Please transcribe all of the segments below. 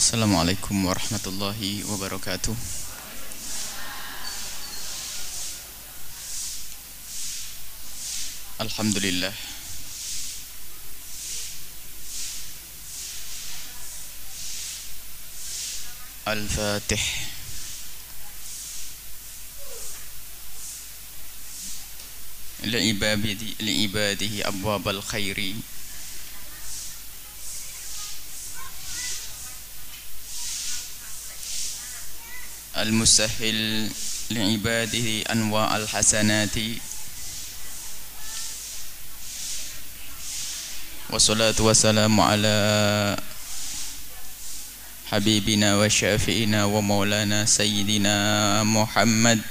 السلام عليكم ورحمة الله وبركاته. الحمد لله. الفاتح. لعباده, لعباده أبواب الخير. المسهل لعباده أنواع الحسنات. والصلاة والسلام على حبيبنا وشافئنا ومولانا سيدنا محمد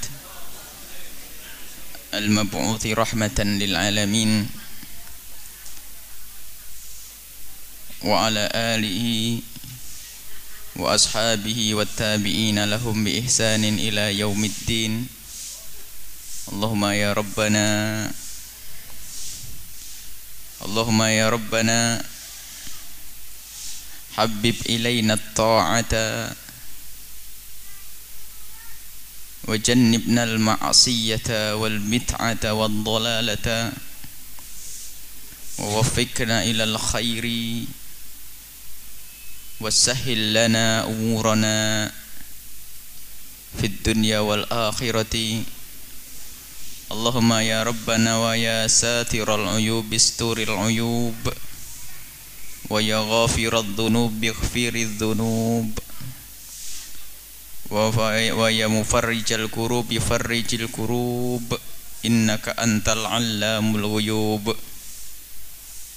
المبعوث رحمة للعالمين. وعلى آله وأصحابه والتابعين لهم بإحسان إلى يوم الدين. اللهم يا ربنا اللهم يا ربنا حبب إلينا الطاعة وجنبنا المعصية والمتعة والضلالة ووفقنا إلى الخير. وسهل لنا أمورنا في الدنيا والآخرة. اللهم يا ربنا ويا ساتر العيوب استور العيوب ويا غافر الذنوب اغفر الذنوب ويا مفرج الكروب فرج الكروب إنك أنت العلام الغيوب.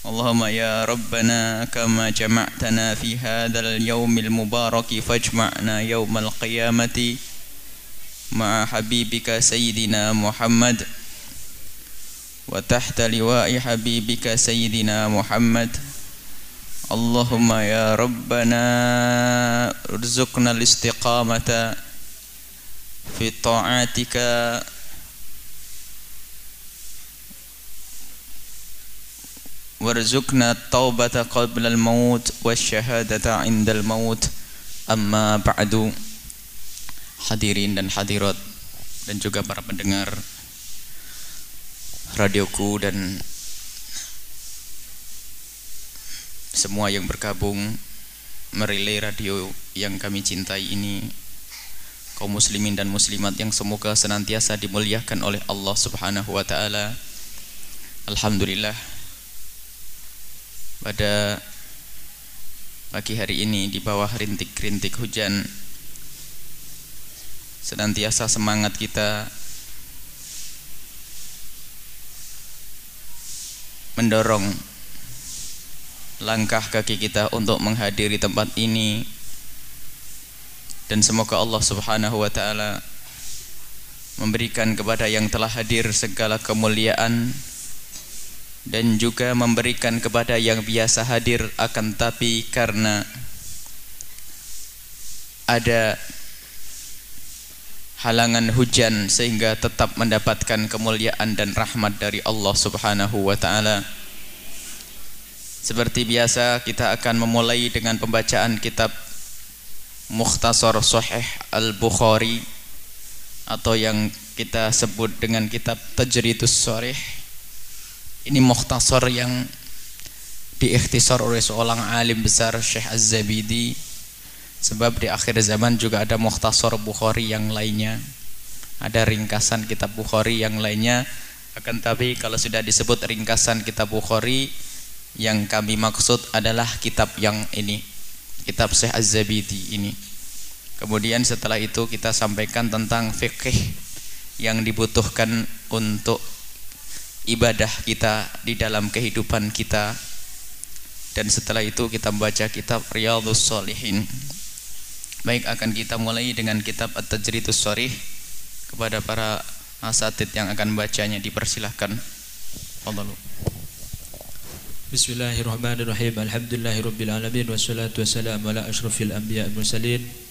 اللهم يا ربنا كما جمعتنا في هذا اليوم المبارك فاجمعنا يوم القيامة مع حبيبك سيدنا محمد وتحت لواء حبيبك سيدنا محمد. اللهم يا ربنا ارزقنا الاستقامة في طاعتك warzuqna taubata qabla al-maut wasyahadata 'inda al-maut amma ba'du hadirin dan hadirat dan juga para pendengar radioku dan semua yang bergabung merilai radio yang kami cintai ini kaum muslimin dan muslimat yang semoga senantiasa dimuliakan oleh Allah Subhanahu wa taala. Alhamdulillah pada pagi hari ini di bawah rintik-rintik hujan. Senantiasa semangat kita mendorong langkah kaki kita untuk menghadiri tempat ini. Dan semoga Allah Subhanahu wa taala memberikan kepada yang telah hadir segala kemuliaan dan juga memberikan kepada yang biasa hadir akan tapi karena ada halangan hujan sehingga tetap mendapatkan kemuliaan dan rahmat dari Allah Subhanahu wa taala. Seperti biasa kita akan memulai dengan pembacaan kitab Mukhtasar Sahih Al-Bukhari atau yang kita sebut dengan kitab Tajridus Sharih ini mukhtasar yang diikhtisar oleh seorang alim besar Syekh Az-Zabidi. Sebab di akhir zaman juga ada mukhtasar Bukhari yang lainnya. Ada ringkasan kitab Bukhari yang lainnya. Akan tapi kalau sudah disebut ringkasan kitab Bukhari yang kami maksud adalah kitab yang ini. Kitab Syekh Az-Zabidi ini. Kemudian setelah itu kita sampaikan tentang fikih yang dibutuhkan untuk ibadah kita di dalam kehidupan kita. Dan setelah itu kita membaca kitab Riyadhus Shalihin. Baik akan kita mulai dengan kitab At-Tajridus Sharih. Kepada para asatid yang akan bacanya dipersilahkan. Fadhalu. Bismillahirrahmanirrahim. Alhamdulillahirabbil alamin. Wassalatu wassalamu ala asyrafil anbiya'i mursalin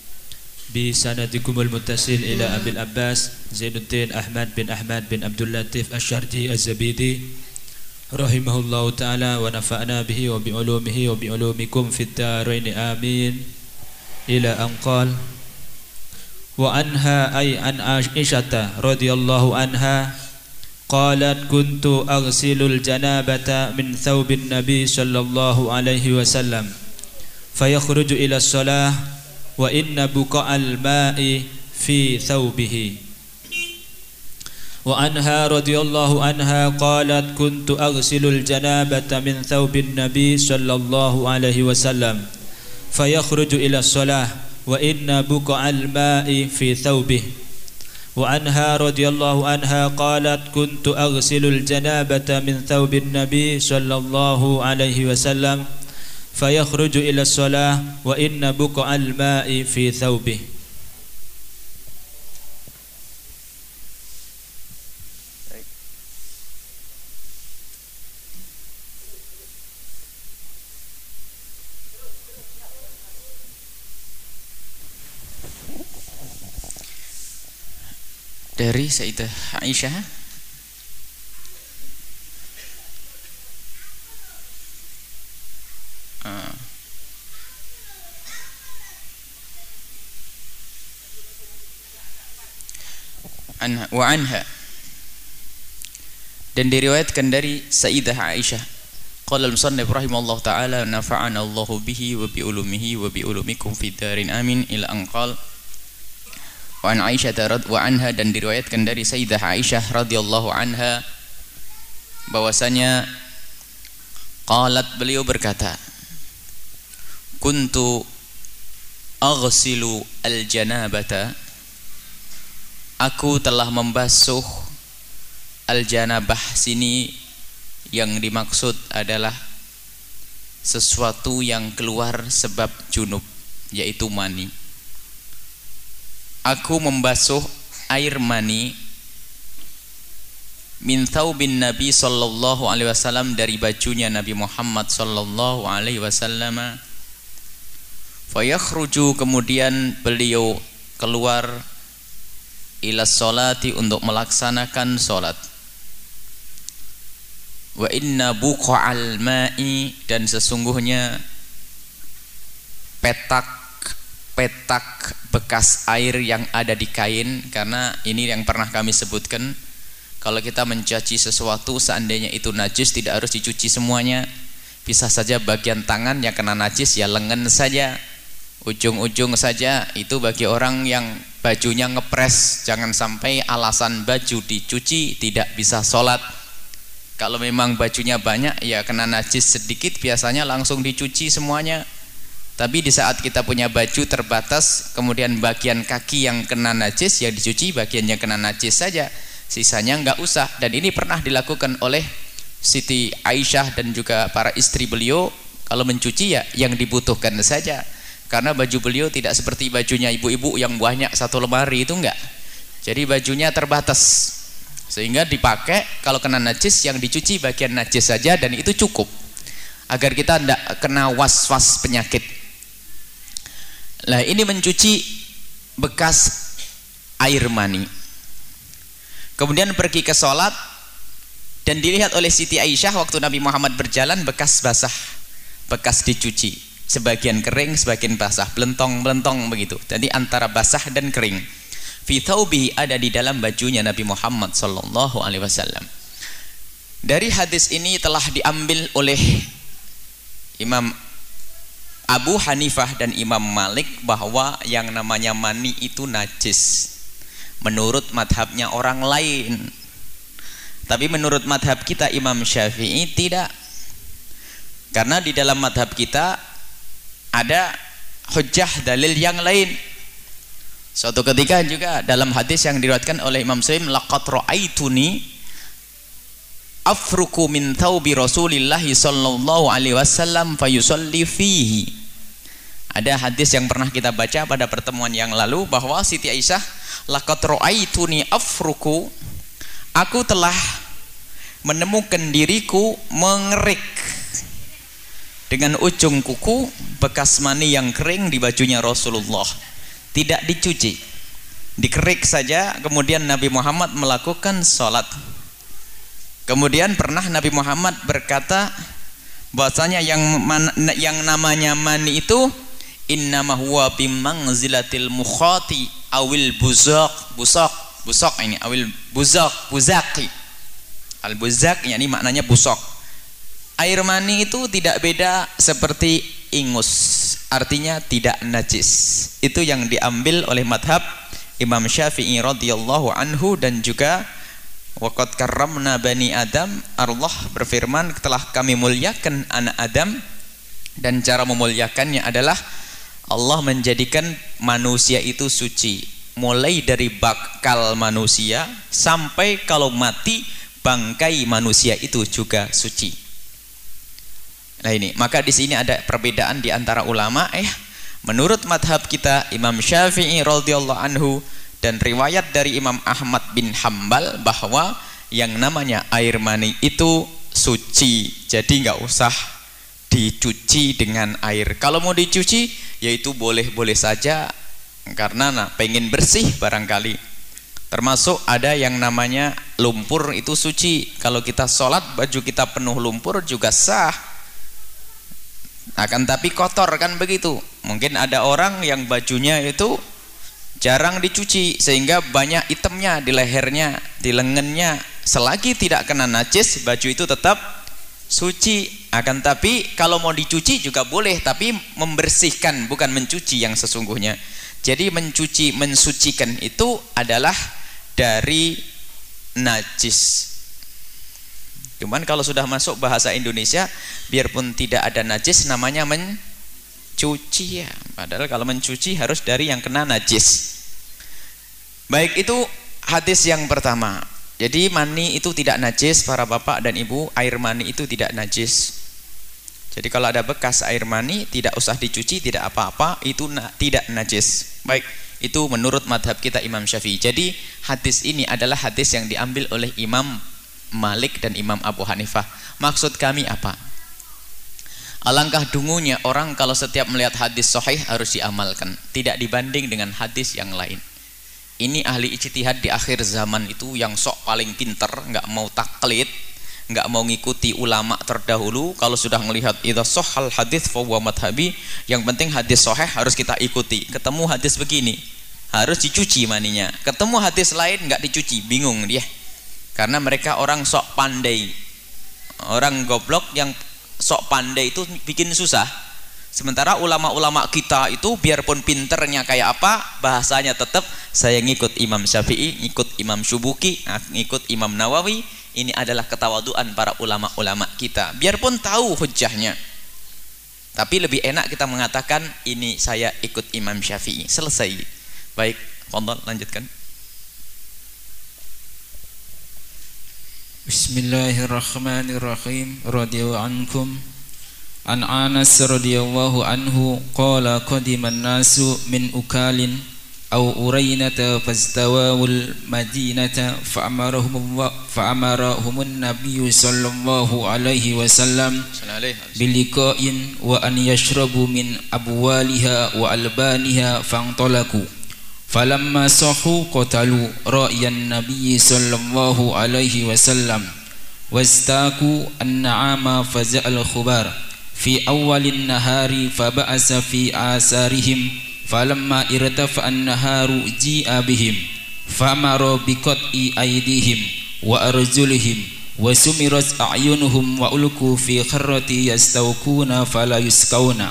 بسندكم المتصل إلى أبي العباس زين الدين أحمد بن أحمد بن عبد اللطيف الشردي الزبيدي رحمه الله تعالى ونفعنا به وبعلومه وبعلومكم في الدارين. آمين. إلى أن قال وعنها أي عن عائشة رضي الله عنها قالت كنت أغسل الجنابة من ثوب النبي صلى الله عليه وسلم فيخرج إلى الصلاة وإن بقاء الماء في ثوبه. وعنها رضي الله عنها قالت كنت أغسل الجنابة من ثوب النبي صلى الله عليه وسلم فيخرج إلى الصلاة وإن بقع الماء في ثوبه. وعنها رضي الله عنها قالت كنت أغسل الجنابة من ثوب النبي صلى الله عليه وسلم فيخرج إلى الصلاة وإن بقع الماء في ثوبه. Dari Sayyidah Aisyah. Uh. wa anha dan diriwayatkan dari Sayyidah Aisyah qala al-musannif rahimallahu taala nafa'ana Allahu bihi wa bi ulumihi wa bi ulumikum fid darin amin ila an qala wa dan diriwayatkan dari Sayyidah Aisyah radhiyallahu anha bahwasanya qalat beliau berkata kuntu aghsilu al-janabata. Aku telah membasuh al-janabah sini. Yang dimaksud adalah sesuatu yang keluar sebab junub yaitu mani. Aku membasuh air mani min bin Nabi sallallahu alaihi wasallam dari bajunya Nabi Muhammad sallallahu alaihi wasallam fayakhruju kemudian beliau keluar ila salati untuk melaksanakan salat wa inna buqa'al ma'i dan sesungguhnya petak petak bekas air yang ada di kain karena ini yang pernah kami sebutkan kalau kita mencuci sesuatu seandainya itu najis tidak harus dicuci semuanya. Bisa saja bagian tangan yang kena najis ya lengan saja ujung-ujung saja itu bagi orang yang bajunya ngepres jangan sampai alasan baju dicuci tidak bisa sholat kalau memang bajunya banyak ya kena najis sedikit biasanya langsung dicuci semuanya tapi di saat kita punya baju terbatas, kemudian bagian kaki yang kena najis yang dicuci, bagian yang kena najis saja, sisanya enggak usah. Dan ini pernah dilakukan oleh Siti Aisyah dan juga para istri beliau. Kalau mencuci ya yang dibutuhkan saja. Karena baju beliau tidak seperti bajunya ibu-ibu yang banyak satu lemari itu enggak. Jadi bajunya terbatas. Sehingga dipakai kalau kena najis yang dicuci bagian najis saja dan itu cukup. Agar kita tidak kena was-was penyakit lah ini mencuci bekas air mani. Kemudian pergi ke sholat dan dilihat oleh Siti Aisyah waktu Nabi Muhammad berjalan bekas basah, bekas dicuci. Sebagian kering, sebagian basah, belentong-belentong begitu. Jadi antara basah dan kering. Fithaubi ada di dalam bajunya Nabi Muhammad sallallahu alaihi wasallam. Dari hadis ini telah diambil oleh Imam Abu Hanifah dan Imam Malik bahwa yang namanya mani itu najis menurut madhabnya orang lain tapi menurut madhab kita Imam Syafi'i tidak karena di dalam madhab kita ada hujah dalil yang lain suatu ketika juga dalam hadis yang diriwayatkan oleh Imam Muslim laqad ra'aituni afruku min taubi Rasulillah sallallahu alaihi wasallam fayusalli fihi. Ada hadis yang pernah kita baca pada pertemuan yang lalu bahwa Siti Aisyah laqad ra'aituni afruku aku telah menemukan diriku mengerik dengan ujung kuku bekas mani yang kering di bajunya Rasulullah. Tidak dicuci. Dikerik saja kemudian Nabi Muhammad melakukan sholat. Kemudian pernah Nabi Muhammad berkata bahwasanya yang man, yang namanya mani itu innama huwa bimangzilatil mukhati awil buzaq busaq busaq ini awil buzaq buzaqi. Al buzaq yakni maknanya busok air mani itu tidak beda seperti ingus artinya tidak najis. Itu yang diambil oleh madhab Imam Syafi'i radhiyallahu anhu dan juga Waqad karramna bani Adam. Allah berfirman telah kami muliakan anak Adam dan cara memuliakannya adalah Allah menjadikan manusia itu suci mulai dari bakal manusia sampai kalau mati bangkai manusia itu juga suci nah ini. Maka di sini ada perbedaan di antara ulama eh menurut madhab kita Imam Syafi'i radhiyallahu anhu dan riwayat dari Imam Ahmad bin Hambal bahwa yang namanya air mani itu suci. Jadi nggak usah dicuci dengan air. Kalau mau dicuci yaitu boleh-boleh saja. Karena nah, pengen bersih barangkali. Termasuk ada yang namanya lumpur itu suci. Kalau kita sholat baju kita penuh lumpur juga sah akan tapi kotor kan begitu. Mungkin ada orang yang bajunya itu jarang dicuci sehingga banyak itemnya di lehernya di lengannya. Selagi tidak kena najis baju itu tetap suci. Akan tapi kalau mau dicuci juga boleh tapi membersihkan bukan mencuci yang sesungguhnya. Jadi mencuci mensucikan itu adalah dari najis cuman kalau sudah masuk bahasa Indonesia biarpun tidak ada najis namanya men cuci ya. Padahal kalau mencuci harus dari yang kena najis. Baik itu hadis yang pertama. Jadi mani itu tidak najis para bapak dan ibu air mani itu tidak najis. Jadi kalau ada bekas air mani tidak usah dicuci tidak apa-apa itu na tidak najis. Baik itu menurut madhab kita Imam Syafi'i. Jadi hadis ini adalah hadis yang diambil oleh Imam Malik dan Imam Abu Hanifah maksud kami apa Alangkah dungunya orang kalau setiap melihat hadis sahih harus diamalkan, tidak dibanding dengan hadis yang lain. Ini ahli ijtihad di akhir zaman itu yang sok paling pinter, nggak mau taklid, nggak mau ngikuti ulama terdahulu. Kalau sudah melihat itu sohal hadis fawa madhabi, yang penting hadis sahih harus kita ikuti. Ketemu hadis begini, harus dicuci maninya. Ketemu hadis lain nggak dicuci, bingung dia. Karena mereka orang sok pandai, orang goblok yang sok pandai itu bikin susah. Sementara ulama-ulama kita itu biarpun pinternya kayak apa bahasanya tetap saya ngikut Imam Syafi'i ngikut Imam Syubuki ngikut Imam Nawawi. Ini adalah ketawaduan para ulama-ulama kita. Biarpun tahu hujahnya. Tapi lebih enak kita mengatakan ini saya ikut Imam Syafi'i. Selesai. Baik Fadol lanjutkan Bismillahirrahmanirrahim radhiyallahu ankum An Anas radhiyallahu anhu qala qadiman nasu min ukalin aw uraynata fastawawul madinata fa'amarahum fa'amarahum an-nabiy sallallahu alaihi wasallam biliqa'in wa an yashrabu min abwaliha wa albaniha fantalaku فلما صحوا قتلوا رأي النبي صلى الله عليه وسلم واستاكوا النعام فزع الخبار. في أول النهار فبأس في آثارهم فلما ارتفع النهار جيء بهم فأمر بقطع أيديهم وأرجلهم وسمرت أعينهم وألقوا في خرة يستوكون فلا يسكون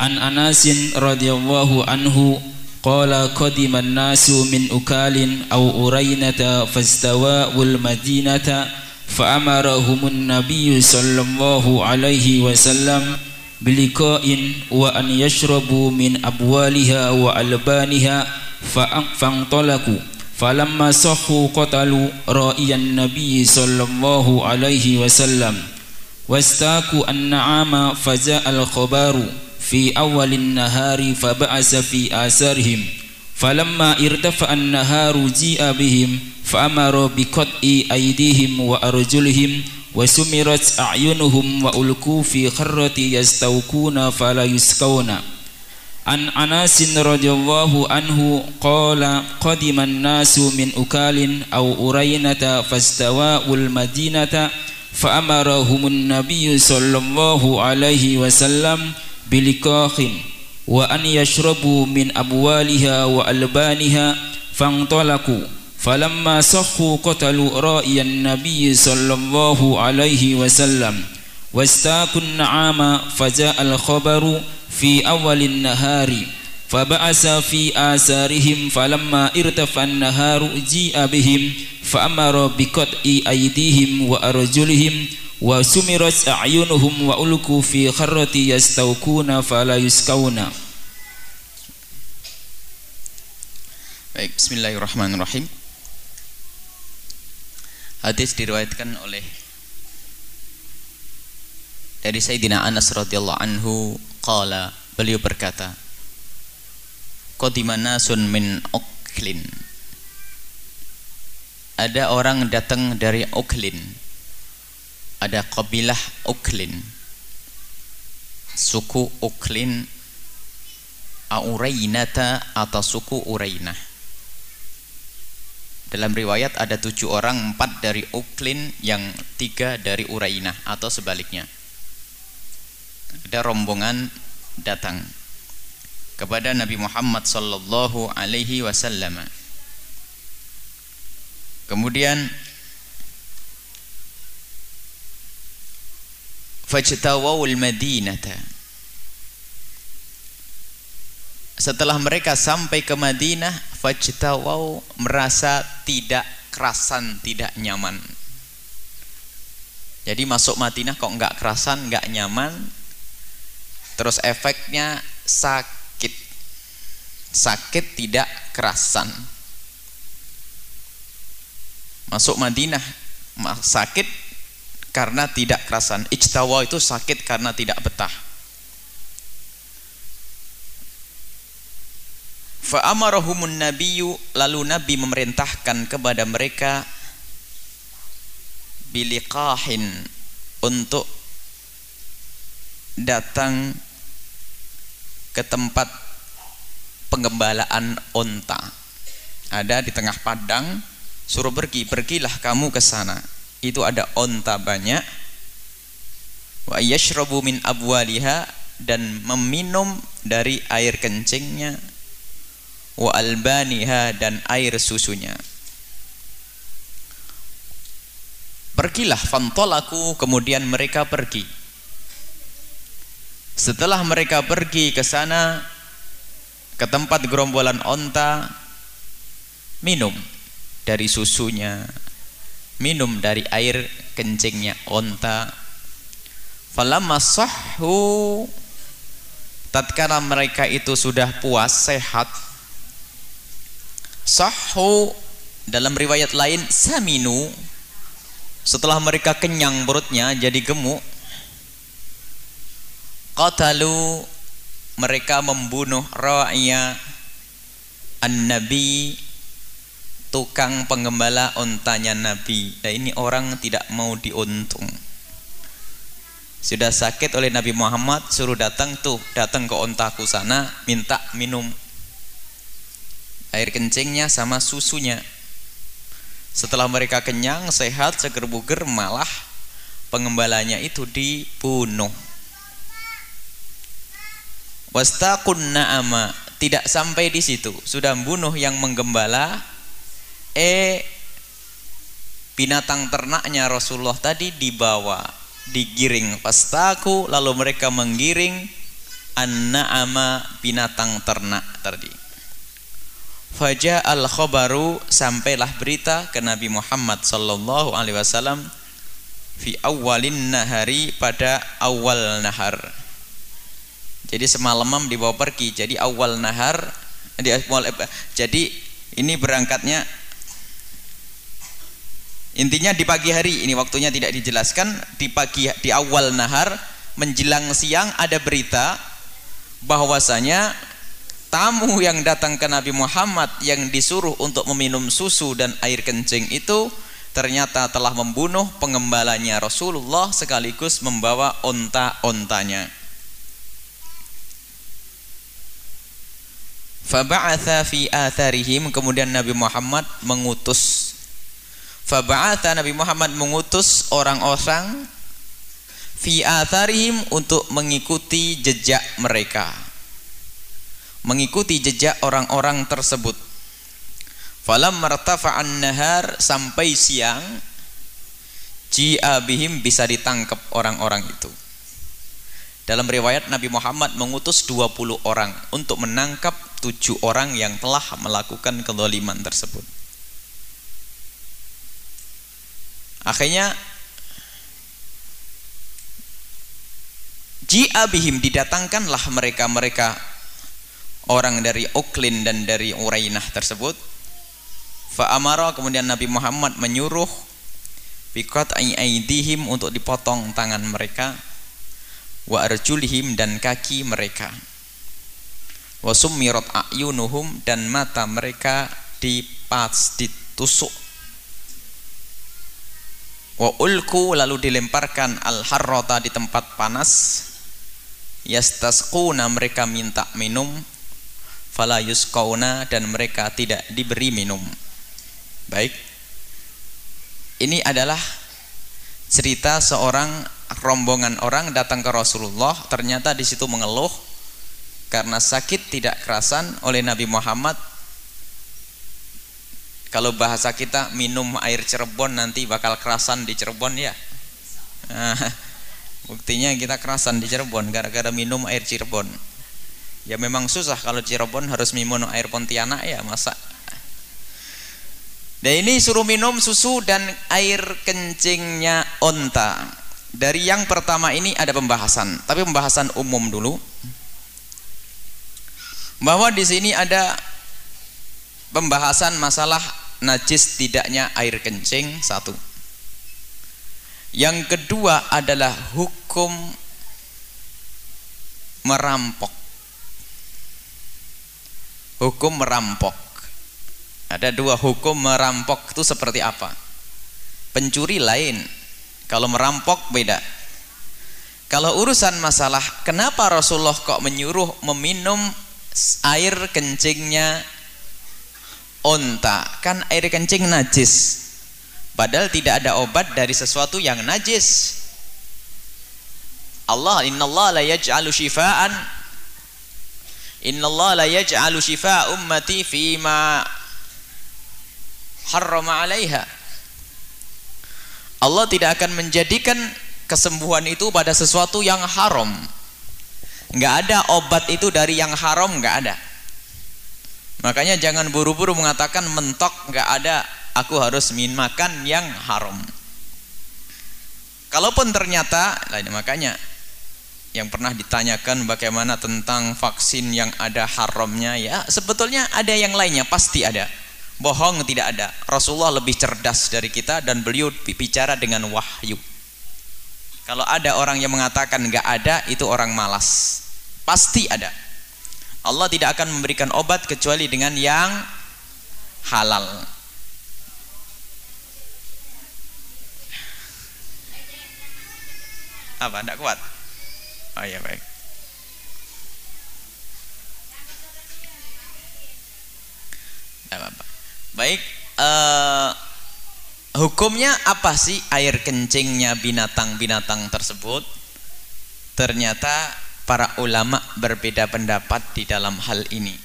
عن أناس رضي الله عنه قال قدم الناس من أكال أو أرينة فاستواء المدينة فأمرهم النبي صلى الله عليه وسلم بلقاء وأن يشربوا من أبوالها وألبانها فانطلقوا. فلما صحوا قتلوا رأي النبي صلى الله عليه وسلم. واستاكوا النعام فجاء الخبار. في أول النهار فبعث في آثارهم فلما ارتفع النهار جيء بهم فأمر بقطع أيديهم وأرجلهم وسمرت أعينهم وألقوا في خرة يستوكون فلا يسكون عن أناس رضي الله عنه قال قدم الناس من أكال أو أرينة فاستواء المدينة فأمرهم النبي صلى الله عليه وسلم بلقاح وأن يشربوا من أبوالها وألبانها فانطلقوا. فلما سخوا قتلوا رأي النبي صلى الله عليه وسلم. واستاكوا النعام فجاء الخبر في أول النهار. فبعث في آثارهم فلما ارتفى النهار جيء بهم فأمر بقطع أيديهم وأرجلهم wa sumirat a'yunuhum wa ulku fi kharrati yastawkuna fala yuskauna Baik, bismillahirrahmanirrahim. Hadis diriwayatkan oleh dari Sayyidina Anas radhiyallahu anhu qala beliau berkata Qadima nasun min Oklin Ada orang datang dari Oklin ada kabilah Oklin Suku Oklin Aurainata atau suku Urainah dalam riwayat ada tujuh orang, empat dari Uklin, yang tiga dari Urainah atau sebaliknya. Ada rombongan datang kepada Nabi Muhammad sallallahu alaihi wasallam. Kemudian fajtawul madinata setelah mereka sampai ke Madinah fajtawau merasa tidak kerasan tidak nyaman. Jadi masuk Madinah kok enggak kerasan enggak nyaman? Terus efeknya sakit. Sakit tidak kerasan. Masuk Madinah sakit karena tidak kerasan ijtawa itu sakit karena tidak betah Fa'amarahumun nabiyyu lalu nabi memerintahkan kepada mereka biliqahin untuk datang ke tempat penggembalaan onta. Ada di tengah padang, suruh pergi, pergilah kamu ke sana. Itu ada onta banyak. Wa yashrabu min abwaliha dan meminum dari air kencingnya. Wa albaniha dan air susunya. Pergilah fantolaku kemudian mereka pergi. Setelah mereka pergi ke sana ke tempat gerombolan onta minum dari susunya minum dari air kencingnya. Onta. Falamma sahhu. Tatkala mereka itu sudah puas sehat. Sahu dalam riwayat lain saminu. Setelah mereka kenyang perutnya jadi gemuk. Qatalu. Mereka membunuh ra'ya an-nabi tukang penggembala ontanya nabi. Nah ini orang tidak mau diuntung. Sudah sakit oleh Nabi Muhammad suruh datang tuh datang ke ontaku sana minta minum air kencingnya sama susunya. Setelah mereka kenyang sehat seger buger malah pengembalanya itu dibunuh. Wastaqun na'ama tidak sampai di situ. Sudah membunuh yang menggembala eh binatang ternaknya Rasulullah tadi dibawa digiring pastaku lalu mereka menggiring an-na'ama binatang ternak tadi Faja al khobaru sampailah berita ke Nabi Muhammad sallallahu alaihi wasallam fi awalin nahari pada awal nahar. Jadi semalam dibawa pergi. Jadi awal nahar di jadi ini berangkatnya intinya di pagi hari ini waktunya tidak dijelaskan di pagi di awal nahar menjelang siang ada berita bahwasanya tamu yang datang ke Nabi Muhammad yang disuruh untuk meminum susu dan air kencing itu ternyata telah membunuh pengembalanya Rasulullah sekaligus membawa onta-ontanya. Fi atharihim kemudian Nabi Muhammad mengutus Faba'atha Nabi Muhammad mengutus orang-orang fi atharihim untuk mengikuti jejak mereka. Mengikuti jejak orang-orang tersebut. Falam martafa'an nahar sampai siang ji'a bihim bisa ditangkap orang-orang itu. Dalam riwayat Nabi Muhammad mengutus 20 orang untuk menangkap tujuh orang yang telah melakukan kezaliman tersebut. Akhirnya Ji'abihim didatangkanlah mereka-mereka orang dari Oklin dan dari Urainah tersebut. Fa'amara kemudian Nabi Muhammad menyuruh biqat aidihim untuk dipotong tangan mereka wa arjulihim dan kaki mereka wa summirat a'yunuhum dan mata mereka dipas ditusuk wa ulku lalu dilemparkan al harrota di tempat panas. Yastasquna mereka minta minum. Fala yusqauna dan mereka tidak diberi minum. Baik. Ini adalah cerita seorang rombongan orang datang ke Rasulullah. Ternyata di situ mengeluh karena sakit tidak kerasan oleh Nabi Muhammad kalau bahasa kita minum air Cirebon nanti bakal kerasan di Cirebon ya. Nah, buktinya kita kerasan di Cirebon gara-gara minum air Cirebon. Ya memang susah kalau Cirebon harus minum air Pontianak ya masa? Dan ini suruh minum susu dan air kencingnya onta. Dari yang pertama ini ada pembahasan, tapi pembahasan umum dulu. Bahwa di sini ada pembahasan masalah najis tidaknya air kencing satu. Yang kedua adalah hukum merampok. Hukum merampok. Ada dua hukum merampok itu seperti apa? Pencuri lain, kalau merampok beda. Kalau urusan masalah kenapa Rasulullah kok menyuruh meminum air kencingnya onta? Kan air kencing najis. Padahal tidak ada obat dari sesuatu yang najis. Allah innallaha la yaj'alu shifaan innallaha la yaj'alu shifaa ummati fima harrama 'alaiha Allah tidak akan menjadikan kesembuhan itu pada sesuatu yang haram nggak ada obat itu dari yang haram nggak ada makanya jangan buru-buru mengatakan mentok nggak ada. Aku harus min makan yang haram. Kalaupun ternyata lain makanya yang pernah ditanyakan bagaimana tentang vaksin yang ada haramnya ya sebetulnya ada yang lainnya pasti ada. Bohong tidak ada. Rasulullah lebih cerdas dari kita dan beliau bicara dengan wahyu. Kalau ada orang yang mengatakan nggak ada itu orang malas. Pasti ada Allah tidak akan memberikan obat kecuali dengan yang halal. Apa? Tidak kuat? Oh ya baik. Tidak apa-apa. Baik, uh, hukumnya apa sih air kencingnya binatang-binatang tersebut? Ternyata para ulama berbeda pendapat di dalam hal ini.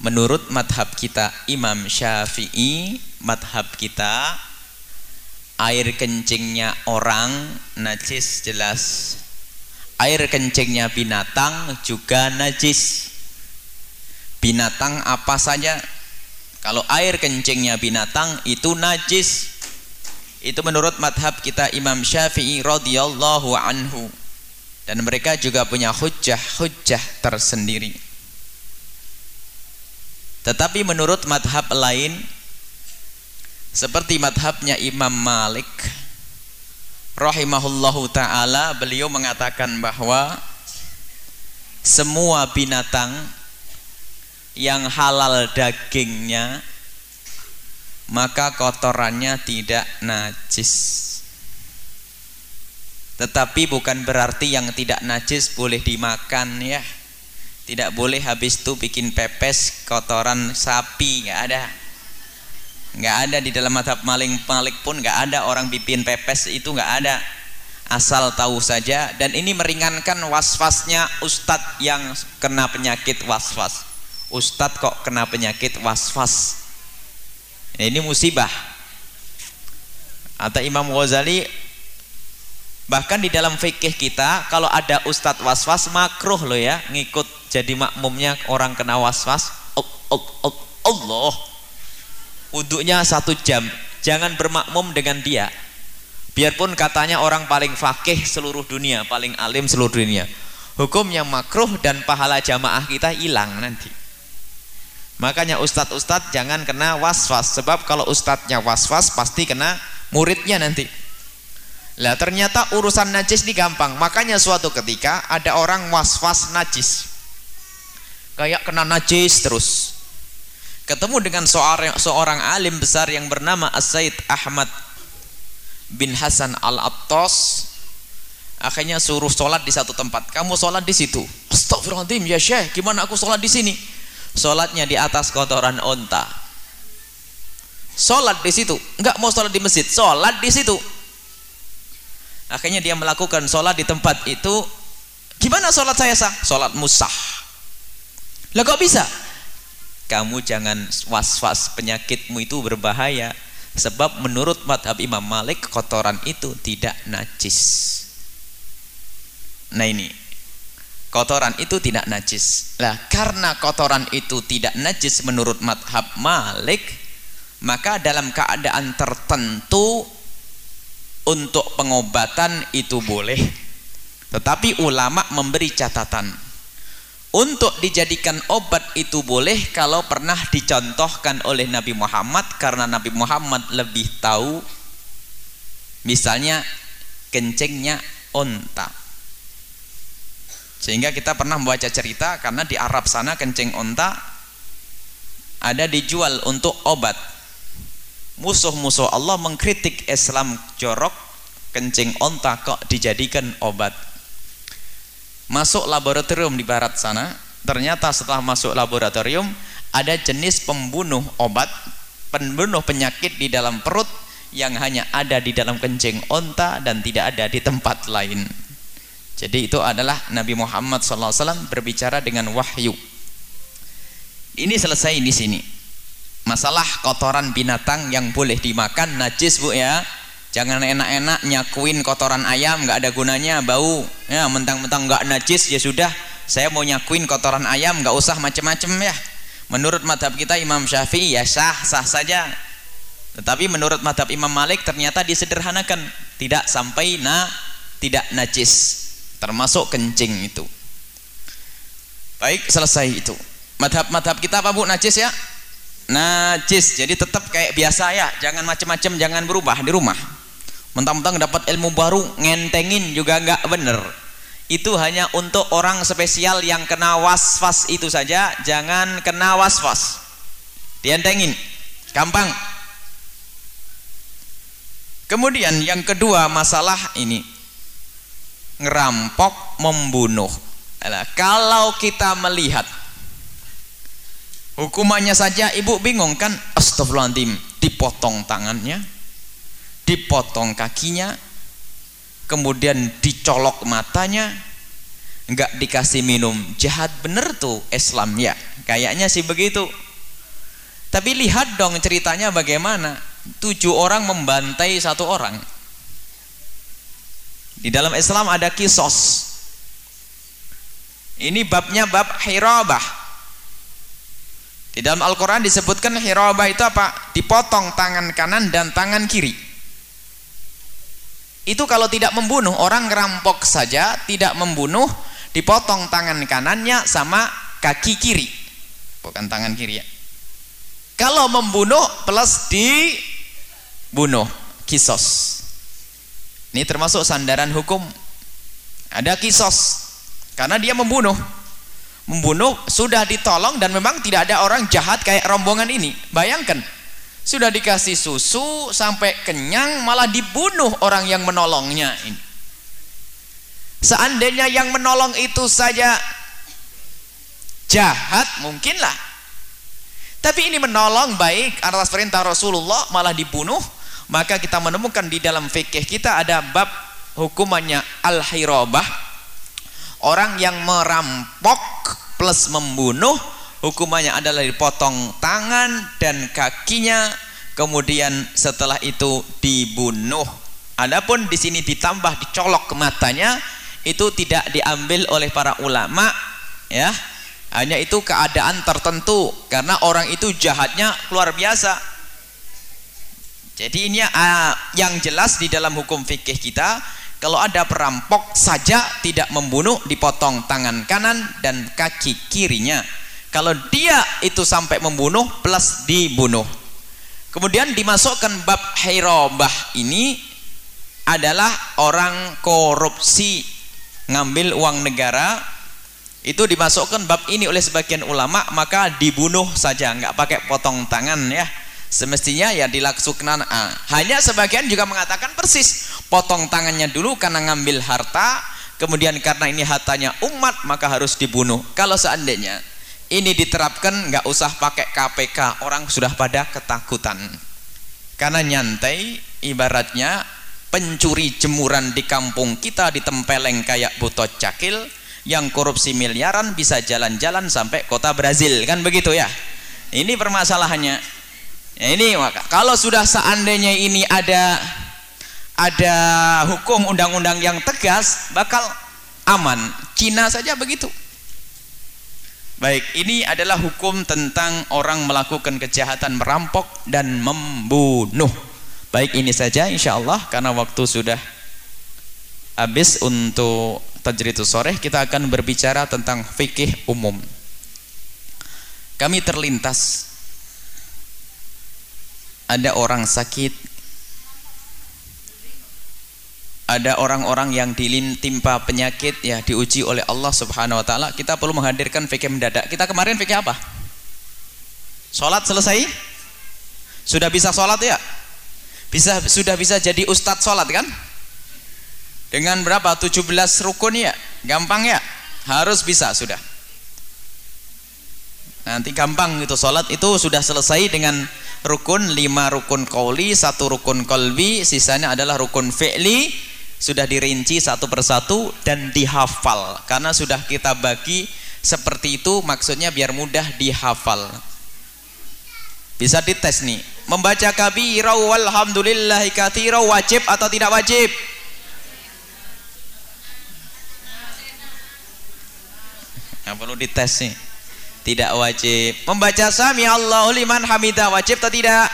Menurut madhab kita Imam Syafi'i, madhab kita air kencingnya orang najis jelas. Air kencingnya binatang juga najis. Binatang apa saja kalau air kencingnya binatang itu najis. Itu menurut madhab kita Imam Syafi'i radhiyallahu anhu. Dan mereka juga punya hujah-hujah tersendiri. Tetapi menurut madhab lain seperti madhabnya Imam Malik rahimahullahu taala beliau mengatakan bahwa semua binatang yang halal dagingnya maka kotorannya tidak najis tetapi bukan berarti yang tidak najis boleh dimakan ya. Tidak boleh habis itu bikin pepes kotoran sapi nggak ada. Nggak ada di dalam madhab maling malik pun nggak ada orang bikin pepes itu nggak ada. Asal tahu saja. Dan ini meringankan wasfasnya ustadz yang kena penyakit wasfas ustadz kok kena penyakit wasfas ini musibah. Atau Imam Ghazali bahkan di dalam fikih kita kalau ada ustadz waswas makruh loh ya ngikut jadi makmumnya orang kena waswas oh, oh, oh, Allah. Uduknya satu jam jangan bermakmum dengan dia. Biarpun katanya orang paling fakih seluruh dunia paling alim seluruh dunia. Hukumnya makruh dan pahala jamaah kita hilang nanti. Makanya ustadz-ustadz jangan kena waswas sebab kalau ustadznya waswas pasti kena muridnya nanti lah ternyata urusan najis ini gampang. Makanya suatu ketika ada orang waswas najis. Kayak kena najis terus. Ketemu dengan seorang, seorang alim besar yang bernama As-Said Ahmad bin Hasan Al-Attas. Akhirnya suruh sholat di satu tempat. Kamu sholat di situ. Astagfirullahaladzim ya syekh gimana aku sholat di sini? Sholatnya di atas kotoran onta sholat di situ. Enggak mau sholat di masjid sholat di situ akhirnya dia melakukan sholat di tempat itu. Gimana sholat saya sah sholat musah. Lah kok bisa? Kamu jangan was-was penyakitmu itu berbahaya. Sebab menurut madhab Imam Malik kotoran itu tidak najis. Nah ini. Kotoran itu tidak najis. Lah karena kotoran itu tidak najis menurut madhab Malik, maka dalam keadaan tertentu untuk pengobatan itu boleh. Tetapi ulama memberi catatan. Untuk dijadikan obat itu boleh kalau pernah dicontohkan oleh Nabi Muhammad karena Nabi Muhammad lebih tahu. Misalnya kencingnya onta. Sehingga kita pernah membaca cerita karena di Arab sana kencing onta ada dijual untuk obat musuh-musuh Allah mengkritik Islam jorok kencing onta kok dijadikan obat. Masuk laboratorium di barat sana ternyata setelah masuk laboratorium ada jenis pembunuh obat pembunuh penyakit di dalam perut yang hanya ada di dalam kencing onta dan tidak ada di tempat lain. Jadi itu adalah Nabi Muhammad SAW berbicara dengan wahyu. Ini selesai di sini masalah kotoran binatang yang boleh dimakan najis bu ya. Jangan enak-enak nyakuin kotoran ayam nggak ada gunanya bau. Ya mentang-mentang nggak najis ya sudah. Saya mau nyakuin kotoran ayam nggak usah macem-macem ya. Menurut madhab kita Imam Syafi'i ya sah sah saja. Tetapi menurut madhab Imam Malik ternyata disederhanakan. Tidak sampai na tidak najis. Termasuk kencing itu. Baik selesai itu. Madhab-madhab kita apa bu? Najis ya najis. Jadi tetap kayak biasa ya. Jangan macem-macem jangan berubah di rumah. Mentang-mentang dapat ilmu baru ngentengin juga nggak bener. Itu hanya untuk orang spesial yang kena waswas itu saja. Jangan kena waswas. Dientengin. Gampang. Kemudian yang kedua masalah ini. Ngerampok membunuh. Kalau kita melihat hukumannya saja ibu bingung kan? Astagfirullahaladzim dipotong tangannya dipotong kakinya kemudian dicolok matanya enggak dikasih minum. Jahat bener tuh Islam ya? Kayaknya sih begitu. Tapi lihat dong ceritanya bagaimana. Tujuh orang membantai satu orang. Di dalam Islam ada kisos. Ini babnya bab hirabah di dalam Al-Quran disebutkan hirabah itu apa? Dipotong tangan kanan dan tangan kiri. Itu kalau tidak membunuh orang ngerampok saja tidak membunuh dipotong tangan kanannya sama kaki kiri. Bukan tangan kiri ya. Kalau membunuh plus dibunuh. Kisos. Ini termasuk sandaran hukum. Ada kisos. Karena dia membunuh membunuh sudah ditolong dan memang tidak ada orang jahat kayak rombongan ini bayangkan sudah dikasih susu sampai kenyang malah dibunuh orang yang menolongnya ini. Seandainya yang menolong itu saja jahat mungkinlah. Tapi ini menolong baik atas perintah Rasulullah malah dibunuh, maka kita menemukan di dalam fikih kita ada bab hukumannya al-hirabah orang yang merampok plus membunuh hukumannya adalah dipotong tangan dan kakinya kemudian setelah itu dibunuh. Adapun di sini ditambah dicolok ke matanya itu tidak diambil oleh para ulama ya. Hanya itu keadaan tertentu karena orang itu jahatnya luar biasa. Jadi ini uh, yang jelas di dalam hukum fikih kita kalau ada perampok saja tidak membunuh dipotong tangan kanan dan kaki kirinya. Kalau dia itu sampai membunuh plus dibunuh. Kemudian dimasukkan bab hirabah ini adalah orang korupsi ngambil uang negara. Itu dimasukkan bab ini oleh sebagian ulama maka dibunuh saja nggak pakai potong tangan ya. Semestinya ya dilaksukkan ah. hanya sebagian juga mengatakan persis potong tangannya dulu karena ngambil harta kemudian karena ini hartanya umat maka harus dibunuh. Kalau seandainya ini diterapkan nggak usah pakai KPK orang sudah pada ketakutan. Karena nyantai ibaratnya pencuri jemuran di kampung kita ditempeleng kayak butot cakil yang korupsi miliaran bisa jalan-jalan sampai kota Brazil. Kan begitu ya? Ini permasalahannya. Ya, ini maka kalau sudah seandainya ini ada ada hukum undang-undang yang tegas bakal aman. Cina saja begitu. Baik ini adalah hukum tentang orang melakukan kejahatan merampok dan membunuh. Baik ini saja insya Allah karena waktu sudah habis untuk tajridus sore kita akan berbicara tentang fikih umum. Kami terlintas. Ada orang sakit ada orang-orang yang ditimpa penyakit ya diuji oleh Allah Subhanahu wa taala kita perlu menghadirkan fikih mendadak kita kemarin fikih apa Salat selesai sudah bisa salat ya bisa sudah bisa jadi ustadz salat kan dengan berapa? 17 rukun ya? Gampang ya? Harus bisa sudah. Nanti gampang gitu sholat itu sudah selesai dengan rukun 5 rukun qauli, satu rukun kolbi, sisanya adalah rukun fi'li sudah dirinci satu persatu dan dihafal. Karena sudah kita bagi seperti itu maksudnya biar mudah dihafal. Bisa dites nih. Membaca kabira walhamdulillahi kathira wajib atau tidak wajib? Yang perlu dites nih. Tidak wajib. Membaca sami Allahu liman hamidah wajib atau tidak?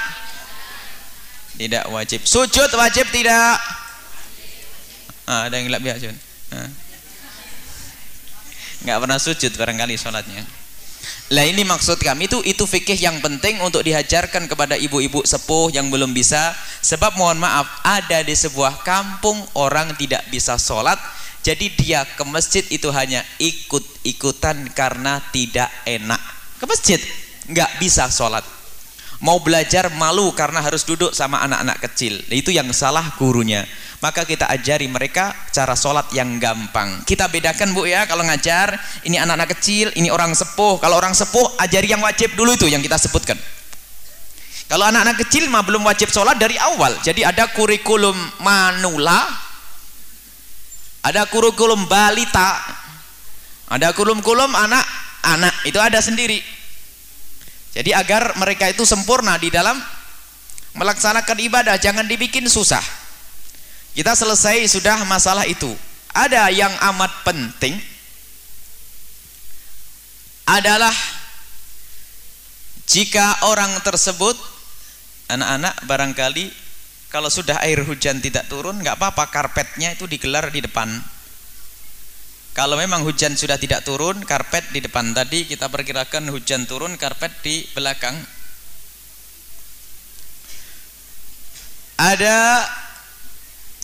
Tidak wajib. Sujud wajib tidak ah, ada yang ngelak biasa ah. nggak pernah sujud barangkali sholatnya. Lah ini maksud kami itu itu fikih yang penting untuk dihajarkan kepada ibu-ibu sepuh yang belum bisa. Sebab mohon maaf ada di sebuah kampung orang tidak bisa sholat jadi dia ke masjid itu hanya ikut-ikutan karena tidak enak. Ke masjid? Nggak bisa sholat mau belajar malu karena harus duduk sama anak-anak kecil. Itu yang salah gurunya. Maka kita ajari mereka cara sholat yang gampang. Kita bedakan bu ya kalau ngajar ini anak-anak kecil ini orang sepuh. Kalau orang sepuh ajari yang wajib dulu itu yang kita sebutkan. Kalau anak-anak kecil mah belum wajib sholat dari awal. Jadi ada kurikulum manula ada kurikulum balita ada kurikulum anak anak itu ada sendiri jadi agar mereka itu sempurna di dalam melaksanakan ibadah jangan dibikin susah. Kita selesai sudah masalah itu. Ada yang amat penting adalah jika orang tersebut anak-anak barangkali kalau sudah air hujan tidak turun nggak apa-apa karpetnya itu digelar di depan kalau memang hujan sudah tidak turun karpet di depan tadi kita perkirakan hujan turun karpet di belakang. Ada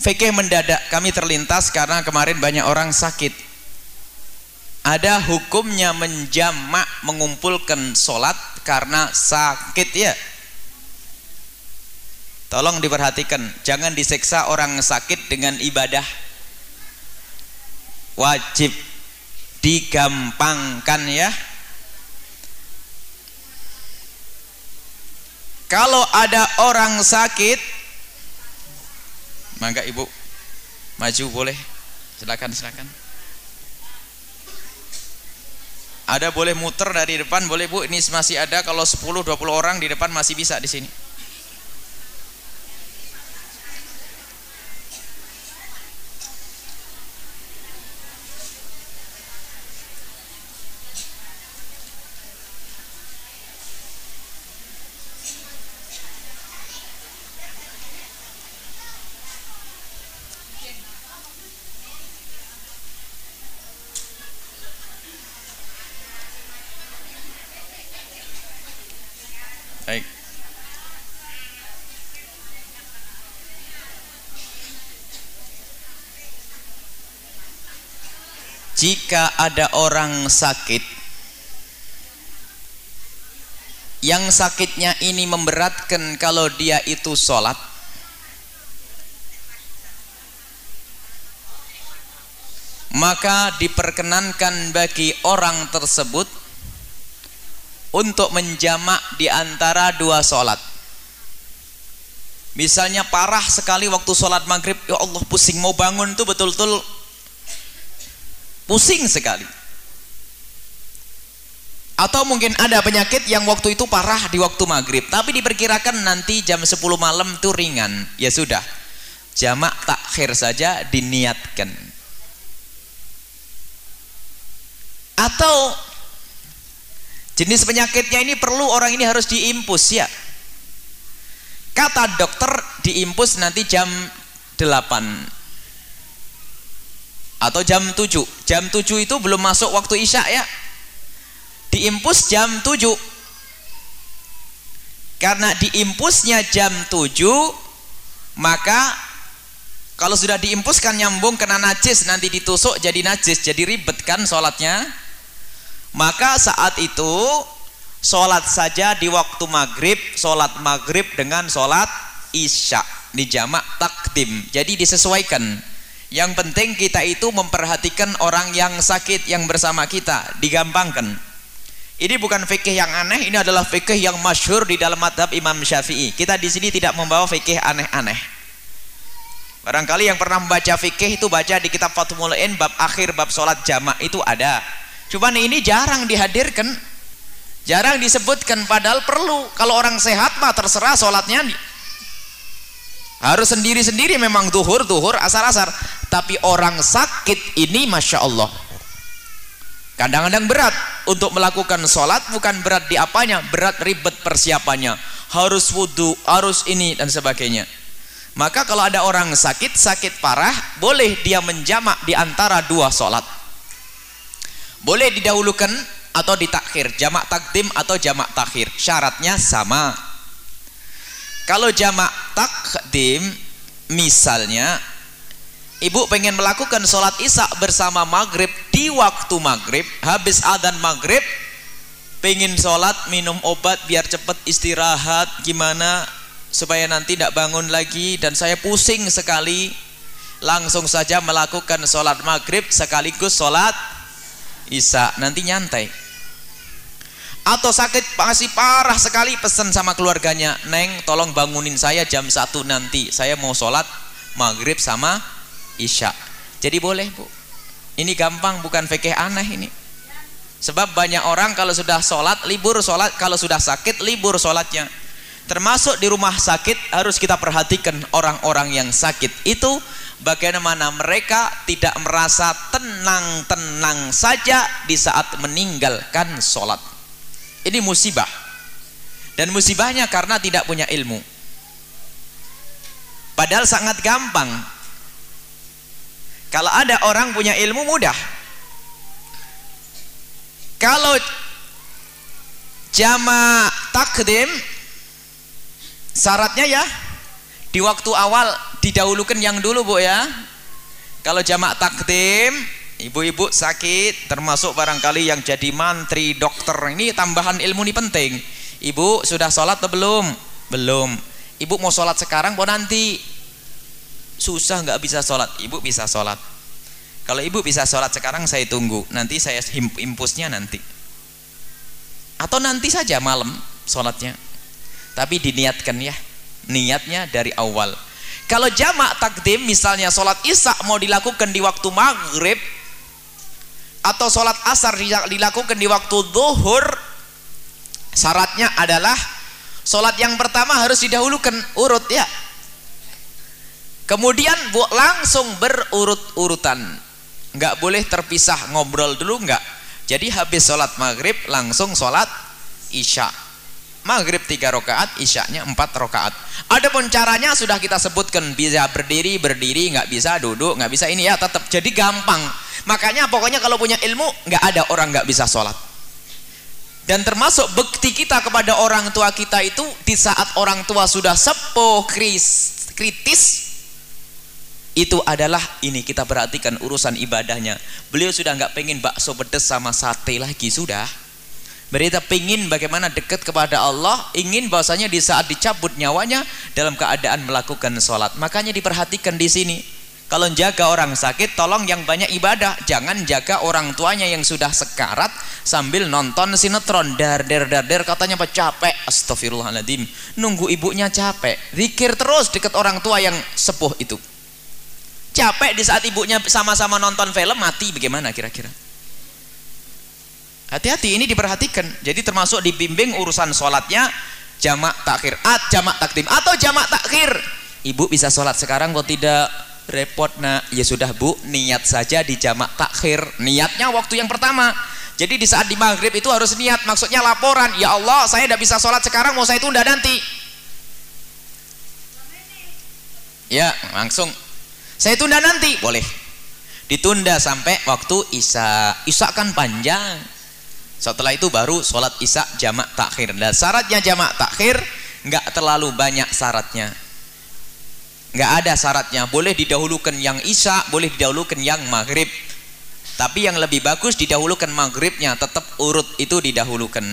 fikih mendadak kami terlintas karena kemarin banyak orang sakit. Ada hukumnya menjamak mengumpulkan sholat karena sakit ya. Tolong diperhatikan, jangan diseksa orang sakit dengan ibadah. Wajib digampangkan ya. Kalau ada orang sakit, maka ibu Maju boleh. Silakan, silakan. Ada boleh muter dari depan, boleh Bu. Ini masih ada kalau 10 20 orang di depan masih bisa di sini. Baik. Jika ada orang sakit yang sakitnya ini memberatkan kalau dia itu sholat. Maka diperkenankan bagi orang tersebut untuk menjamak di antara dua sholat. Misalnya parah sekali waktu sholat maghrib ya Allah pusing mau bangun itu betul-betul pusing sekali. Atau mungkin ada penyakit yang waktu itu parah di waktu maghrib tapi diperkirakan nanti jam 10 malam itu ringan. Ya sudah jamak takhir saja diniatkan. Atau jenis penyakitnya ini perlu orang ini harus diimpus ya. Kata dokter diimpus nanti jam 8 atau jam 7 jam 7 itu belum masuk waktu isya ya. Diimpus jam 7 karena diimpusnya jam 7 maka kalau sudah diimpuskan nyambung kena najis. Nanti ditusuk jadi najis jadi ribet kan sholatnya. Maka saat itu sholat saja di waktu maghrib sholat maghrib dengan sholat isya. Di jamak takdim. Jadi disesuaikan yang penting kita itu memperhatikan orang yang sakit yang bersama kita digampangkan. Ini bukan fikih yang aneh ini adalah fikih yang masyhur di dalam madhab Imam Syafi'i. Kita di sini tidak membawa fikih aneh-aneh. Barangkali yang pernah membaca fikih itu baca di kitab Fathul bab akhir bab sholat jamak itu ada. Cuman ini jarang dihadirkan. Jarang disebutkan padahal perlu. Kalau orang sehat mah terserah sholatnya harus sendiri-sendiri memang duhur, duhur, asar-asar. Tapi orang sakit ini Masya Allah. Kadang-kadang berat untuk melakukan sholat bukan berat di apanya, berat ribet persiapannya. Harus wudhu, harus ini dan sebagainya. Maka kalau ada orang sakit, sakit parah, boleh dia menjamak di antara dua sholat boleh didahulukan atau ditakhir jamak takdim atau jamak takhir syaratnya sama kalau jamak takdim misalnya ibu pengen melakukan sholat isya bersama maghrib di waktu maghrib habis adzan maghrib pengen sholat minum obat biar cepat istirahat gimana? Supaya nanti tidak bangun lagi dan saya pusing sekali langsung saja melakukan sholat maghrib sekaligus sholat Isa nanti nyantai. Atau sakit masih parah sekali pesan sama keluarganya. Neng tolong bangunin saya jam 1 nanti. Saya mau sholat maghrib sama isya. Jadi boleh bu. Ini gampang bukan fikih aneh ini. Sebab banyak orang kalau sudah sholat libur sholat. Kalau sudah sakit libur sholatnya. Termasuk di rumah sakit harus kita perhatikan orang-orang yang sakit itu bagaimana mereka tidak merasa tenang-tenang saja di saat meninggalkan sholat ini musibah. Dan musibahnya karena tidak punya ilmu. Padahal sangat gampang. Kalau ada orang punya ilmu mudah. Kalau jama takdim syaratnya ya di waktu awal didahulukan yang dulu bu ya. Kalau jamak takdim ibu-ibu sakit termasuk barangkali yang jadi mantri dokter. Ini tambahan ilmu ini penting. Ibu sudah sholat atau belum? Belum. Ibu mau sholat sekarang mau nanti? Susah nggak bisa sholat? Ibu bisa sholat. Kalau ibu bisa sholat sekarang saya tunggu. Nanti saya impusnya nanti. Atau nanti saja malam sholatnya. Tapi diniatkan ya. Niatnya dari awal. Kalau jamak takdim misalnya sholat isya mau dilakukan di waktu maghrib atau sholat asar dilakukan di waktu zuhur syaratnya adalah sholat yang pertama harus didahulukan urut ya. Kemudian bu langsung berurut-urutan. Nggak boleh terpisah ngobrol dulu nggak. Jadi habis sholat maghrib langsung sholat isya maghrib tiga rakaat isyaknya empat rakaat. Adapun caranya sudah kita sebutkan bisa berdiri berdiri nggak bisa duduk nggak bisa ini ya tetap. Jadi gampang. Makanya pokoknya kalau punya ilmu nggak ada orang nggak bisa sholat. Dan termasuk bekti kita kepada orang tua kita itu di saat orang tua sudah sepuh kritis itu adalah ini kita perhatikan urusan ibadahnya. Beliau sudah nggak pengen bakso pedes sama sate lagi sudah berita pengen bagaimana dekat kepada Allah ingin bahwasanya di saat dicabut nyawanya dalam keadaan melakukan sholat makanya diperhatikan di sini kalau jaga orang sakit, tolong yang banyak ibadah. Jangan jaga orang tuanya yang sudah sekarat sambil nonton sinetron. Dar, dar, dar, dar. Katanya apa? Capek. Astagfirullahaladzim. Nunggu ibunya capek. Zikir terus dekat orang tua yang sepuh itu. Capek di saat ibunya sama-sama nonton film, mati bagaimana kira-kira? Hati-hati ini diperhatikan. Jadi termasuk dibimbing urusan sholatnya jamak takhir, at jamak takdim. Atau jamak takhir. Ibu bisa sholat sekarang kok tidak? Repot nak. Ya sudah bu. Niat saja di jamak takhir. Niatnya waktu yang pertama. Jadi di saat di maghrib itu harus niat. Maksudnya laporan. Ya Allah saya tidak bisa sholat sekarang mau saya tunda nanti. Ya langsung. Saya tunda nanti. Boleh. Ditunda sampai waktu isya. Isya kan panjang setelah itu baru sholat isya jamak takhir. Dan syaratnya jamak takhir nggak terlalu banyak syaratnya. Nggak ada syaratnya. Boleh didahulukan yang isya boleh didahulukan yang maghrib. Tapi yang lebih bagus didahulukan maghribnya tetap urut itu didahulukan.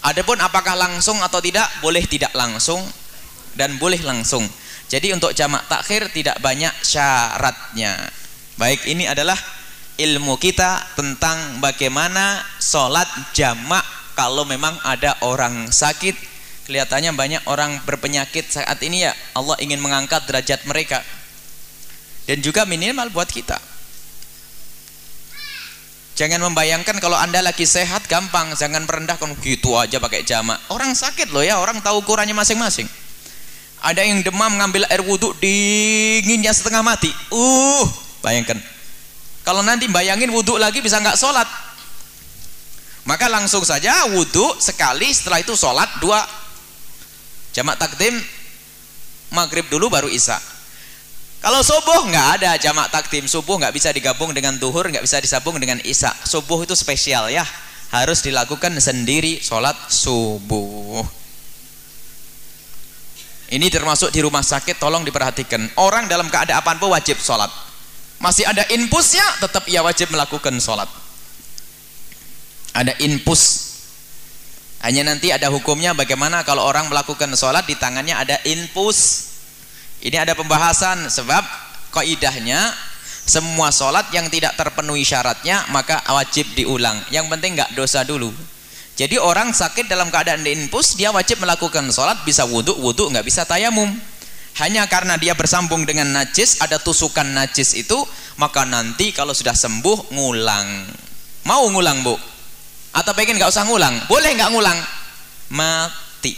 Adapun apakah langsung atau tidak boleh tidak langsung dan boleh langsung. Jadi untuk jamak takhir tidak banyak syaratnya. Baik ini adalah ilmu kita tentang bagaimana sholat jamak kalau memang ada orang sakit. Kelihatannya banyak orang berpenyakit saat ini ya. Allah ingin mengangkat derajat mereka. Dan juga minimal buat kita. Jangan membayangkan kalau anda lagi sehat gampang. Jangan merendahkan gitu aja pakai jamak. Orang sakit loh ya orang tahu ukurannya masing-masing. Ada yang demam ngambil air wudhu dinginnya setengah mati. Uh bayangkan kalau nanti bayangin wudhu lagi bisa nggak sholat. Maka langsung saja wudhu sekali setelah itu sholat dua. Jamak takdim maghrib dulu baru isya. Kalau subuh nggak ada jamak takdim subuh nggak bisa digabung dengan duhur nggak bisa disambung dengan isya. Subuh itu spesial ya harus dilakukan sendiri sholat subuh. Ini termasuk di rumah sakit tolong diperhatikan. Orang dalam keadaan apa pun wajib sholat masih ada infusnya tetap ia wajib melakukan sholat ada infus hanya nanti ada hukumnya bagaimana kalau orang melakukan sholat di tangannya ada infus. Ini ada pembahasan sebab kaidahnya semua sholat yang tidak terpenuhi syaratnya maka wajib diulang. Yang penting nggak dosa dulu. Jadi orang sakit dalam keadaan infus dia wajib melakukan sholat bisa wudhu wudhu nggak bisa tayamum. Hanya karena dia bersambung dengan najis ada tusukan najis itu maka nanti kalau sudah sembuh ngulang. Mau ngulang bu? atau pengen nggak usah ngulang? Boleh nggak ngulang? Mati.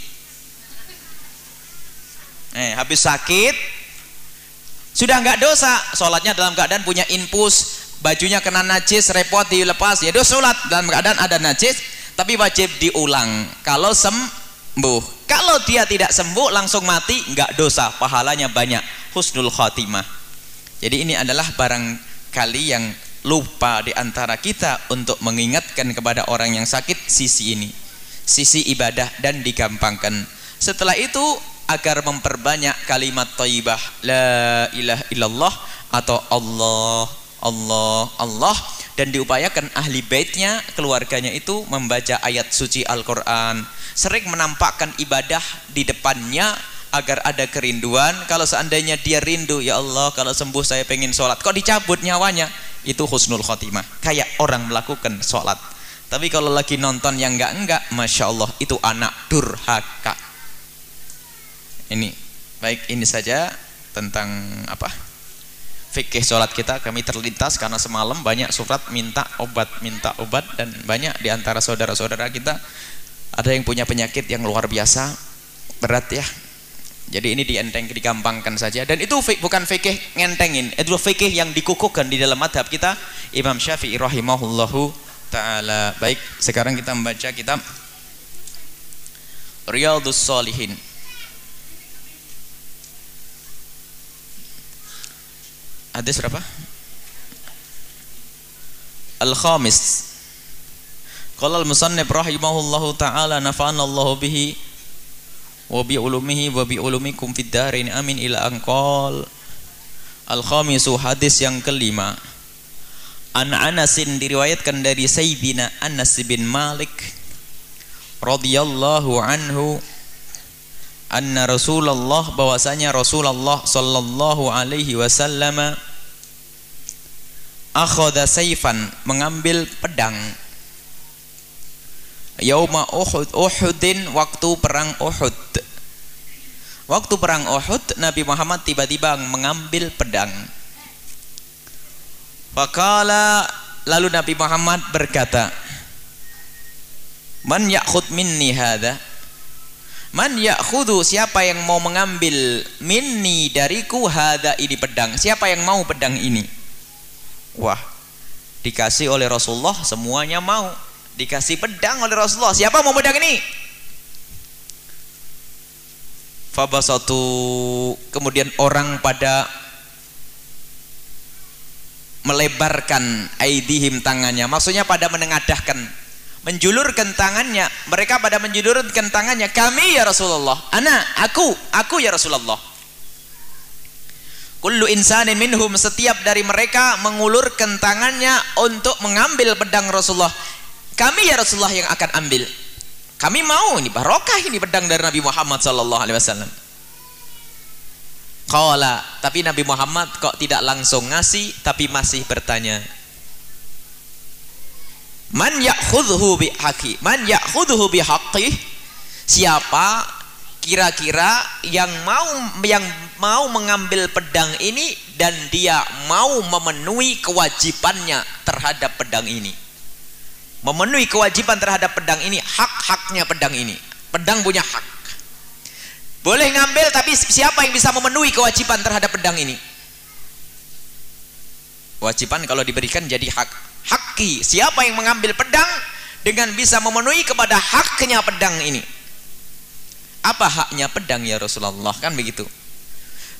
Eh habis sakit sudah nggak dosa. Sholatnya dalam keadaan punya infus bajunya kena najis repot dilepas ya dosa sholat. Dalam keadaan ada najis tapi wajib diulang. Kalau sembuh kalau dia tidak sembuh langsung mati nggak dosa. Pahalanya banyak. Husnul khotimah jadi ini adalah barangkali yang lupa di antara kita untuk mengingatkan kepada orang yang sakit sisi ini. Sisi ibadah dan digampangkan. Setelah itu agar memperbanyak kalimat thayyibah la ilaha illallah atau Allah Allah Allah dan diupayakan ahli baitnya keluarganya itu membaca ayat suci Al-Quran. Sering menampakkan ibadah di depannya agar ada kerinduan. Kalau seandainya dia rindu ya Allah kalau sembuh saya pengen sholat. Kok dicabut nyawanya? Itu husnul khotimah. Kayak orang melakukan sholat. Tapi kalau lagi nonton yang enggak-enggak Masya Allah itu anak durhaka. Ini baik ini saja tentang apa fikih sholat kita kami terlintas karena semalam banyak surat minta obat minta obat dan banyak di antara saudara-saudara kita ada yang punya penyakit yang luar biasa berat ya. Jadi ini dienteng digampangkan saja. Dan itu bukan fikih ngentengin itu fikih yang dikukuhkan di dalam madhab kita Imam Syafi'i rahimahullahu taala. Baik sekarang kita membaca kitab Riyadus Salihin Hadis berapa? Al-Khamis. Qala al-musannif rahimahullahu taala nafa'ana Allah bihi wa bi ulumihi wa bi ulumikum fid darin amin ila anqal. Al-khamisu hadis yang kelima. An Anasin diriwayatkan dari Sayyidina Anas bin Malik radhiyallahu anhu anna Rasulullah bahwasanya Rasulullah sallallahu alaihi wasallam akhadha saifan mengambil pedang. Yauma Uhud Uhudin waktu perang Uhud. Waktu perang Uhud Nabi Muhammad tiba-tiba mengambil pedang. Fakala lalu Nabi Muhammad berkata Man ya'khud minni hadha Man ya'khudhu siapa yang mau mengambil minni dariku hada ini pedang. Siapa yang mau pedang ini? Wah, dikasih oleh Rasulullah semuanya mau. Dikasih pedang oleh Rasulullah. Siapa mau pedang ini? Fabasatu kemudian orang pada melebarkan aidihim tangannya. Maksudnya pada menengadahkan menjulurkan tangannya. Mereka pada menjulurkan tangannya kami ya Rasulullah ana aku aku ya Rasulullah. Kullu insanin minhum setiap dari mereka mengulurkan tangannya untuk mengambil pedang Rasulullah. Kami ya Rasulullah yang akan ambil. Kami mau ini barokah ini pedang dari Nabi Muhammad sallallahu alaihi wasallam. Qala tapi Nabi Muhammad kok tidak langsung ngasih tapi masih bertanya man ya'khudhu bi haqi. Man ya'khudhu bi haqqi siapa kira-kira yang mau yang mau mengambil pedang ini dan dia mau memenuhi kewajibannya terhadap pedang ini. Memenuhi kewajiban terhadap pedang ini hak-haknya pedang ini. Pedang punya hak. Boleh ngambil tapi siapa yang bisa memenuhi kewajiban terhadap pedang ini? Kewajiban kalau diberikan jadi hak haki. Siapa yang mengambil pedang dengan bisa memenuhi kepada haknya pedang ini? Apa haknya pedang ya Rasulullah? Kan begitu.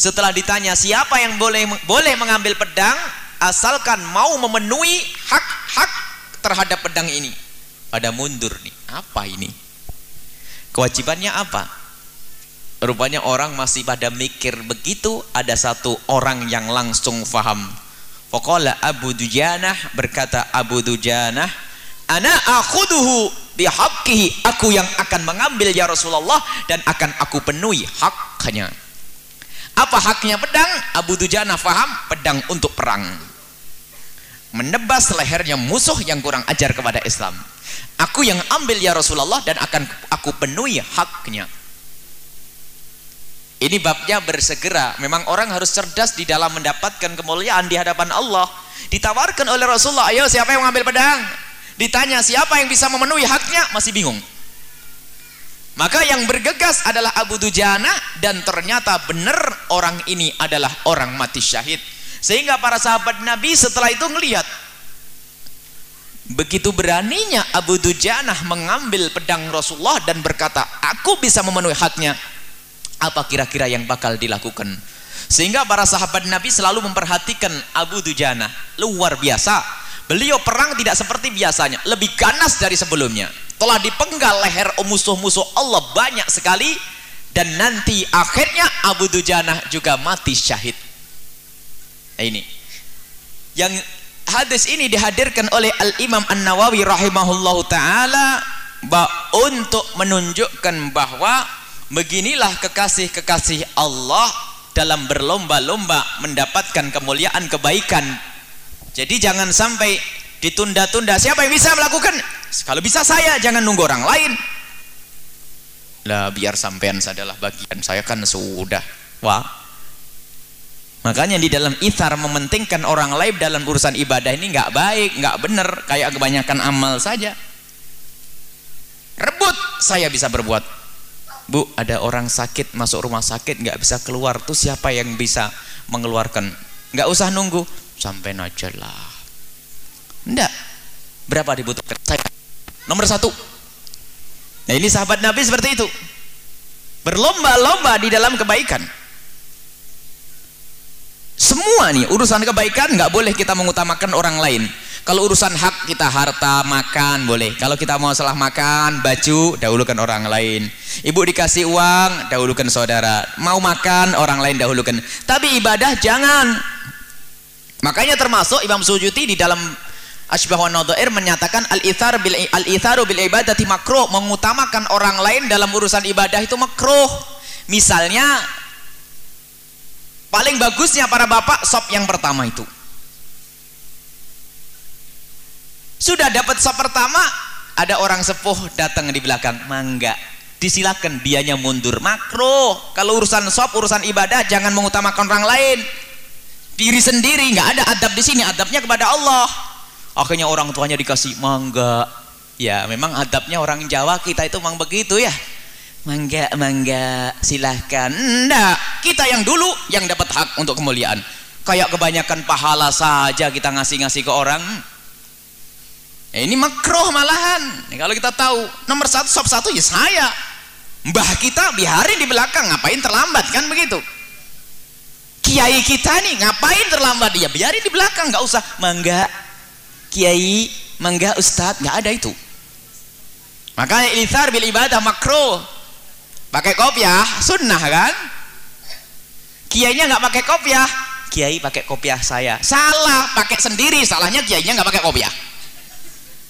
Setelah ditanya siapa yang boleh boleh mengambil pedang asalkan mau memenuhi hak-hak terhadap pedang ini? Pada mundur nih apa ini? Kewajibannya apa? Rupanya orang masih pada mikir begitu ada satu orang yang langsung faham Faqala Abu Dujanah berkata Abu Dujanah ana akhuduhu bihaqqihi aku yang akan mengambil ya Rasulullah dan akan aku penuhi haknya. Apa haknya pedang? Abu Dujanah faham pedang untuk perang. Menebas lehernya musuh yang kurang ajar kepada Islam. Aku yang ambil ya Rasulullah dan akan aku penuhi haknya ini babnya bersegera. Memang orang harus cerdas di dalam mendapatkan kemuliaan di hadapan Allah. Ditawarkan oleh Rasulullah, ayo siapa yang mengambil pedang? Ditanya siapa yang bisa memenuhi haknya? Masih bingung. Maka yang bergegas adalah Abu Dujana dan ternyata benar orang ini adalah orang mati syahid. Sehingga para sahabat Nabi setelah itu melihat begitu beraninya Abu Dujanah mengambil pedang Rasulullah dan berkata, "Aku bisa memenuhi haknya." Apa kira-kira yang bakal dilakukan. Sehingga para sahabat Nabi selalu memperhatikan Abu Dujana. Luar biasa. Beliau perang tidak seperti biasanya. Lebih ganas dari sebelumnya. Telah dipenggal leher musuh-musuh Allah banyak sekali. Dan nanti akhirnya Abu Dujana juga mati syahid. Nah, ini. Yang hadis ini dihadirkan oleh Al-Imam An-Nawawi rahimahullahu taala. Untuk menunjukkan bahwa Beginilah kekasih-kekasih Allah dalam berlomba-lomba mendapatkan kemuliaan kebaikan. Jadi jangan sampai ditunda-tunda. Siapa yang bisa melakukan? Kalau bisa saya, jangan nunggu orang lain. Lah biar sampean sadalah bagian saya kan sudah. Wah. Makanya di dalam ithar mementingkan orang lain dalam urusan ibadah ini nggak baik, nggak benar, kayak kebanyakan amal saja. Rebut, saya bisa berbuat. Bu, ada orang sakit masuk rumah sakit nggak bisa keluar tuh siapa yang bisa mengeluarkan? Nggak usah nunggu, sampai aja lah. Enggak. Berapa dibutuhkan? Saya. Nomor satu. Nah ini sahabat Nabi seperti itu. Berlomba-lomba di dalam kebaikan semua nih urusan kebaikan nggak boleh kita mengutamakan orang lain kalau urusan hak kita harta makan boleh. Kalau kita mau salah makan baju dahulukan orang lain. Ibu dikasih uang dahulukan saudara. Mau makan orang lain dahulukan. Tapi ibadah jangan. Makanya termasuk Imam Sujuti di dalam Ashbah wa Nadhair menyatakan al-ithar bil al-itharu bil ibadati makruh. Mengutamakan orang lain dalam urusan ibadah itu makruh. Misalnya Paling bagusnya para bapak sop yang pertama itu. Sudah dapat sop pertama, ada orang sepuh datang di belakang, mangga. Disilakan dianya mundur. Makro, kalau urusan sop, urusan ibadah jangan mengutamakan orang lain. Diri sendiri nggak ada adab di sini, adabnya kepada Allah. Akhirnya orang tuanya dikasih mangga. Ya, memang adabnya orang Jawa kita itu memang begitu ya mangga mangga silahkan enggak kita yang dulu yang dapat hak untuk kemuliaan kayak kebanyakan pahala saja kita ngasih-ngasih ke orang eh, ini makroh malahan. Nih, kalau kita tahu nomor satu sop satu ya saya. Mbah kita biarin di belakang ngapain terlambat kan begitu? Kiai kita nih ngapain terlambat? Dia biarin di belakang nggak usah. Mangga. Kiai mangga ustadz nggak ada itu. Makanya ilithar bil ibadah makro pakai kopiah sunnah kan? Kiainya nggak pakai kopiah kiai pakai kopiah saya. Salah pakai sendiri. Salahnya kiainya nggak pakai kopiah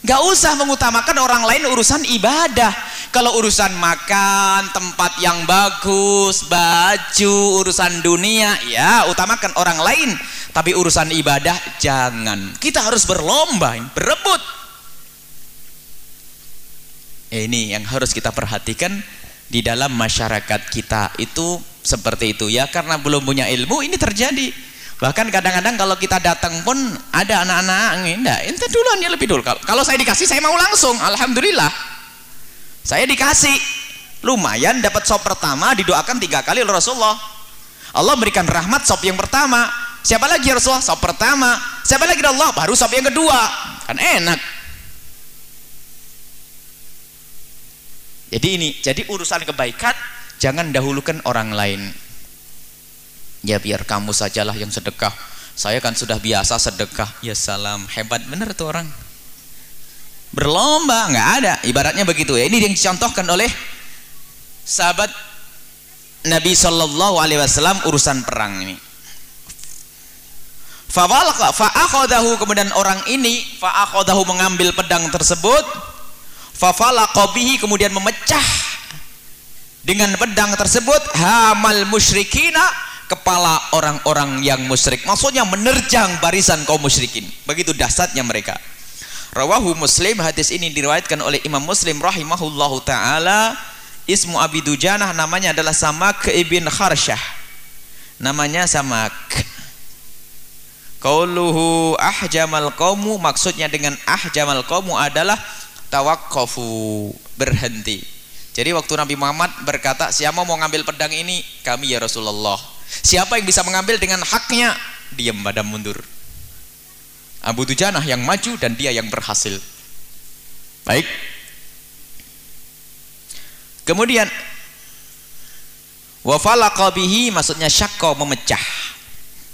nggak usah mengutamakan orang lain urusan ibadah. Kalau urusan makan tempat yang bagus baju urusan dunia ya utamakan orang lain. Tapi urusan ibadah jangan. Kita harus berlomba berebut. Ini yang harus kita perhatikan di dalam masyarakat kita itu seperti itu ya. Karena belum punya ilmu ini terjadi bahkan kadang-kadang kalau kita datang pun ada anak-anak enggak ente duluan dia lebih dulu. Kalau saya dikasih saya mau langsung. Alhamdulillah. Saya dikasih. Lumayan dapat sop pertama didoakan tiga kali oleh Rasulullah. Allah berikan rahmat sop yang pertama. Siapa lagi ya Rasulullah? Sop pertama. Siapa lagi? Allah baru sop yang kedua. Kan enak. Jadi ini, jadi urusan kebaikan jangan dahulukan orang lain. Ya biar kamu sajalah yang sedekah. Saya kan sudah biasa sedekah. Ya salam, hebat bener tuh orang. Berlomba nggak ada, ibaratnya begitu ya. Ini yang dicontohkan oleh sahabat Nabi Shallallahu Alaihi Wasallam urusan perang ini. Fa'akhodahu kemudian orang ini fa'akhodahu mengambil pedang tersebut fafala qabihi kemudian memecah dengan pedang tersebut hamal musyrikina kepala orang-orang yang musyrik. Maksudnya menerjang barisan kaum musyrikin. Begitu dahsyatnya mereka. Rawahu muslim hadis ini diriwayatkan oleh imam muslim rahimahullahu ta'ala. Ismu abi dujanah namanya adalah samak ibn kharsyah. Namanya samak. Qauluhu ahjamal qaumu maksudnya dengan ahjamal qaumu adalah tawakkofu berhenti. Jadi waktu Nabi Muhammad berkata siapa mau ngambil pedang ini? Kami ya Rasulullah siapa yang bisa mengambil dengan haknya? Diam pada mundur. Abu Dujanah yang maju dan dia yang berhasil. Baik. Kemudian wafalaqa bihi maksudnya syakko memecah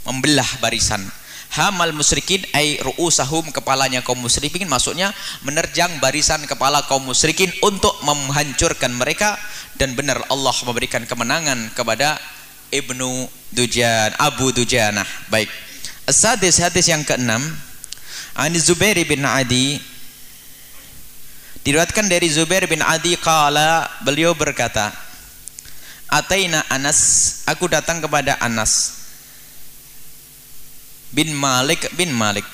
membelah barisan. Hamal musyrikin ay ru'usahum kepalanya kaum musyrikin maksudnya menerjang barisan kepala kaum musyrikin untuk menghancurkan mereka. Dan benar Allah memberikan kemenangan kepada Ibnu Dujan Abu Dujanah. Baik. As-sadis hadis yang keenam. An Zubair bin Adi. Diriwayatkan dari Zubair bin Adi kala beliau berkata Ataina Anas aku datang kepada Anas bin Malik bin Malik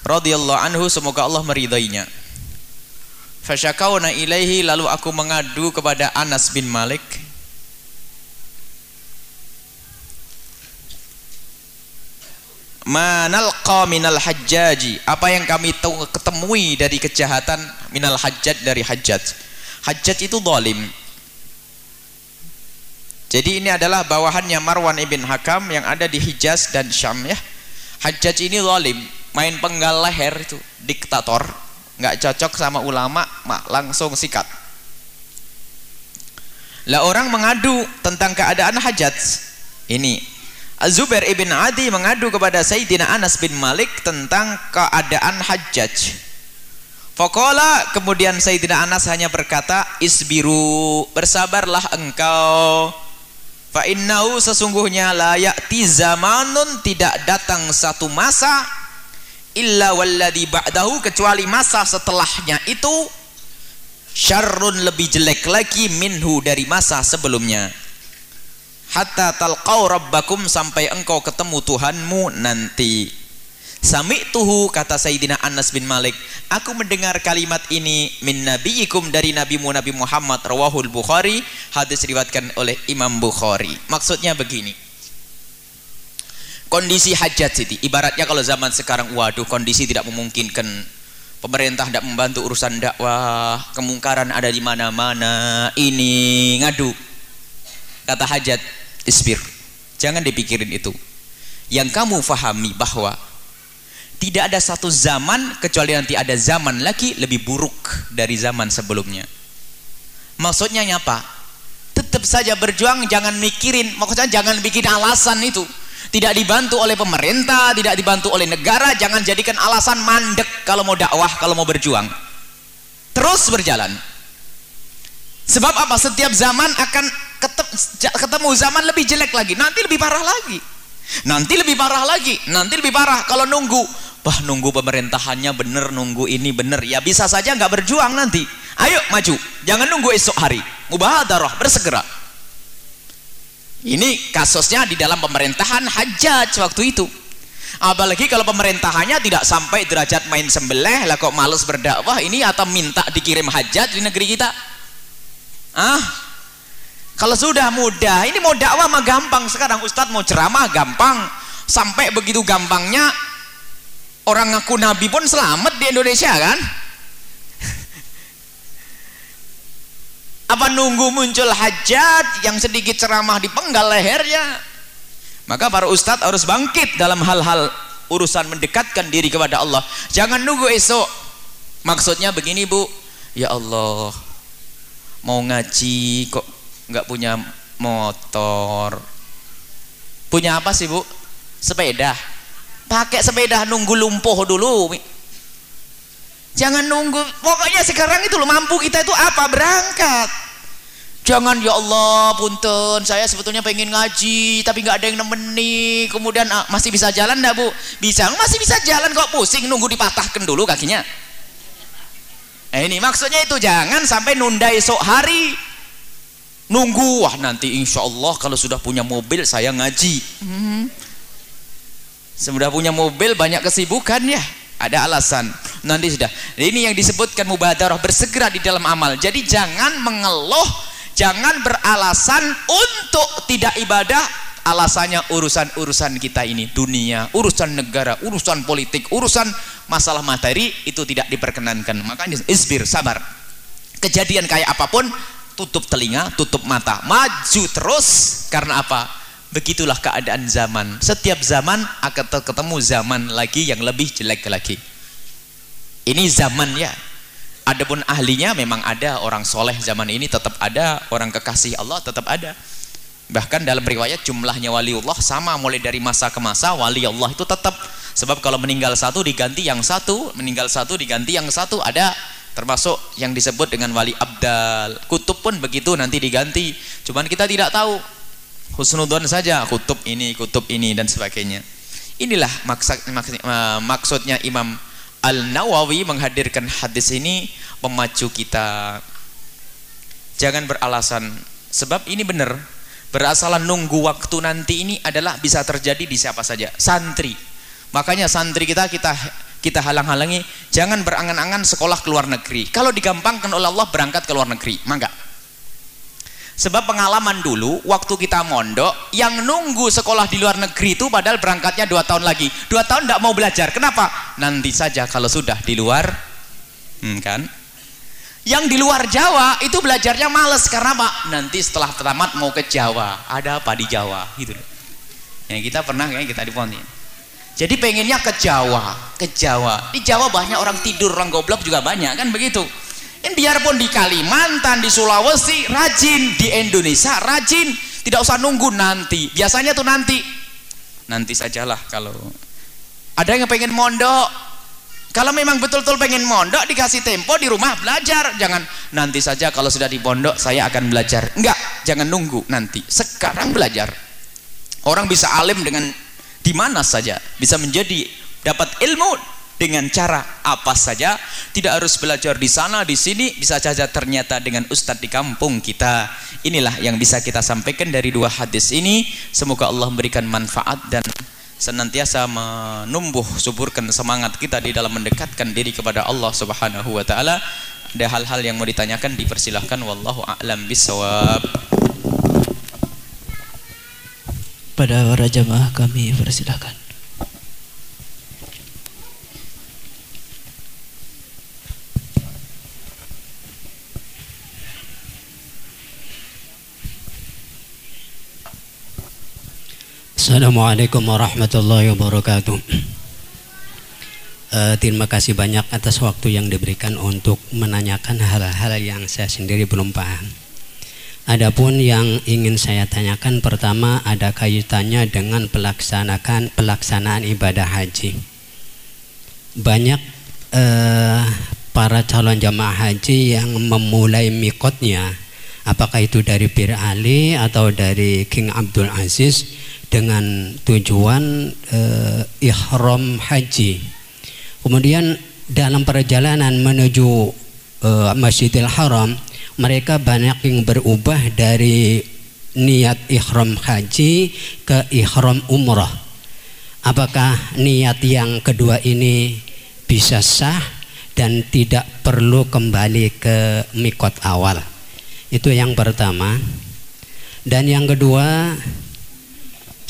radhiyallahu anhu semoga Allah meridainya. Fasyakawna ilaihi lalu aku mengadu kepada Anas bin Malik manalqa minal hajjaji. Apa yang kami ketemui dari kejahatan minal hajjat dari hajjat. Hajjat itu zalim. Jadi ini adalah bawahannya Marwan ibn Hakam yang ada di Hijaz dan Syam ya. Hajjat ini zalim. Main penggal leher itu diktator. Nggak cocok sama ulama mak langsung sikat. Lah orang mengadu tentang keadaan hajat ini Az-Zubair ibn Adi mengadu kepada Sayyidina Anas bin Malik tentang keadaan hajjaj. Fakola kemudian Sayyidina Anas hanya berkata isbiru bersabarlah engkau. Fa innahu sesungguhnya la ya'ti zamanun tidak datang satu masa illa walladhi ba'dahu kecuali masa setelahnya itu syarrun lebih jelek lagi minhu dari masa sebelumnya hatta talqau rabbakum sampai engkau ketemu Tuhanmu nanti. Sami'tuhu kata Sayyidina Anas bin Malik aku mendengar kalimat ini min nabiyikum dari nabimu Nabi Muhammad rawahul Bukhari hadis riwayatkan oleh Imam Bukhari. Maksudnya begini. Kondisi hajat siti ibaratnya kalau zaman sekarang waduh kondisi tidak memungkinkan. Pemerintah tidak membantu urusan dakwah kemungkaran ada di mana-mana ini ngadu kata hajat isbir jangan dipikirin itu. Yang kamu fahami bahwa tidak ada satu zaman kecuali nanti ada zaman lagi lebih buruk dari zaman sebelumnya. Maksudnya apa tetap saja berjuang jangan mikirin. Maksudnya jangan bikin alasan itu. Tidak dibantu oleh pemerintah, tidak dibantu oleh negara, jangan jadikan alasan mandek kalau mau dakwah, kalau mau berjuang. Terus berjalan. Sebab apa? Setiap zaman akan ketemu zaman lebih jelek lagi, nanti lebih parah lagi. Nanti lebih parah lagi, nanti lebih parah kalau nunggu. Wah, nunggu pemerintahannya bener, nunggu ini bener. Ya bisa saja nggak berjuang nanti. Ayo maju, jangan nunggu esok hari. Mubahadarah, bersegera. Ini kasusnya di dalam pemerintahan Hajjaj waktu itu. Apalagi kalau pemerintahannya tidak sampai derajat main sembelih lah kok males berdakwah ini atau minta dikirim hajat di negeri kita. Ah, kalau sudah mudah, ini mau dakwah mah gampang. Sekarang Ustadz mau ceramah gampang. Sampai begitu gampangnya orang ngaku nabi pun selamat di Indonesia kan? apa nunggu muncul hajat yang sedikit ceramah di penggal lehernya? Maka para ustadz harus bangkit dalam hal-hal urusan mendekatkan diri kepada Allah. Jangan nunggu esok. Maksudnya begini bu. Ya Allah mau ngaji kok nggak punya motor punya apa sih bu sepeda pakai sepeda nunggu lumpuh dulu Jangan nunggu. Pokoknya sekarang itu lo mampu kita itu apa? Berangkat. Jangan ya Allah punten saya sebetulnya pengen ngaji tapi nggak ada yang nemeni kemudian ah, masih bisa jalan enggak bu? Bisa masih bisa jalan kok pusing nunggu dipatahkan dulu kakinya. Nah ini maksudnya itu jangan sampai nunda esok hari. Nunggu wah nanti insya Allah kalau sudah punya mobil saya ngaji. Hmm. Sudah punya mobil banyak kesibukan ya. Ada alasan. Nanti sudah. Ini yang disebutkan mubadarah bersegera di dalam amal. Jadi jangan mengeluh jangan beralasan untuk tidak ibadah alasannya urusan-urusan kita ini dunia urusan negara urusan politik urusan masalah materi itu tidak diperkenankan. Makanya isbir sabar. Kejadian kayak apa pun tutup telinga tutup mata. Maju terus karena apa? Begitulah keadaan zaman. Setiap zaman akan ketemu zaman lagi yang lebih jelek lagi. Ini zaman ya. Adapun ahlinya memang ada orang soleh zaman ini tetap ada orang kekasih Allah tetap ada bahkan dalam riwayat jumlahnya waliullah sama mulai dari masa ke masa wali Allah itu tetap. Sebab kalau meninggal satu diganti yang satu meninggal satu diganti yang satu. Ada termasuk yang disebut dengan wali abdal. Kutub pun begitu nanti diganti. Cuman kita tidak tahu. Husnudon saja kutub ini kutub ini dan sebagainya. Inilah maksud, maksud, maksudnya Imam Al-Nawawi menghadirkan hadis ini memacu kita. Jangan beralasan. Sebab ini benar berasalan nunggu waktu nanti ini adalah bisa terjadi di siapa saja santri makanya santri kita kita kita halang-halangi jangan berangan-angan sekolah ke luar negeri kalau digampangkan oleh Allah berangkat ke luar negeri mangga Sebab pengalaman dulu waktu kita mondok yang nunggu sekolah di luar negeri itu padahal berangkatnya dua tahun lagi. Dua tahun tidak mau belajar. Kenapa? Nanti saja kalau sudah di luar, hmm, kan? Yang di luar Jawa itu belajarnya males karena apa? Nanti setelah tamat mau ke Jawa. Ada apa di Jawa? Gitu. Yang kita pernah kayak kita di Ponti. Jadi pengennya ke Jawa, ke Jawa. Di Jawa banyak orang tidur, orang goblok juga banyak kan begitu. Yang biarpun di Kalimantan, di Sulawesi rajin, di Indonesia rajin, tidak usah nunggu nanti. Biasanya tuh nanti. Nanti sajalah kalau ada yang pengen mondok. Kalau memang betul-betul pengen mondok dikasih tempo di rumah belajar, jangan nanti saja kalau sudah di pondok saya akan belajar. Enggak, jangan nunggu nanti. Sekarang belajar. Orang bisa alim dengan di mana saja, bisa menjadi dapat ilmu dengan cara apa saja tidak harus belajar di sana di sini bisa saja ternyata dengan ustadz di kampung kita inilah yang bisa kita sampaikan dari dua hadis ini semoga Allah memberikan manfaat dan senantiasa menumbuh suburkan semangat kita di dalam mendekatkan diri kepada Allah Subhanahu wa taala. Ada hal-hal yang mau ditanyakan dipersilahkan. Wallahu a'lam bisawab pada para kami persilahkan Assalamualaikum warahmatullahi wabarakatuh. Uh, terima kasih banyak atas waktu yang diberikan untuk menanyakan hal-hal yang saya sendiri belum paham. Adapun yang ingin saya tanyakan pertama ada kaitannya dengan pelaksanakan pelaksanaan ibadah haji. Banyak uh, para calon jamaah haji yang memulai mikotnya apakah itu dari Bir Ali atau dari King Abdul Aziz dengan tujuan uh, ihram haji. Kemudian dalam perjalanan menuju uh, Masjidil Haram, mereka banyak yang berubah dari niat ihram haji ke ihram umrah. Apakah niat yang kedua ini bisa sah dan tidak perlu kembali ke mikot awal? Itu yang pertama. Dan yang kedua,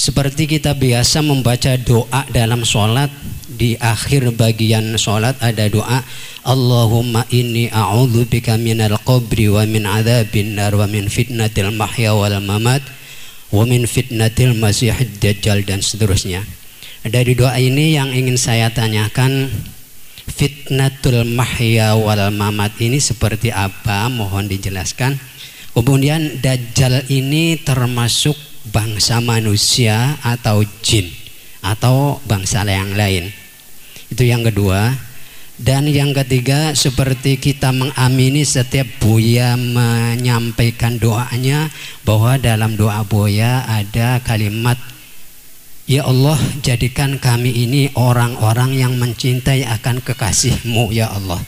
seperti kita biasa membaca doa dalam sholat di akhir bagian sholat ada doa Allahumma inni a'udhu bika minal qabri wa min adabin nar wa min fitnatil mahya wal mamat wa min fitnatil masihid dajjal dan seterusnya. Dari doa ini yang ingin saya tanyakan fitnatul mahya wal mamat ini seperti apa? Mohon dijelaskan. Kemudian dajjal ini termasuk bangsa manusia atau jin atau bangsa yang lain. Itu yang kedua. Dan yang ketiga seperti kita mengamini setiap Buya menyampaikan doanya bahwa dalam doa Buya ada kalimat Ya Allah jadikan kami ini orang-orang yang mencintai akan kekasihmu ya Allah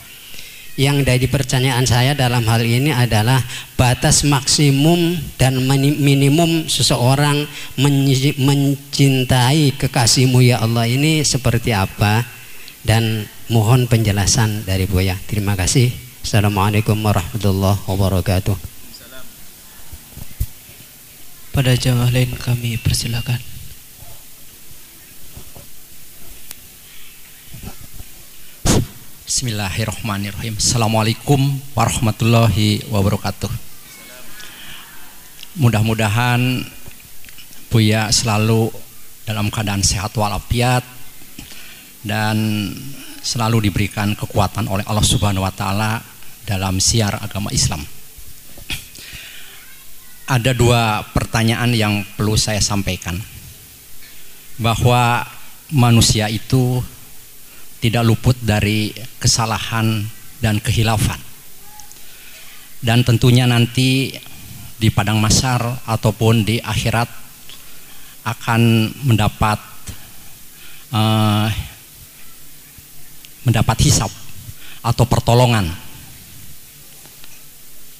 yang dari pertanyaan saya dalam hal ini adalah batas maksimum dan minimum seseorang mencintai kekasihmu ya Allah ini seperti apa dan mohon penjelasan dari Buya. Terima kasih. Assalamualaikum warahmatullahi wabarakatuh. Pada jamaah lain kami persilakan. Bismillahirrahmanirrahim. Assalamualaikum warahmatullahi wabarakatuh. Mudah-mudahan Buya selalu dalam keadaan sehat walafiat dan selalu diberikan kekuatan oleh Allah Subhanahu wa taala dalam siar agama Islam. Ada dua pertanyaan yang perlu saya sampaikan. Bahwa manusia itu tidak luput dari kesalahan dan kehilafan. Dan tentunya nanti di padang masar ataupun di akhirat akan mendapat uh, mendapat hisap atau pertolongan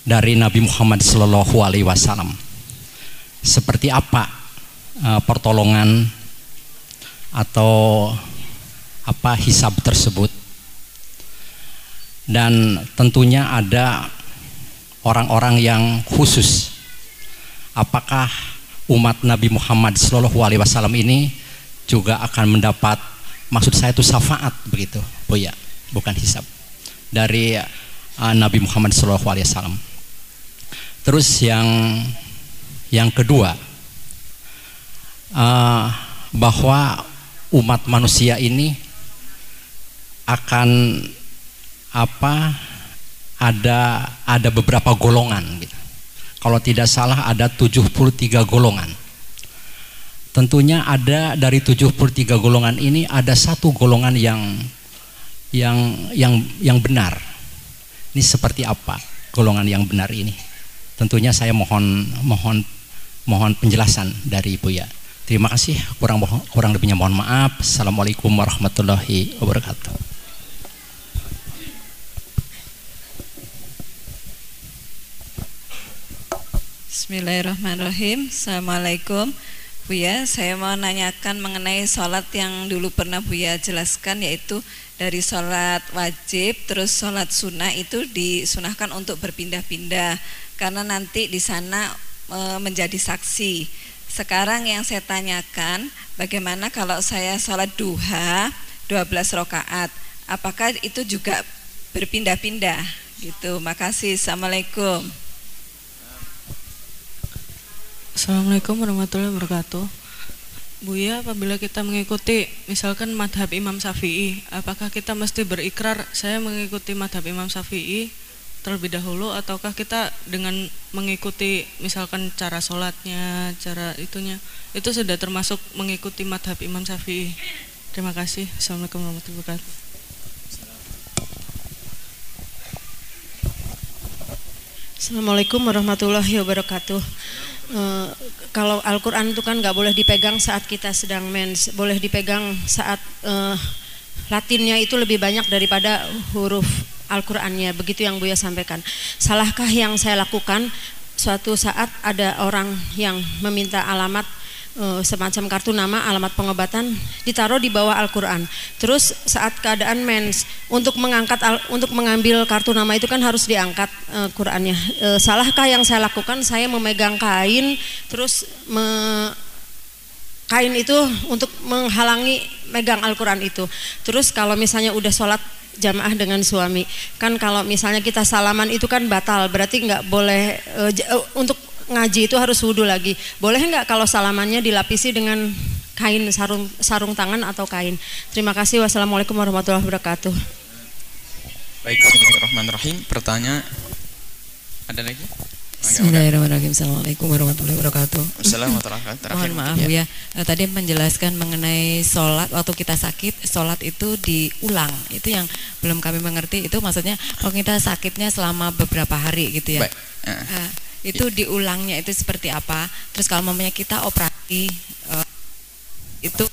dari Nabi Muhammad Sallallahu Alaihi Wasallam. Seperti apa uh, pertolongan atau apa hisab tersebut dan tentunya ada orang-orang yang khusus apakah umat Nabi Muhammad Shallallahu Alaihi Wasallam ini juga akan mendapat maksud saya itu syafaat begitu, oh ya, bukan hisab dari uh, Nabi Muhammad Shallallahu Alaihi Wasallam. Terus yang yang kedua uh, bahwa umat manusia ini akan apa ada ada beberapa golongan gitu. Kalau tidak salah ada 73 golongan. Tentunya ada dari 73 golongan ini ada satu golongan yang yang yang yang benar. Ini seperti apa golongan yang benar ini? Tentunya saya mohon mohon mohon penjelasan dari Ibu ya. Terima kasih. Kurang kurang lebihnya mohon maaf. Assalamualaikum warahmatullahi wabarakatuh. Bismillahirrahmanirrahim Assalamualaikum Buya, saya mau nanyakan mengenai sholat yang dulu pernah Buya jelaskan yaitu dari sholat wajib terus sholat sunnah itu disunahkan untuk berpindah-pindah karena nanti di sana e, menjadi saksi. Sekarang yang saya tanyakan bagaimana kalau saya sholat duha 12 rakaat, apakah itu juga berpindah-pindah? Gitu. Makasih. Assalamualaikum. Assalamualaikum warahmatullahi wabarakatuh. Buya, apabila kita mengikuti misalkan madhab Imam Syafi'i, apakah kita mesti berikrar saya mengikuti madhab Imam Syafi'i terlebih dahulu, ataukah kita dengan mengikuti misalkan cara sholatnya, cara itunya, itu sudah termasuk mengikuti madhab Imam Syafi'i? Terima kasih. Assalamualaikum warahmatullahi wabarakatuh. Assalamualaikum warahmatullahi wabarakatuh. Uh, kalau Al-Quran itu kan nggak boleh dipegang saat kita sedang mens, boleh dipegang saat uh, Latinnya itu lebih banyak daripada huruf Al-Qurannya. Begitu yang Buya sampaikan. Salahkah yang saya lakukan? Suatu saat ada orang yang meminta alamat uh, semacam kartu nama alamat pengobatan ditaruh di bawah Al-Qur'an. Terus saat keadaan mens untuk mengangkat untuk mengambil kartu nama itu kan harus diangkat uh, Qur'annya. Uh, salahkah yang saya lakukan? Saya memegang kain terus me, kain itu untuk menghalangi megang Al-Qur'an itu. Terus kalau misalnya udah sholat jamaah dengan suami kan kalau misalnya kita salaman itu kan batal berarti nggak boleh uh, untuk ngaji itu harus wudhu lagi. Boleh nggak kalau salamannya dilapisi dengan kain sarung sarung tangan atau kain? Terima kasih. Wassalamualaikum warahmatullahi wabarakatuh. Baik, Bismillahirrahmanirrahim. Pertanyaan ada lagi? Bismillahirrahmanirrahim. Assalamualaikum warahmatullahi wabarakatuh. Assalamualaikum Mohon maaf ya. ya. Tadi menjelaskan mengenai sholat waktu kita sakit, sholat itu diulang. Itu yang belum kami mengerti. Itu maksudnya kalau kita sakitnya selama beberapa hari gitu ya. Baik. Uh itu diulangnya itu seperti apa? Terus kalau mamanya kita operasi uh, itu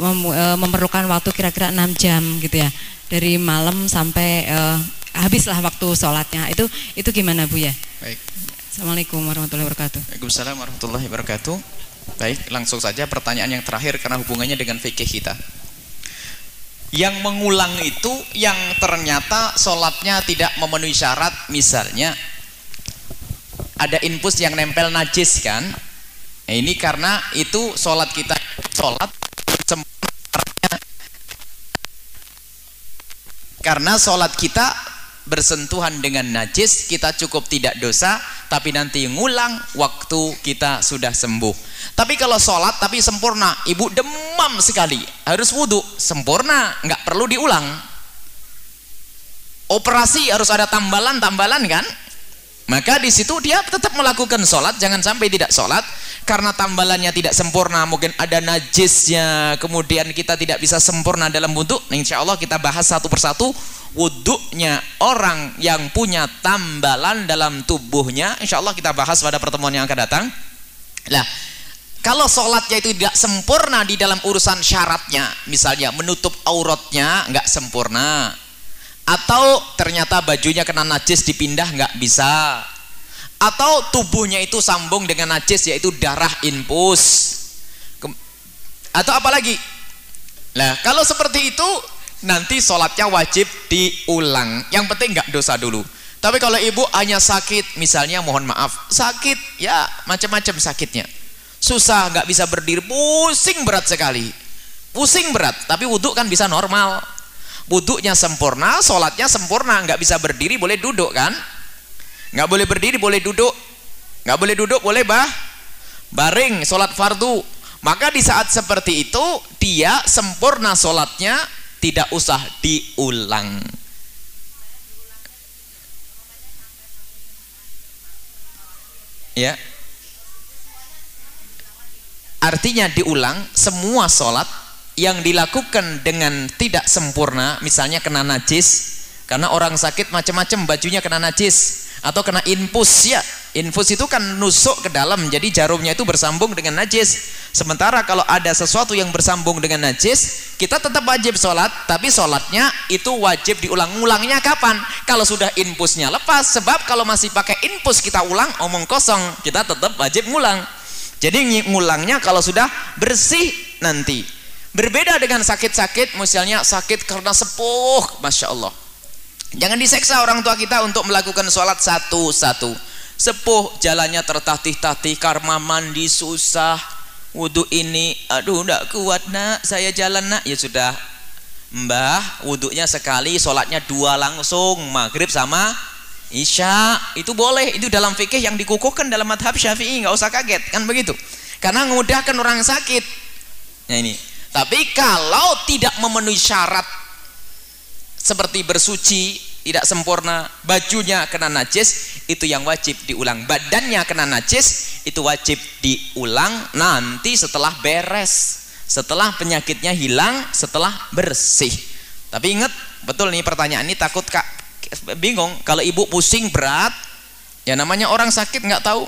mem, uh, memerlukan waktu kira-kira 6 jam gitu ya. Dari malam sampai uh, habislah waktu sholatnya. Itu itu gimana bu ya? Baik. Assalamualaikum warahmatullahi wabarakatuh. Waalaikumsalam warahmatullahi wabarakatuh. Baik, langsung saja pertanyaan yang terakhir karena hubungannya dengan fikih kita. Yang mengulang itu yang ternyata sholatnya tidak memenuhi syarat, misalnya ada infus yang nempel najis kan? Nah, ini karena itu sholat kita sholat karena sholat kita bersentuhan dengan najis kita cukup tidak dosa tapi nanti ngulang waktu kita sudah sembuh. Tapi kalau sholat tapi sempurna ibu demam sekali. Harus wudhu sempurna nggak perlu diulang. Operasi harus ada tambalan-tambalan kan maka di situ dia tetap melakukan sholat jangan sampai tidak sholat. Karena tambalannya tidak sempurna mungkin ada najisnya. Kemudian kita tidak bisa sempurna dalam wudhu. Nah, insya Allah kita bahas satu persatu wudhunya orang yang punya tambalan dalam tubuhnya. Insya Allah kita bahas pada pertemuan yang akan datang. Lah kalau sholatnya itu tidak sempurna di dalam urusan syaratnya misalnya menutup auratnya nggak sempurna atau ternyata bajunya kena najis dipindah nggak bisa atau tubuhnya itu sambung dengan najis yaitu darah infus atau apalagi nah kalau seperti itu nanti sholatnya wajib diulang yang penting nggak dosa dulu Tapi kalau ibu hanya sakit, misalnya mohon maaf, sakit ya macam-macam sakitnya. Susah nggak bisa berdiri, pusing berat sekali. Pusing berat, tapi wudhu kan bisa normal. Wudhunya sempurna, sholatnya sempurna, nggak bisa berdiri boleh duduk kan? Nggak boleh berdiri boleh duduk, nggak boleh duduk boleh bah baring sholat fardu. Maka di saat seperti itu dia sempurna sholatnya tidak usah diulang. ya artinya diulang semua sholat yang dilakukan dengan tidak sempurna misalnya kena najis karena orang sakit macam-macam bajunya kena najis atau kena infus ya. Infus itu kan nusuk ke dalam jadi jarumnya itu bersambung dengan najis. Sementara kalau ada sesuatu yang bersambung dengan najis kita tetap wajib sholat tapi sholatnya itu wajib diulang-ulangnya kapan? Kalau sudah infusnya lepas sebab kalau masih pakai infus kita ulang omong kosong kita tetap wajib ngulang. Jadi ngulangnya kalau sudah bersih nanti berbeda dengan sakit-sakit misalnya sakit karena sepuh Masya Allah Jangan diseksa orang tua kita untuk melakukan sholat satu-satu. Sepuh jalannya tertatih-tatih, karma mandi susah. Wudhu ini, aduh tidak kuat nak, saya jalan nak. Ya sudah, mbah wudhunya sekali, sholatnya dua langsung. Maghrib sama Isya. Itu boleh, itu dalam fikih yang dikukuhkan dalam madhab syafi'i. nggak usah kaget, kan begitu. Karena memudahkan orang sakit. Nah ini. Tapi kalau tidak memenuhi syarat seperti bersuci tidak sempurna bajunya kena najis itu yang wajib diulang. Badannya kena najis itu wajib diulang nanti setelah beres. Setelah penyakitnya hilang setelah bersih. Tapi ingat betul nih pertanyaan ini takut kak bingung. Kalau ibu pusing berat. Ya namanya orang sakit nggak tahu.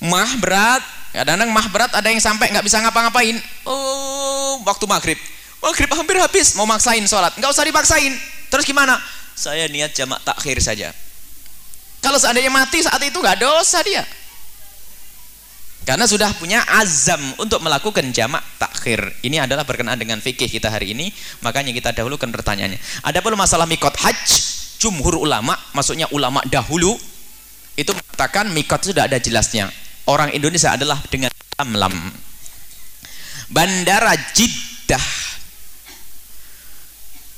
Mah berat kadang-kadang mah berat ada yang sampai nggak bisa ngapa-ngapain. Oh waktu maghrib. Maghrib hampir habis. Mau maksain sholat. Nggak usah dipaksain. Terus gimana? Saya niat jamak takhir saja. Kalau seandainya mati saat itu nggak dosa dia. Karena sudah punya azam untuk melakukan jamak takhir. Ini adalah berkenaan dengan fikih kita hari ini. Makanya kita dahulukan pertanyaannya. Ada pun masalah mikot haj jumhur ulama maksudnya ulama dahulu itu mengatakan mikot sudah ada jelasnya orang Indonesia adalah dengan lam bandara Jeddah.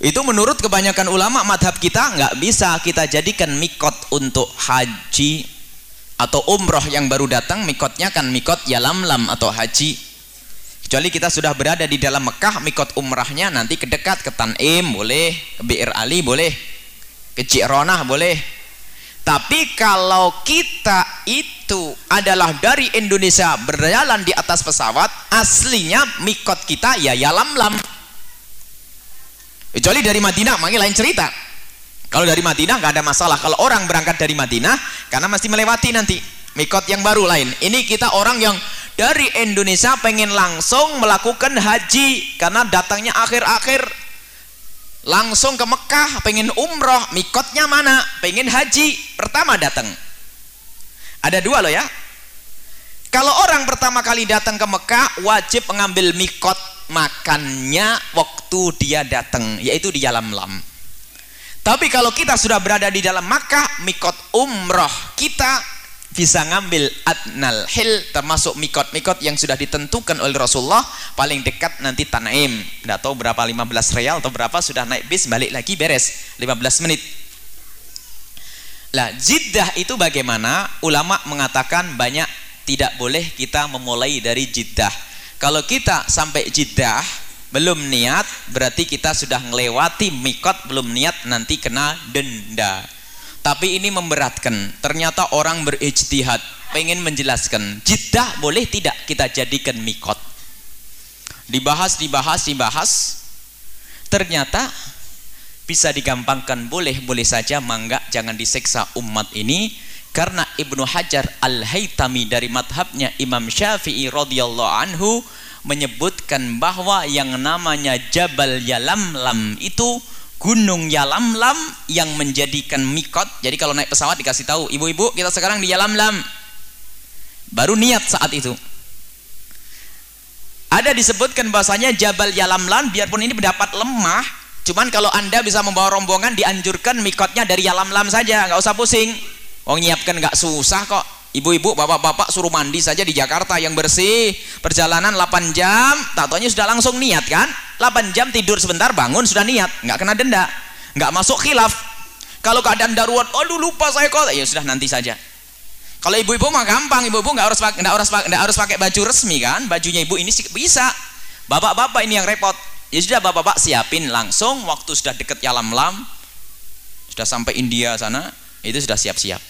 Itu menurut kebanyakan ulama madhab kita nggak bisa kita jadikan mikot untuk haji atau umroh yang baru datang mikotnya kan mikot yalam lam atau haji. Kecuali kita sudah berada di dalam Mekah mikot umrahnya nanti kedekat ke Tanim boleh. Ke Bir Ali boleh. Ke Cironah boleh tapi kalau kita itu adalah dari Indonesia berjalan di atas pesawat aslinya mikot kita ya yalam lam kecuali dari Madinah makanya lain cerita. Kalau dari Madinah nggak ada masalah. Kalau orang berangkat dari Madinah karena masih melewati nanti mikot yang baru lain. Ini kita orang yang dari Indonesia pengen langsung melakukan haji karena datangnya akhir-akhir langsung ke Mekah pengen umroh. Mikotnya mana? Pengen haji. Pertama datang. Ada dua loh ya. Kalau orang pertama kali datang ke Mekah wajib mengambil mikot makannya waktu dia datang yaitu di dalam lam. Tapi kalau kita sudah berada di dalam Makkah mikot umroh kita bisa ngambil adnal hil termasuk mikot-mikot yang sudah ditentukan oleh Rasulullah paling dekat nanti Tanaim. Tidak tahu berapa 15 real atau berapa sudah naik bis balik lagi beres 15 menit. Lah Jiddah itu bagaimana? Ulama mengatakan banyak tidak boleh kita memulai dari Jiddah. Kalau kita sampai Jeddah belum niat berarti kita sudah melewati mikot belum niat nanti kena denda tapi ini memberatkan. Ternyata orang berijtihad pengen menjelaskan. Jeddah boleh tidak kita jadikan mikot? Dibahas dibahas dibahas. Ternyata bisa digampangkan. Boleh boleh saja. Mangga jangan diseksa umat ini. Karena Ibnu Hajar Al-Haytami dari madhabnya Imam Syafi'i radhiyallahu anhu menyebutkan bahwa yang namanya Jabal Yalamlam itu gunung Yalamlam yang menjadikan mikot jadi kalau naik pesawat dikasih tahu ibu-ibu kita sekarang di Yalamlam baru niat saat itu ada disebutkan bahasanya Jabal Yalamlam biarpun ini mendapat lemah Cuman kalau anda bisa membawa rombongan dianjurkan mikotnya dari yalam-lam saja, nggak usah pusing. Oh nyiapkan nggak susah kok. Ibu-ibu, bapak-bapak suruh mandi saja di Jakarta yang bersih. Perjalanan 8 jam, tatonya sudah langsung niat kan? 8 jam tidur sebentar, bangun sudah niat, nggak kena denda, nggak masuk khilaf. Kalau keadaan darurat, aduh lupa saya kok, ya sudah nanti saja. Kalau ibu-ibu mah gampang, ibu-ibu nggak harus nggak harus nggak harus pakai baju resmi kan? Bajunya ibu ini bisa. Bapak-bapak ini yang repot. Ya sudah bapak-bapak siapin langsung waktu sudah deket Yalam Lam, sudah sampai India sana, itu sudah siap-siap.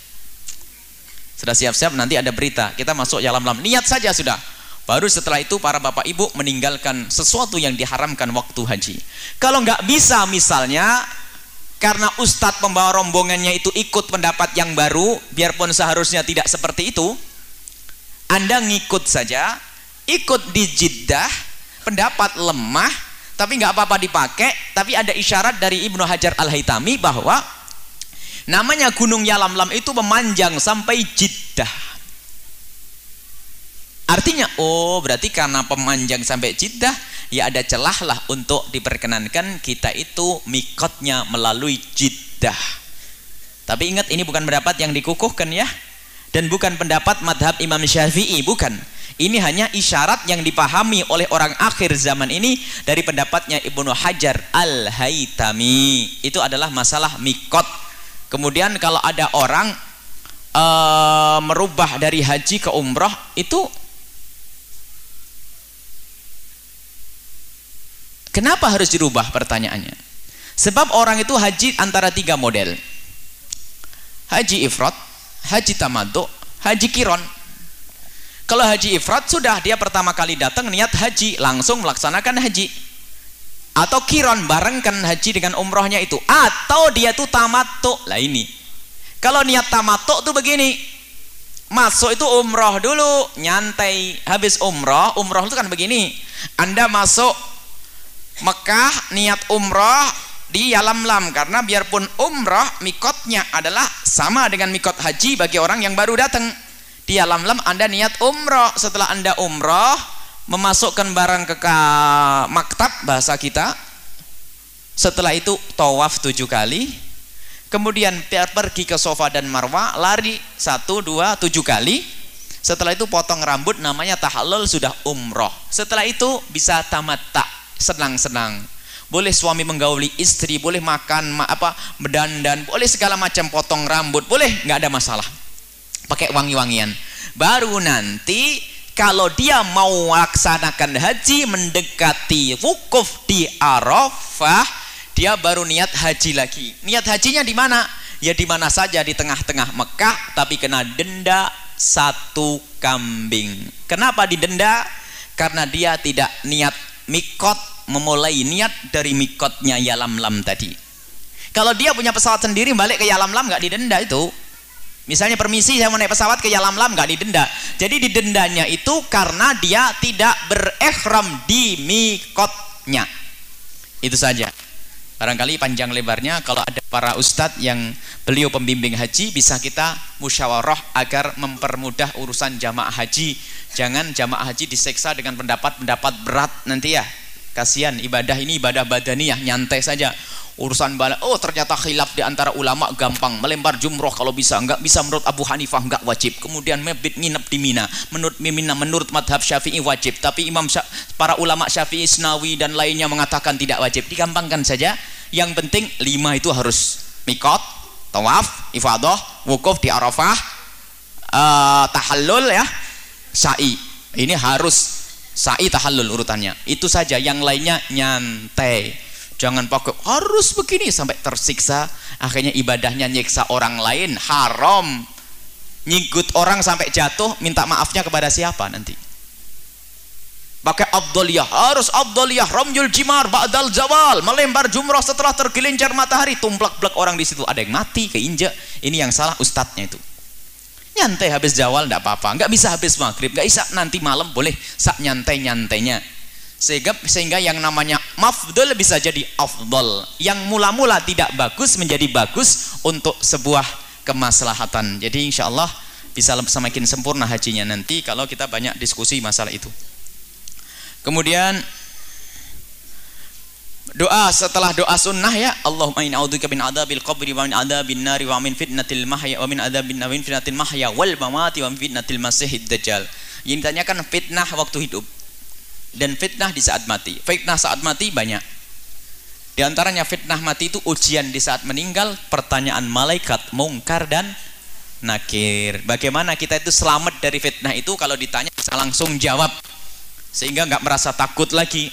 Sudah siap-siap nanti ada berita, kita masuk Yalam Lam. Niat saja sudah. Baru setelah itu para bapak ibu meninggalkan sesuatu yang diharamkan waktu haji. Kalau nggak bisa misalnya karena ustadz pembawa rombongannya itu ikut pendapat yang baru, biarpun seharusnya tidak seperti itu, Anda ngikut saja, ikut di Jeddah, pendapat lemah, tapi nggak apa-apa dipakai, tapi ada isyarat dari Ibnu Hajar Al-Haytami bahwa namanya Gunung Yalamlam itu memanjang sampai Jeddah. Artinya, oh berarti karena pemanjang sampai Jeddah, ya ada celah lah untuk diperkenankan kita itu mikotnya melalui Jeddah. Tapi ingat ini bukan pendapat yang dikukuhkan ya. Dan bukan pendapat madhab Imam Syafi'i, bukan ini hanya isyarat yang dipahami oleh orang akhir zaman ini dari pendapatnya Ibnu Hajar Al-Haytami. Itu adalah masalah mikot. Kemudian kalau ada orang uh, merubah dari haji ke umroh itu Kenapa harus dirubah pertanyaannya? Sebab orang itu haji antara tiga model. Haji ifrat, haji tamaduk, haji kiron. Kalau haji ifrat sudah dia pertama kali datang niat haji langsung melaksanakan haji. Atau kiron barengkan haji dengan umrohnya itu. Atau dia tuh tamatuk. Lah ini. Kalau niat tamatuk tuh begini. Masuk itu umroh dulu, nyantai. Habis umroh, umroh itu kan begini. Anda masuk Mekah niat umroh di Yalam Lam karena biarpun umroh mikotnya adalah sama dengan mikot haji bagi orang yang baru datang di alam lam anda niat umroh setelah anda umroh memasukkan barang ke maktab bahasa kita. Setelah itu tawaf tujuh kali. Kemudian pergi ke sofa dan marwah lari satu dua tujuh kali. Setelah itu potong rambut namanya tahallul sudah umroh. Setelah itu bisa tamatta senang-senang. Boleh suami menggauli istri boleh makan ma apa berdandan boleh segala macam potong rambut boleh nggak ada masalah. Pakai wangi-wangian. Baru nanti kalau dia mau melaksanakan haji mendekati wukuf di Arafah dia baru niat haji lagi. Niat hajinya di mana? Ya di mana saja di tengah-tengah Mekah tapi kena denda satu kambing. Kenapa didenda karena dia tidak niat mikot memulai niat dari mikotnya yalam lam tadi. Kalau dia punya pesawat sendiri balik ke yalam lam nggak didenda itu Misalnya permisi saya mau naik pesawat ke Yalam Lam nggak didenda. Jadi didendanya itu karena dia tidak berikhram di mikotnya. Itu saja. Barangkali panjang lebarnya kalau ada para ustadz yang beliau pembimbing haji bisa kita musyawarah agar mempermudah urusan jamaah haji. Jangan jamaah haji diseksa dengan pendapat-pendapat berat nanti ya. Kasihan ibadah ini ibadah badaniyah nyantai saja. Urusan bala oh ternyata khilaf di antara ulama gampang. Melempar jumroh kalau bisa. Enggak bisa menurut Abu Hanifah enggak wajib. Kemudian mebit nginep di Mina. Menurut Mina menurut madhab Syafi'i wajib. Tapi imam para ulama Syafi'i Snawi dan lainnya mengatakan tidak wajib. Digampangkan saja. Yang penting lima itu harus mikot tawaf ifadah wukuf di Arafah uh, tahallul ya sa'i. Ini harus sa'i tahallul urutannya. Itu saja yang lainnya nyantai. Jangan pakai harus begini sampai tersiksa. Akhirnya ibadahnya nyiksa orang lain haram. Nyigut orang sampai jatuh minta maafnya kepada siapa nanti? Pakai abduliyah harus abduliyah romjul jimar ba'dal zawal melempar jumrah setelah tergelincir matahari tumplak-plak orang di situ. Ada yang mati keinjak. Ini yang salah ustadznya itu nyantai habis jawal tidak apa-apa. Nggak bisa habis maghrib. Nggak bisa. Nanti malam boleh sak nyantai nyantainya sehingga sehingga yang namanya mafdul bisa jadi afdol. Yang mula-mula tidak bagus menjadi bagus untuk sebuah kemaslahatan. Jadi insya Allah bisa semakin sempurna hajinya nanti kalau kita banyak diskusi masalah itu. Kemudian doa setelah doa sunnah ya. Allahumma inna a'udzubika min adzabil qabri wa min adzabin nari wa min fitnatil mahya wa min adzabin wa min fitnatil mahya wal mamati wa min fitnatil masihid dajjal. Yang ditanyakan fitnah waktu hidup dan fitnah di saat mati. Fitnah saat mati banyak. Di antaranya fitnah mati itu ujian di saat meninggal pertanyaan malaikat mungkar dan nakir. Bagaimana kita itu selamat dari fitnah itu? Kalau ditanya bisa langsung jawab. Sehingga nggak merasa takut lagi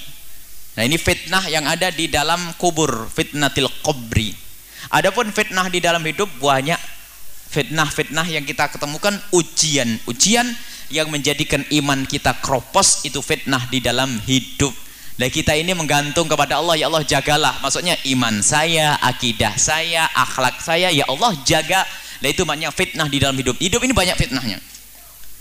Nah ini fitnah yang ada di dalam kubur, fitnatil kubri. Adapun fitnah di dalam hidup banyak fitnah-fitnah yang kita ketemukan ujian-ujian yang menjadikan iman kita kropos itu fitnah di dalam hidup. Nah kita ini menggantung kepada Allah, ya Allah jagalah. Maksudnya iman saya, akidah saya, akhlak saya, ya Allah jaga. Nah itu banyak fitnah di dalam hidup. Hidup ini banyak fitnahnya.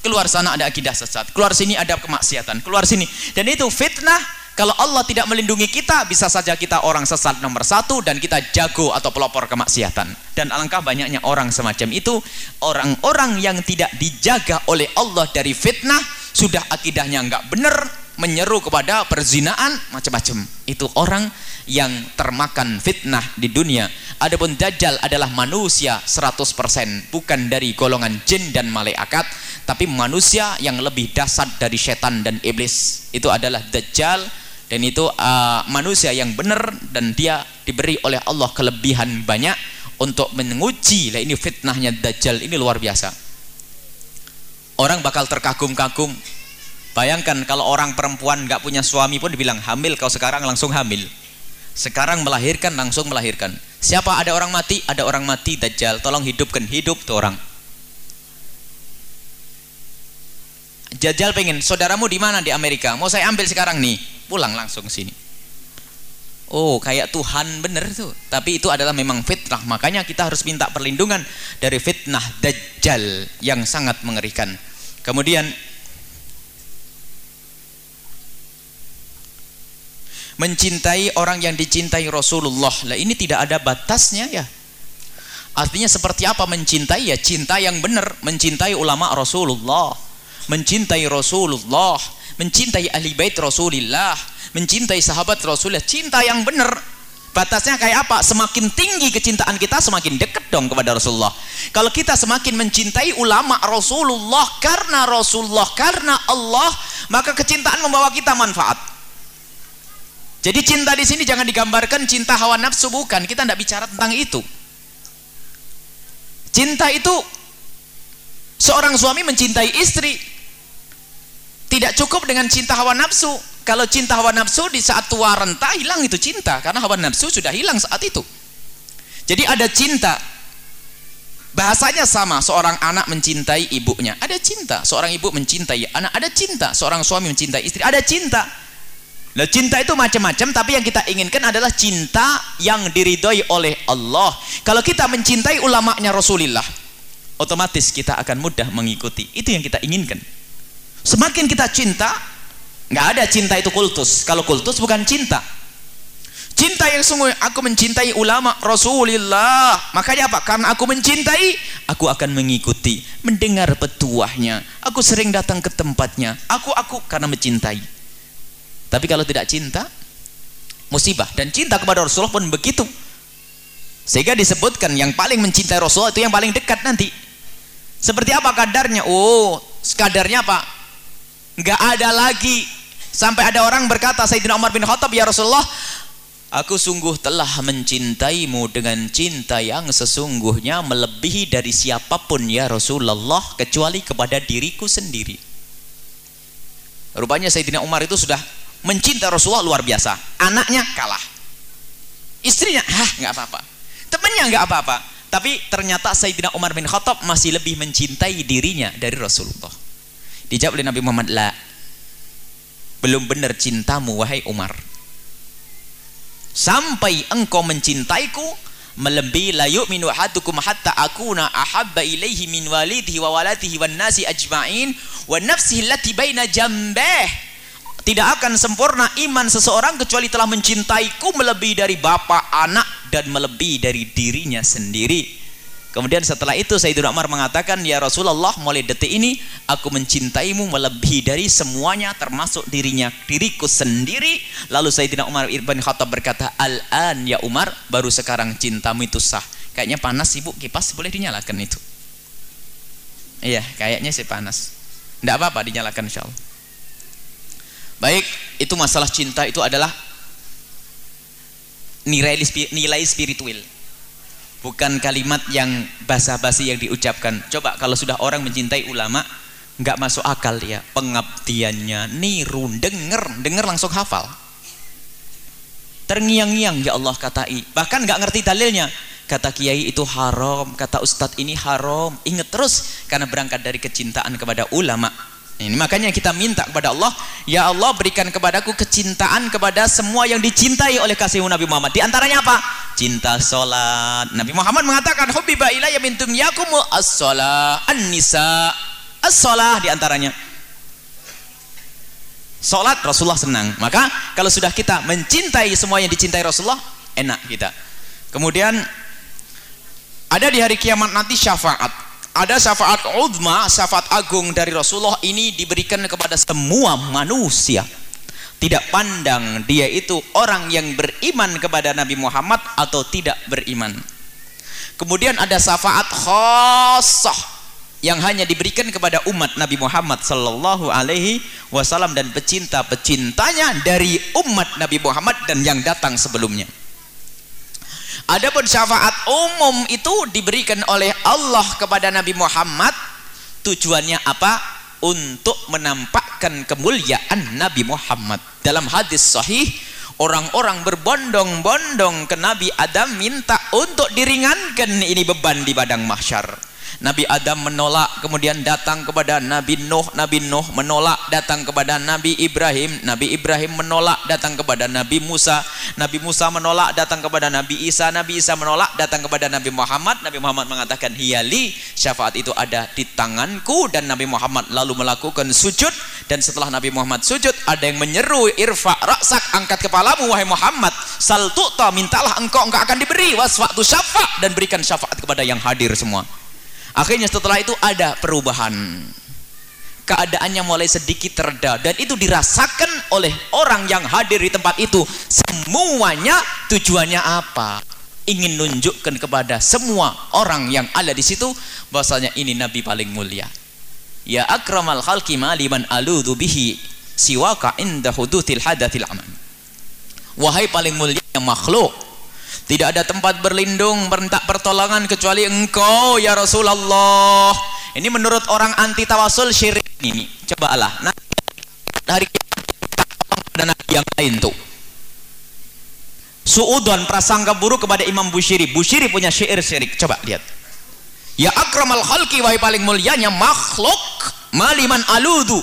Keluar sana ada akidah sesat, keluar sini ada kemaksiatan, keluar sini. Dan itu fitnah kalau Allah tidak melindungi kita, bisa saja kita orang sesat nomor satu dan kita jago atau pelopor kemaksiatan. Dan alangkah banyaknya orang semacam itu, orang-orang yang tidak dijaga oleh Allah dari fitnah, sudah akidahnya enggak benar, menyeru kepada perzinaan, macam-macam. Itu orang yang termakan fitnah di dunia. Adapun Dajjal adalah manusia 100%, bukan dari golongan jin dan malaikat, tapi manusia yang lebih dasar dari setan dan iblis. Itu adalah Dajjal dan itu uh, manusia yang benar dan dia diberi oleh Allah kelebihan banyak untuk menguji lah ini fitnahnya dajjal ini luar biasa. Orang bakal terkagum-kagum. Bayangkan kalau orang perempuan nggak punya suami pun dibilang hamil kau sekarang langsung hamil. Sekarang melahirkan langsung melahirkan. Siapa ada orang mati? Ada orang mati dajjal. Tolong hidupkan hidup tuh orang Jajal pengen saudaramu di mana di Amerika? Mau saya ambil sekarang nih. Pulang langsung sini. Oh kayak Tuhan bener tuh. Tapi itu adalah memang fitnah. Makanya kita harus minta perlindungan dari fitnah Dajjal yang sangat mengerikan. Kemudian mencintai orang yang dicintai Rasulullah. Lah ini tidak ada batasnya ya. Artinya seperti apa mencintai? Ya cinta yang benar mencintai ulama Rasulullah mencintai Rasulullah mencintai ahli bait Rasulullah mencintai sahabat Rasulullah cinta yang benar. Batasnya kayak apa? Semakin tinggi kecintaan kita semakin dekat dong kepada Rasulullah. Kalau kita semakin mencintai ulama Rasulullah karena Rasulullah karena Allah maka kecintaan membawa kita manfaat. Jadi cinta di sini jangan digambarkan cinta hawa nafsu bukan. Kita tidak bicara tentang itu. Cinta itu seorang suami mencintai istri tidak cukup dengan cinta hawa nafsu. Kalau cinta hawa nafsu di saat tua renta hilang itu cinta karena hawa nafsu sudah hilang saat itu. Jadi ada cinta. Bahasanya sama, seorang anak mencintai ibunya, ada cinta. Seorang ibu mencintai anak, ada cinta. Seorang suami mencintai istri, ada cinta. Nah, cinta itu macam-macam, tapi yang kita inginkan adalah cinta yang diridhoi oleh Allah. Kalau kita mencintai ulamanya Rasulullah, otomatis kita akan mudah mengikuti. Itu yang kita inginkan. Semakin kita cinta, nggak ada cinta itu kultus. Kalau kultus bukan cinta. Cinta yang sungguh aku mencintai ulama Rasulullah. Makanya apa? Karena aku mencintai, aku akan mengikuti, mendengar petuahnya. Aku sering datang ke tempatnya. Aku aku karena mencintai. Tapi kalau tidak cinta, musibah. Dan cinta kepada Rasulullah pun begitu. Sehingga disebutkan yang paling mencintai Rasulullah itu yang paling dekat nanti. Seperti apa kadarnya? Oh, kadarnya apa? Nggak ada lagi. Sampai ada orang berkata Sayyidina Umar bin Khattab ya Rasulullah aku sungguh telah mencintaimu dengan cinta yang sesungguhnya melebihi dari siapa pun ya Rasulullah kecuali kepada diriku sendiri. Rupanya Sayyidina Umar itu sudah mencinta Rasulullah luar biasa. Anaknya kalah. Istrinya hah nggak apa-apa. Temannya nggak apa-apa. Tapi ternyata Sayyidina Umar bin Khattab masih lebih mencintai dirinya dari Rasulullah Dijawab oleh Nabi Muhammad, "La. Belum benar cintamu wahai Umar. Sampai engkau mencintaiku melebihi la yu'minu ahadukum hatta akuna ahabba ilaihi min walidihi wa waladihi wan nasi ajma'in wa nafsihi allati baina jambeh tidak akan sempurna iman seseorang kecuali telah mencintaiku melebihi dari bapak, anak dan melebihi dari dirinya sendiri Kemudian setelah itu Sayyidina Umar mengatakan, "Ya Rasulullah, mulai detik ini aku mencintaimu melebihi dari semuanya termasuk dirinya diriku sendiri." Lalu Sayyidina Umar ibn Khattab berkata, "Al-an ya Umar, baru sekarang cintamu itu sah." Kayaknya panas Ibu, kipas boleh dinyalakan itu. Iya, kayaknya sih panas. Tidak apa-apa dinyalakan insyaallah. Baik, itu masalah cinta itu adalah nilai nilai spiritual bukan kalimat yang basa-basi yang diucapkan. Coba kalau sudah orang mencintai ulama nggak masuk akal ya pengabdiannya niru denger denger langsung hafal. Terngiang-ngiang ya Allah katai. Bahkan nggak ngerti dalilnya. Kata kiai itu haram. Kata ustadz ini haram. Ingat terus karena berangkat dari kecintaan kepada ulama ini makanya kita minta kepada Allah, ya Allah berikan kepadaku kecintaan kepada semua yang dicintai oleh kasihmu Nabi Muhammad. Di antaranya apa? Cinta solat. Nabi Muhammad mengatakan, "Hubbiba ilayya min yakum as-shalah, an-nisa, as-shalah" di antaranya. Salat Rasulullah senang. Maka kalau sudah kita mencintai semua yang dicintai Rasulullah, enak kita. Kemudian ada di hari kiamat nanti syafaat ada syafaat uzma, syafaat agung dari Rasulullah ini diberikan kepada semua manusia. Tidak pandang dia itu orang yang beriman kepada Nabi Muhammad atau tidak beriman. Kemudian ada syafaat khassah yang hanya diberikan kepada umat Nabi Muhammad sallallahu alaihi wasallam dan pecinta-pecintanya dari umat Nabi Muhammad dan yang datang sebelumnya. Adapun syafaat umum itu diberikan oleh Allah kepada Nabi Muhammad tujuannya apa? Untuk menampakkan kemuliaan Nabi Muhammad. Dalam hadis sahih orang-orang berbondong-bondong ke Nabi Adam minta untuk diringankan ini beban di padang mahsyar Nabi Adam menolak kemudian datang kepada Nabi Nuh. Nabi Nuh menolak datang kepada Nabi Ibrahim. Nabi Ibrahim menolak datang kepada Nabi Musa. Nabi Musa menolak datang kepada Nabi Isa. Nabi Isa menolak datang kepada Nabi Muhammad. Nabi Muhammad mengatakan hiyali syafaat itu ada di tanganku. Dan Nabi Muhammad lalu melakukan sujud. Dan setelah Nabi Muhammad sujud ada yang menyeru irfa raksak angkat kepalamu wahai Muhammad. Saltuta mintalah engkau engkau akan diberi wasfatu syafa. Dan berikan syafaat kepada yang hadir semua akhirnya setelah itu ada perubahan. Keadaannya mulai sedikit terda dan itu dirasakan oleh orang yang hadir di tempat itu. Semuanya tujuannya apa? Ingin nunjukkan kepada semua orang yang ada di situ bahwasanya ini nabi paling mulia. Ya akramal khalqi maliman aludhu bihi siwaka inda hudutil hadatil aman. Wahai paling mulia makhluk tidak ada tempat berlindung, minta pertolongan kecuali engkau ya Rasulullah. Ini menurut orang anti tawasul syirik ini. Cobalah. Nah, hari ada nabi yang lain tuh. Suudon prasangka buruk kepada Imam Bushiri. Bushiri punya syair syirik. Coba lihat. Ya akramal khalqi wahai paling mulianya makhluk maliman aludu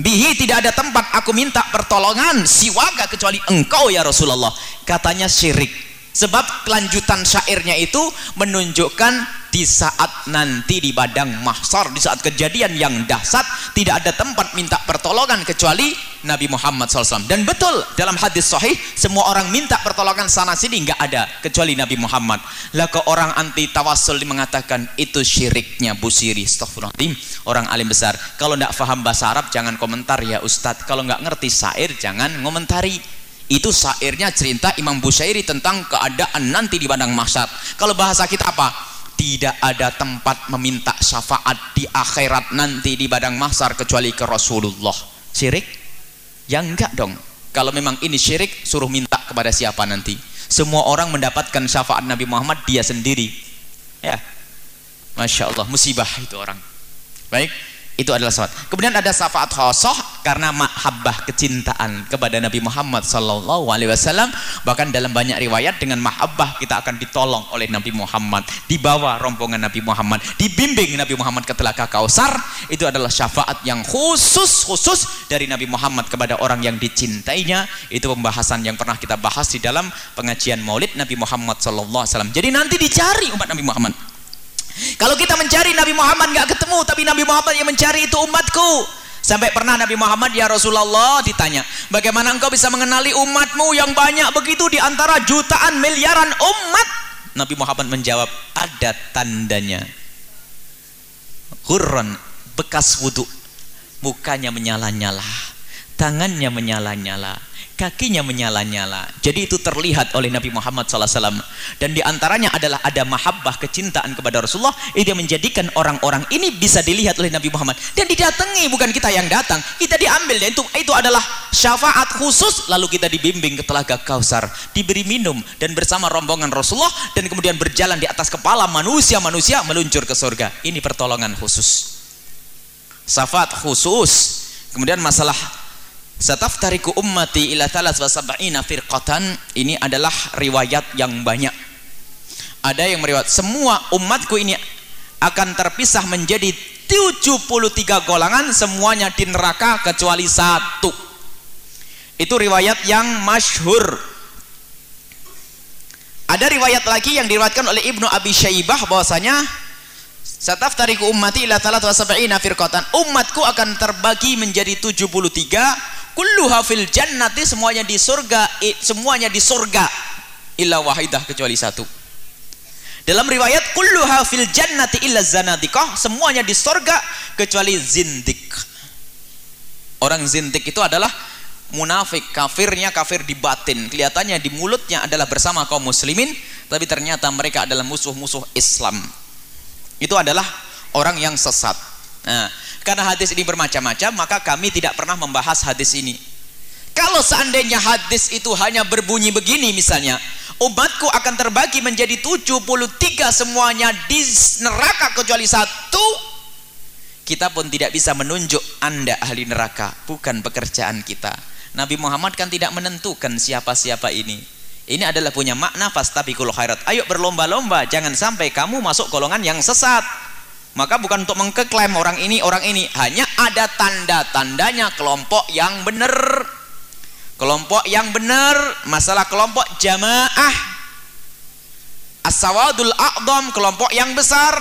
bihi tidak ada tempat aku minta pertolongan siwaga kecuali engkau ya Rasulullah katanya syirik Sebab kelanjutan syairnya itu menunjukkan di saat nanti di badang mahsar, di saat kejadian yang dahsyat, tidak ada tempat minta pertolongan kecuali Nabi Muhammad SAW. Dan betul dalam hadis sahih, semua orang minta pertolongan sana sini nggak ada kecuali Nabi Muhammad. Lah ke orang anti tawasul mengatakan itu syiriknya Busiri, Astagfirullahaladzim, orang alim besar. Kalau nggak paham bahasa Arab jangan komentar ya Ustadz. Kalau nggak ngerti syair jangan ngomentari itu syairnya cerita Imam Busyairi tentang keadaan nanti di padang mahsyar. Kalau bahasa kita apa? Tidak ada tempat meminta syafaat di akhirat nanti di padang mahsyar kecuali ke Rasulullah. Syirik? Ya enggak dong. Kalau memang ini syirik suruh minta kepada siapa nanti? Semua orang mendapatkan syafaat Nabi Muhammad dia sendiri. Ya. Masya Allah musibah itu orang. Baik itu adalah syafaat. Kemudian ada syafaat khosoh karena mahabbah kecintaan kepada Nabi Muhammad sallallahu alaihi wasallam. Bahkan dalam banyak riwayat dengan mahabbah kita akan ditolong oleh Nabi Muhammad, dibawa rombongan Nabi Muhammad, dibimbing Nabi Muhammad ke telaga Kausar. Itu adalah syafaat yang khusus khusus dari Nabi Muhammad kepada orang yang dicintainya. Itu pembahasan yang pernah kita bahas di dalam pengajian Maulid Nabi Muhammad sallallahu alaihi wasallam. Jadi nanti dicari umat Nabi Muhammad kalau kita mencari Nabi Muhammad nggak ketemu, tapi Nabi Muhammad yang mencari itu umatku. Sampai pernah Nabi Muhammad ya Rasulullah ditanya, bagaimana engkau bisa mengenali umatmu yang banyak begitu di antara jutaan miliaran umat? Nabi Muhammad menjawab ada tandanya hurran bekas wudhu mukanya menyala-nyala tangannya menyala-nyala kakinya menyala-nyala. Jadi itu terlihat oleh Nabi Muhammad SAW. Dan di antaranya adalah ada mahabbah kecintaan kepada Rasulullah. Itu menjadikan orang-orang ini bisa dilihat oleh Nabi Muhammad. Dan didatangi, bukan kita yang datang. Kita diambil. Dan itu, itu adalah syafaat khusus. Lalu kita dibimbing ke telaga Kausar. Diberi minum. Dan bersama rombongan Rasulullah. Dan kemudian berjalan di atas kepala manusia-manusia meluncur ke surga. Ini pertolongan khusus. Syafaat khusus. Kemudian masalah Sataftariku ummati ila thalas wa sab'ina firqatan ini adalah riwayat yang banyak. Ada yang meriwayat semua umatku ini akan terpisah menjadi 73 golongan semuanya di neraka kecuali satu. Itu riwayat yang masyhur. Ada riwayat lagi yang diriwayatkan oleh Ibnu Abi Syaibah bahwasanya Sataftariku ummati ila thalas wa sab'ina firqatan. Umatku akan terbagi menjadi 73 kulluha fil jannati semuanya di surga semuanya di surga. Illa wahidah kecuali satu. Dalam riwayat kulluha fil jannati illa zanadiqah semuanya di surga kecuali zindik. Orang zindik itu adalah munafik kafirnya kafir di batin. Kelihatannya di mulutnya adalah bersama kaum muslimin tapi ternyata mereka adalah musuh-musuh Islam. Itu adalah orang yang sesat nah karena hadis ini bermacam-macam, maka kami tidak pernah membahas hadis ini. Kalau seandainya hadis itu hanya berbunyi begini misalnya, umatku akan terbagi menjadi 73 semuanya di neraka kecuali satu, kita pun tidak bisa menunjuk Anda ahli neraka, bukan pekerjaan kita. Nabi Muhammad kan tidak menentukan siapa-siapa ini. Ini adalah punya makna fastabiqul khairat. Ayo berlomba-lomba, jangan sampai kamu masuk golongan yang sesat maka bukan untuk mengklaim orang ini orang ini. Hanya ada tanda-tandanya kelompok yang benar. Kelompok yang benar. Masalah kelompok jamaah. As-sawadul a'dham kelompok yang besar.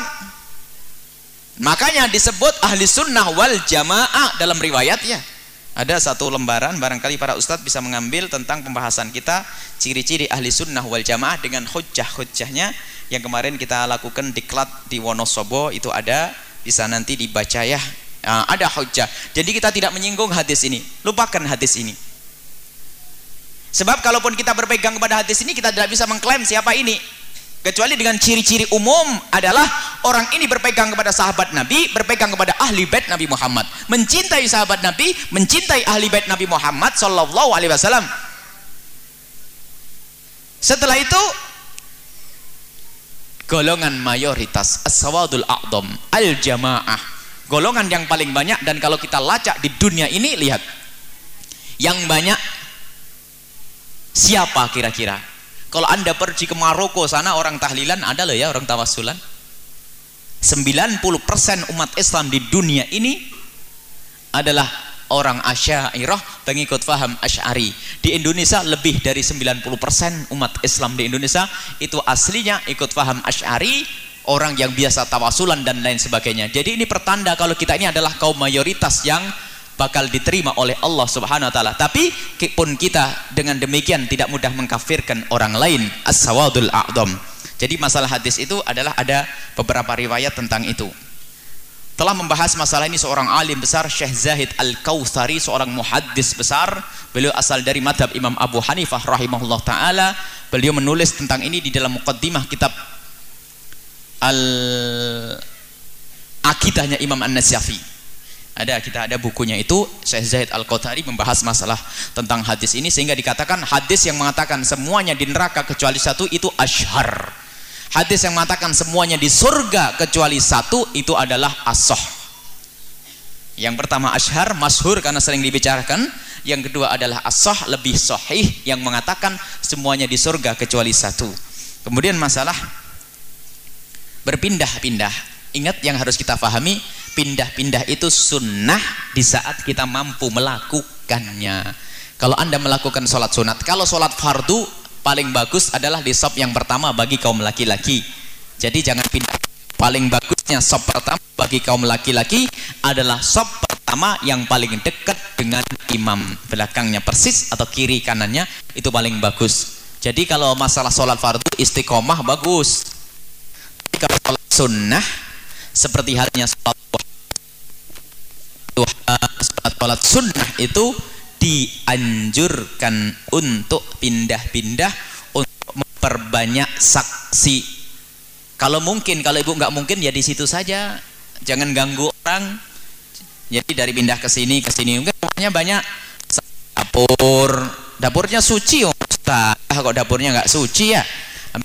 Makanya disebut ahli sunnah wal jamaah dalam riwayat ya ada satu lembaran barangkali para ustadz bisa mengambil tentang pembahasan kita ciri-ciri ahli sunnah wal jamaah dengan hujah-hujahnya yang kemarin kita lakukan diklat di Wonosobo. Itu ada bisa nanti dibaca ya. Nah, ada hujah jadi kita tidak menyinggung hadis ini. Lupakan hadis ini. Sebab kalaupun kita berpegang kepada hadis ini kita tidak bisa mengklaim siapa ini kecuali dengan ciri-ciri umum adalah orang ini berpegang kepada sahabat Nabi berpegang kepada ahli bait Nabi Muhammad. Mencintai sahabat Nabi mencintai ahli bait Nabi Muhammad sallallahu alaihi wasallam. Setelah itu golongan mayoritas as-sawadul a'dham al-jamaah. Golongan yang paling banyak dan kalau kita lacak di dunia ini lihat. Yang banyak siapa kira-kira kalau anda pergi ke Maroko sana orang tahlilan ada loh ya orang tawasulan 90% umat Islam di dunia ini adalah orang Asy'ariyah pengikut faham Asy'ari. Di Indonesia lebih dari 90% umat Islam di Indonesia itu aslinya ikut faham Asy'ari, orang yang biasa tawasulan dan lain sebagainya. Jadi ini pertanda kalau kita ini adalah kaum mayoritas yang bakal diterima oleh Allah Subhanahu wa taala. Tapi pun kita dengan demikian tidak mudah mengkafirkan orang lain. As-sawadul a'dham. Jadi masalah hadis itu adalah ada beberapa riwayat tentang itu telah membahas masalah ini seorang alim besar Syekh Zahid Al-Kautsari seorang muhaddis besar beliau asal dari madhab Imam Abu Hanifah rahimahullah taala beliau menulis tentang ini di dalam muqaddimah kitab Al Akidahnya Imam An-Nasyafi ada kita ada bukunya itu Syekh Zahid Al-Qautari membahas masalah tentang hadis ini sehingga dikatakan hadis yang mengatakan semuanya di neraka kecuali satu itu asyhar hadis yang mengatakan semuanya di surga kecuali satu itu adalah asoh yang pertama ashar masyhur karena sering dibicarakan. Yang kedua adalah asoh lebih sahih yang mengatakan semuanya di surga kecuali satu. Kemudian masalah berpindah-pindah. Ingat yang harus kita pahami pindah-pindah itu sunnah di saat kita mampu melakukannya. Kalau anda melakukan sholat sunat kalau sholat fardu paling bagus adalah di sop yang pertama bagi kaum laki-laki. Jadi jangan pindah. Paling bagusnya sop pertama bagi kaum laki-laki adalah sop pertama yang paling dekat dengan imam. Belakangnya persis atau kiri kanannya itu paling bagus. Jadi kalau masalah sholat fardu istiqomah bagus. Tapi kalau sholat sunnah seperti halnya sholat sholat sunnah itu dianjurkan untuk pindah-pindah untuk memperbanyak saksi. Kalau mungkin, kalau ibu nggak mungkin ya di situ saja, jangan ganggu orang. Jadi dari pindah ke sini ke sini mungkin rumahnya banyak dapur, dapurnya suci oh Ustaz. Kok dapurnya nggak suci ya?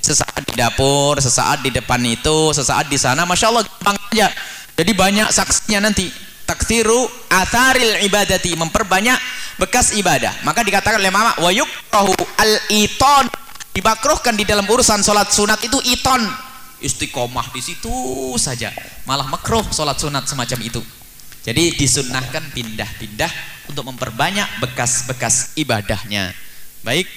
Sesaat di dapur, sesaat di depan itu, sesaat di sana, masya Allah gampang aja. Jadi banyak saksinya nanti taksiru atharil ibadati memperbanyak bekas ibadah. Maka dikatakan oleh mama wa yukrahu al iton dibakruhkan di dalam urusan sholat sunat itu iton. Istiqomah di situ saja. Malah makruh sholat sunat semacam itu. Jadi disunnahkan pindah-pindah untuk memperbanyak bekas-bekas ibadahnya. Baik.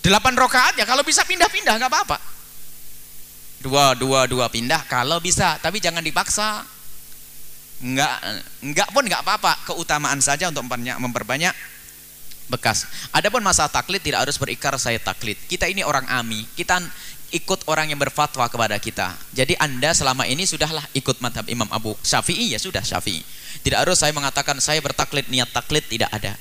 Delapan rokaat ya kalau bisa pindah-pindah nggak apa-apa dua dua dua pindah kalau bisa. Tapi jangan dipaksa. Enggak enggak pun enggak apa-apa. Keutamaan saja untuk memperbanyak, memperbanyak bekas. Adapun masa taklid tidak harus berikrar saya taklid. Kita ini orang ami. Kita ikut orang yang berfatwa kepada kita. Jadi anda selama ini sudahlah ikut madhab Imam Abu Syafi'i. Ya sudah Syafi'i. Tidak harus saya mengatakan saya bertaklid niat taklid tidak ada.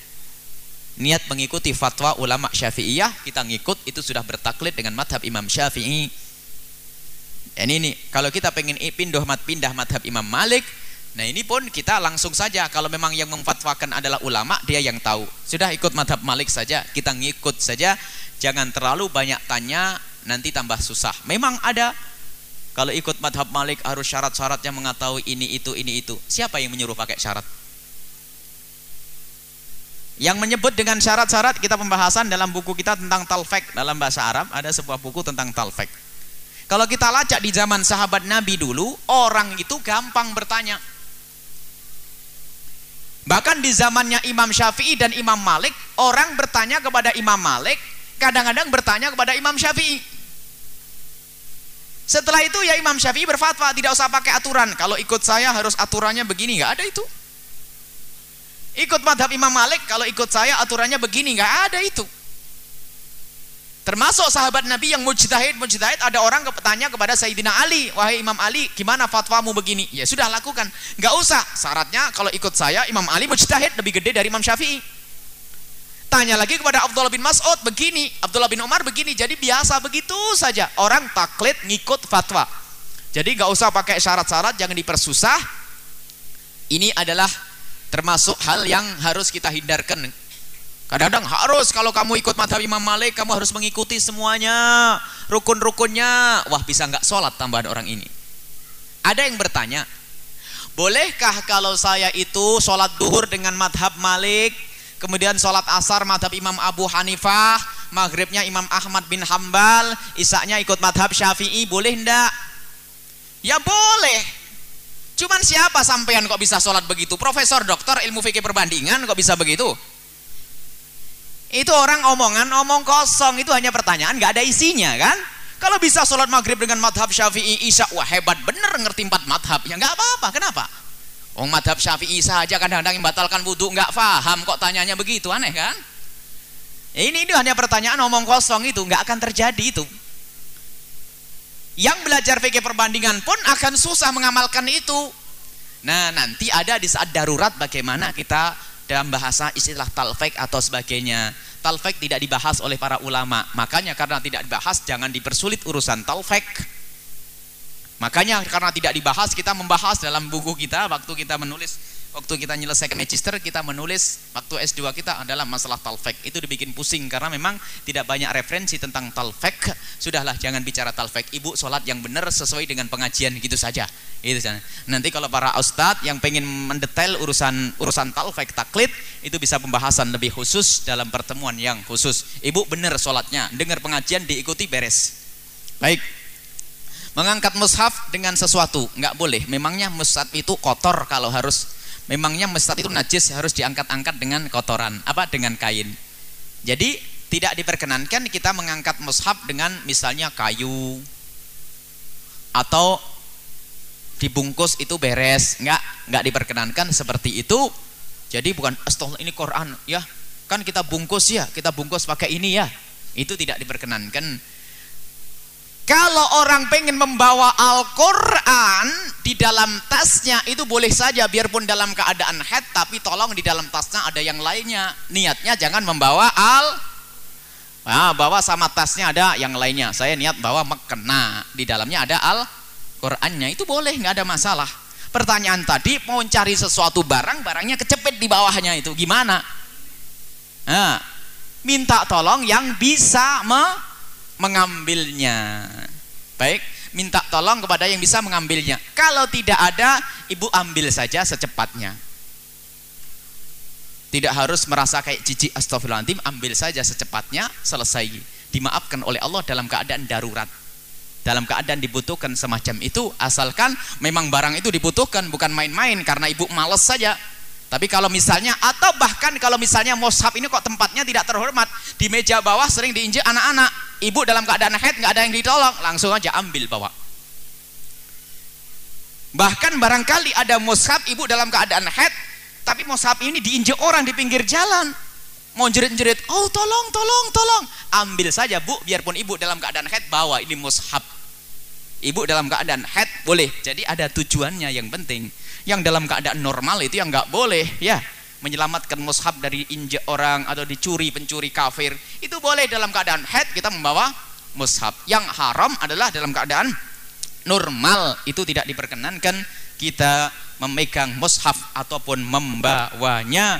Niat mengikuti fatwa ulama Syafi'iyah kita ngikut itu sudah bertaklid dengan madhab Imam Syafi'i ini nih kalau kita pengen pindah mat pindah madhab Imam Malik nah ini pun kita langsung saja. Kalau memang yang memfatwakan adalah ulama dia yang tahu. Sudah ikut madhab Malik saja kita ngikut saja. Jangan terlalu banyak tanya nanti tambah susah. Memang ada. Kalau ikut madhab Malik harus syarat-syaratnya mengetahui ini itu ini itu. Siapa yang menyuruh pakai syarat? Yang menyebut dengan syarat-syarat kita pembahasan dalam buku kita tentang talfek. Dalam bahasa Arab ada sebuah buku tentang talfek kalau kita lacak di zaman sahabat Nabi dulu, orang itu gampang bertanya. Bahkan di zamannya Imam Syafi'i dan Imam Malik, orang bertanya kepada Imam Malik, kadang-kadang bertanya kepada Imam Syafi'i. Setelah itu ya Imam Syafi'i berfatwa, tidak usah pakai aturan. Kalau ikut saya harus aturannya begini, nggak ada itu. Ikut madhab Imam Malik, kalau ikut saya aturannya begini, nggak ada itu. Termasuk sahabat Nabi yang mujtahid, mujtahid ada orang bertanya kepada Sayyidina Ali, wahai Imam Ali, gimana fatwamu begini? Ya sudah lakukan, nggak usah. Syaratnya kalau ikut saya Imam Ali mujtahid lebih gede dari Imam Syafi'i. Tanya lagi kepada Abdullah bin Mas'ud begini, Abdullah bin Umar begini. Jadi biasa begitu saja. Orang taklid ngikut fatwa. Jadi nggak usah pakai syarat-syarat, jangan dipersusah. Ini adalah termasuk hal yang harus kita hindarkan Kadang-kadang harus kalau kamu ikut madhab Imam Malik, kamu harus mengikuti semuanya, rukun-rukunnya. Wah bisa nggak sholat tambahan orang ini. Ada yang bertanya, bolehkah kalau saya itu sholat duhur dengan madhab Malik, kemudian sholat asar madhab Imam Abu Hanifah, maghribnya Imam Ahmad bin Hambal, isaknya ikut madhab Syafi'i, boleh ndak? Ya boleh. Cuman siapa sampean kok bisa sholat begitu? Profesor, doktor, ilmu fikih perbandingan kok bisa begitu? Itu orang omongan, omong kosong, itu hanya pertanyaan, nggak ada isinya kan? Kalau bisa sholat maghrib dengan madhab syafi'i isya, wah hebat bener ngerti empat madhab, ya nggak apa-apa, kenapa? Oh madhab syafi'i saja kadang-kadang yang batalkan wudhu nggak paham kok tanyanya begitu, aneh kan? Ini itu hanya pertanyaan omong kosong itu, nggak akan terjadi itu. Yang belajar fikih perbandingan pun akan susah mengamalkan itu. Nah nanti ada di saat darurat bagaimana kita dalam bahasa istilah talfek atau sebagainya. Talfek tidak dibahas oleh para ulama. Makanya karena tidak dibahas jangan dipersulit urusan talfek. Makanya karena tidak dibahas kita membahas dalam buku kita waktu kita menulis waktu kita menyelesaikan magister kita menulis waktu S2 kita adalah masalah talfek. Itu dibikin pusing karena memang tidak banyak referensi tentang talfek. Sudahlah jangan bicara talfek. Ibu sholat yang benar sesuai dengan pengajian gitu saja. Itu saja. Nanti kalau para ustadz yang pengen mendetail urusan urusan talfek taklid itu bisa pembahasan lebih khusus dalam pertemuan yang khusus. Ibu benar sholatnya. Dengar pengajian diikuti beres. Baik. Mengangkat mushaf dengan sesuatu. Nggak boleh. Memangnya mushaf itu kotor kalau harus memangnya masjid itu najis harus diangkat-angkat dengan kotoran. Apa? Dengan kain. Jadi tidak diperkenankan kita mengangkat mushaf dengan misalnya kayu. Atau dibungkus itu beres. Enggak enggak diperkenankan seperti itu. Jadi bukan astagfirullah ini Quran ya. Kan kita bungkus ya. Kita bungkus pakai ini ya. Itu tidak diperkenankan kalau orang pengen membawa Al-Quran di dalam tasnya itu boleh saja biarpun dalam keadaan head tapi tolong di dalam tasnya ada yang lainnya. Niatnya jangan membawa Al nah, bawa sama tasnya ada yang lainnya. Saya niat bawa mekena di dalamnya ada Al-Qurannya. Itu boleh nggak ada masalah. Pertanyaan tadi mau cari sesuatu barang barangnya kecepet di bawahnya itu gimana? Nah, minta tolong yang bisa me mengambilnya. Baik, minta tolong kepada yang bisa mengambilnya. Kalau tidak ada, ibu ambil saja secepatnya. Tidak harus merasa kayak jijik astagfirullahaladzim, ambil saja secepatnya, selesai. Dimaafkan oleh Allah dalam keadaan darurat. Dalam keadaan dibutuhkan semacam itu, asalkan memang barang itu dibutuhkan, bukan main-main, karena ibu males saja tapi kalau misalnya atau bahkan kalau misalnya moshab ini kok tempatnya tidak terhormat, di meja bawah sering diinjek anak-anak, ibu dalam keadaan head nggak ada yang ditolong, langsung aja ambil bawa. Bahkan barangkali ada moshab ibu dalam keadaan head, tapi moshab ini diinjek orang di pinggir jalan. Mau jerit-jerit, oh tolong, tolong, tolong. Ambil saja bu, biarpun ibu dalam keadaan head, bawa ini moshab. Ibu dalam keadaan head boleh, jadi ada tujuannya yang penting yang dalam keadaan normal itu yang nggak boleh ya. Menyelamatkan mushaf dari injak orang atau dicuri pencuri kafir itu boleh dalam keadaan head kita membawa mushaf. Yang haram adalah dalam keadaan normal itu tidak diperkenankan kita memegang mushaf ataupun membawanya.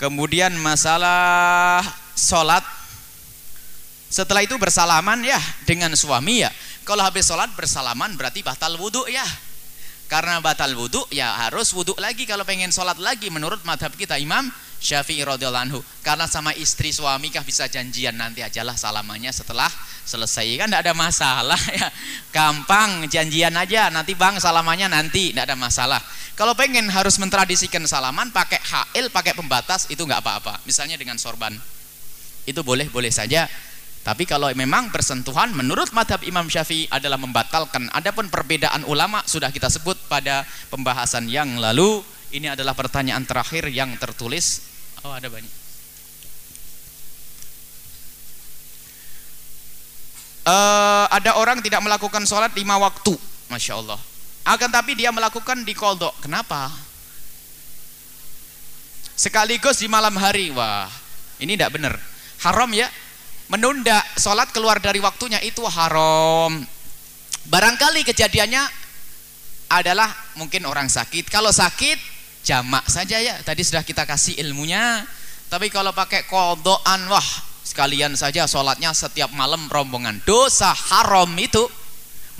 Kemudian masalah sholat. Setelah itu bersalaman ya dengan suami ya. Kalau habis sholat bersalaman berarti batal wudhu ya karena batal wudhu, ya harus wudhu lagi kalau pengen sholat lagi menurut madhab kita Imam Syafi'i radhiyallahu. Karena sama istri suami kah bisa janjian nanti ajalah salamannya setelah selesai kan tidak ada masalah ya. Gampang janjian aja nanti bang salamannya nanti tidak ada masalah. Kalau pengen harus mentradisikan salaman pakai hail pakai pembatas itu nggak apa-apa. Misalnya dengan sorban itu boleh boleh saja tapi kalau memang bersentuhan menurut madhab Imam Syafi'i adalah membatalkan. Adapun perbedaan ulama sudah kita sebut pada pembahasan yang lalu. Ini adalah pertanyaan terakhir yang tertulis. Oh ada banyak. Uh, ada orang tidak melakukan sholat lima waktu, masya Allah. Akan tapi dia melakukan di kodok. Kenapa? Sekaligus di malam hari. Wah, ini tidak benar. Haram ya menunda sholat keluar dari waktunya itu haram. Barangkali kejadiannya adalah mungkin orang sakit. Kalau sakit jamak saja ya. Tadi sudah kita kasih ilmunya. Tapi kalau pakai kodoan wah sekalian saja sholatnya setiap malam rombongan. Dosa haram itu.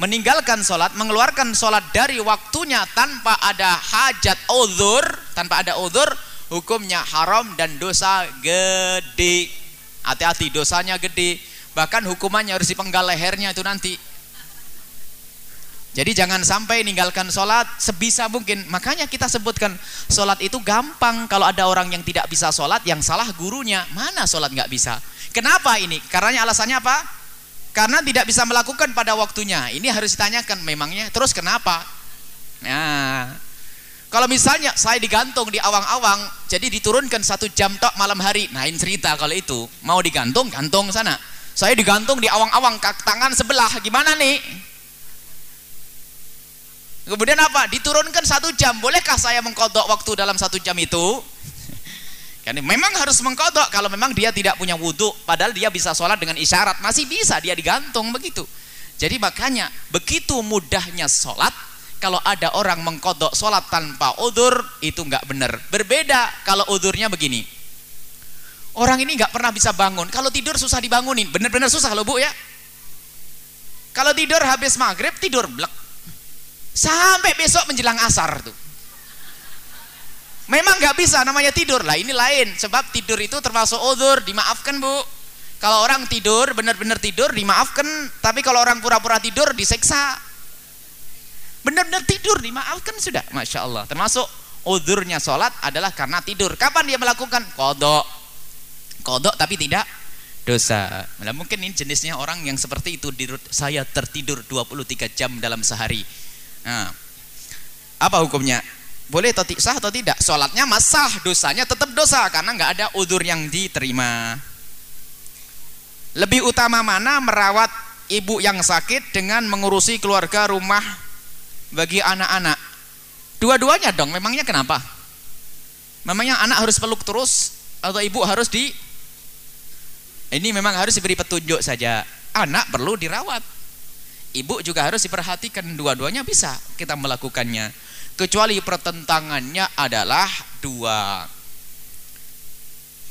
Meninggalkan sholat mengeluarkan sholat dari waktunya tanpa ada hajat uzur tanpa ada uzur hukumnya haram dan dosa gede Hati-hati dosanya gede. Bahkan hukumannya harus dipenggal lehernya itu nanti. Jadi jangan sampai ninggalkan sholat sebisa mungkin. Makanya kita sebutkan sholat itu gampang. Kalau ada orang yang tidak bisa sholat, yang salah gurunya. Mana sholat nggak bisa? Kenapa ini? Karena alasannya apa? Karena tidak bisa melakukan pada waktunya. Ini harus ditanyakan memangnya. Terus kenapa? Nah, kalau misalnya saya digantung di awang-awang, jadi diturunkan satu jam tok malam hari. Nah ini cerita kalau itu. Mau digantung, gantung sana. Saya digantung di awang-awang, tangan sebelah. Gimana nih? Kemudian apa? Diturunkan satu jam. Bolehkah saya mengkodok waktu dalam satu jam itu? Kan memang harus mengkodok kalau memang dia tidak punya wudhu. Padahal dia bisa sholat dengan isyarat. Masih bisa dia digantung begitu. Jadi makanya begitu mudahnya sholat kalau ada orang mengkodok sholat tanpa udur itu nggak benar. Berbeda kalau udurnya begini. Orang ini nggak pernah bisa bangun. Kalau tidur susah dibangunin. Benar-benar susah loh bu ya. Kalau tidur habis maghrib tidur blek. Sampai besok menjelang asar tuh. Memang nggak bisa namanya tidur. Lah ini lain. Sebab tidur itu termasuk udur. Dimaafkan bu. Kalau orang tidur benar-benar tidur dimaafkan. Tapi kalau orang pura-pura tidur diseksa benar-benar tidur dimaafkan sudah Masya Allah. Termasuk udurnya sholat adalah karena tidur. Kapan dia melakukan? Kodok. Kodok tapi tidak dosa. Nah, mungkin ini jenisnya orang yang seperti itu. Saya tertidur 23 jam dalam sehari. Nah, apa hukumnya? Boleh atau sah atau tidak? Sholatnya masah dosanya tetap dosa karena nggak ada udur yang diterima. Lebih utama mana merawat ibu yang sakit dengan mengurusi keluarga rumah bagi anak-anak. Dua-duanya dong memangnya kenapa? Memangnya anak harus peluk terus atau ibu harus di? Ini memang harus diberi petunjuk saja. Anak perlu dirawat. Ibu juga harus diperhatikan dua-duanya bisa kita melakukannya. Kecuali pertentangannya adalah dua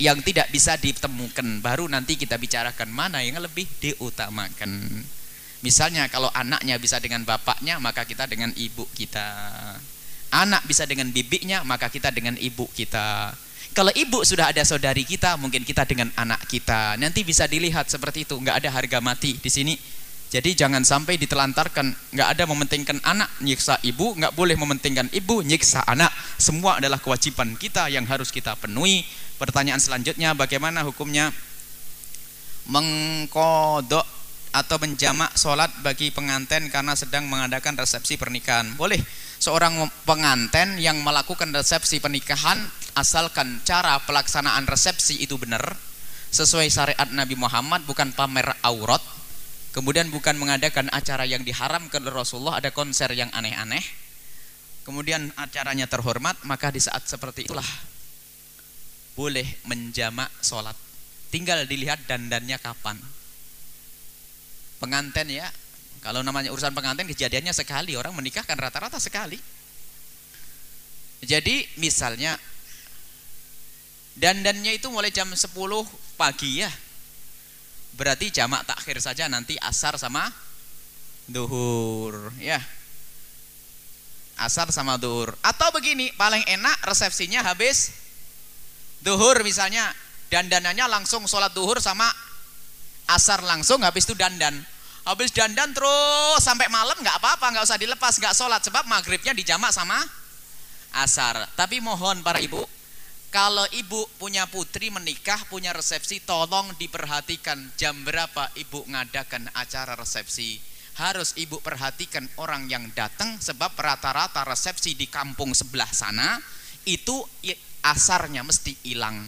yang tidak bisa ditemukan. Baru nanti kita bicarakan mana yang lebih diutamakan misalnya kalau anaknya bisa dengan bapaknya maka kita dengan ibu kita. Anak bisa dengan bibinya maka kita dengan ibu kita. Kalau ibu sudah ada saudari kita mungkin kita dengan anak kita. Nanti bisa dilihat seperti itu nggak ada harga mati di sini. Jadi jangan sampai ditelantarkan, nggak ada mementingkan anak nyiksa ibu, nggak boleh mementingkan ibu nyiksa anak. Semua adalah kewajiban kita yang harus kita penuhi. Pertanyaan selanjutnya bagaimana hukumnya? Mengkodok atau menjamak sholat bagi pengantin karena sedang mengadakan resepsi pernikahan. Boleh seorang pengantin yang melakukan resepsi pernikahan asalkan cara pelaksanaan resepsi itu benar sesuai syariat Nabi Muhammad bukan pamer aurat kemudian bukan mengadakan acara yang diharamkan Rasulullah ada konser yang aneh-aneh kemudian acaranya terhormat maka di saat seperti itulah boleh menjamak sholat tinggal dilihat dandannya kapan pengantin ya. Kalau namanya urusan pengantin kejadiannya sekali. Orang menikah kan rata-rata sekali. Jadi misalnya dandannya itu mulai jam 10 pagi ya. Berarti jamak takhir saja nanti asar sama duhur ya. Asar sama duhur. Atau begini paling enak resepsinya habis duhur. Misalnya dandanannya langsung sholat duhur sama asar langsung habis itu dandan habis dandan terus sampai malam nggak apa-apa nggak usah dilepas nggak sholat sebab maghribnya dijamak sama asar tapi mohon para ibu kalau ibu punya putri menikah, punya resepsi, tolong diperhatikan jam berapa ibu ngadakan acara resepsi. Harus ibu perhatikan orang yang datang sebab rata-rata resepsi di kampung sebelah sana itu asarnya mesti hilang.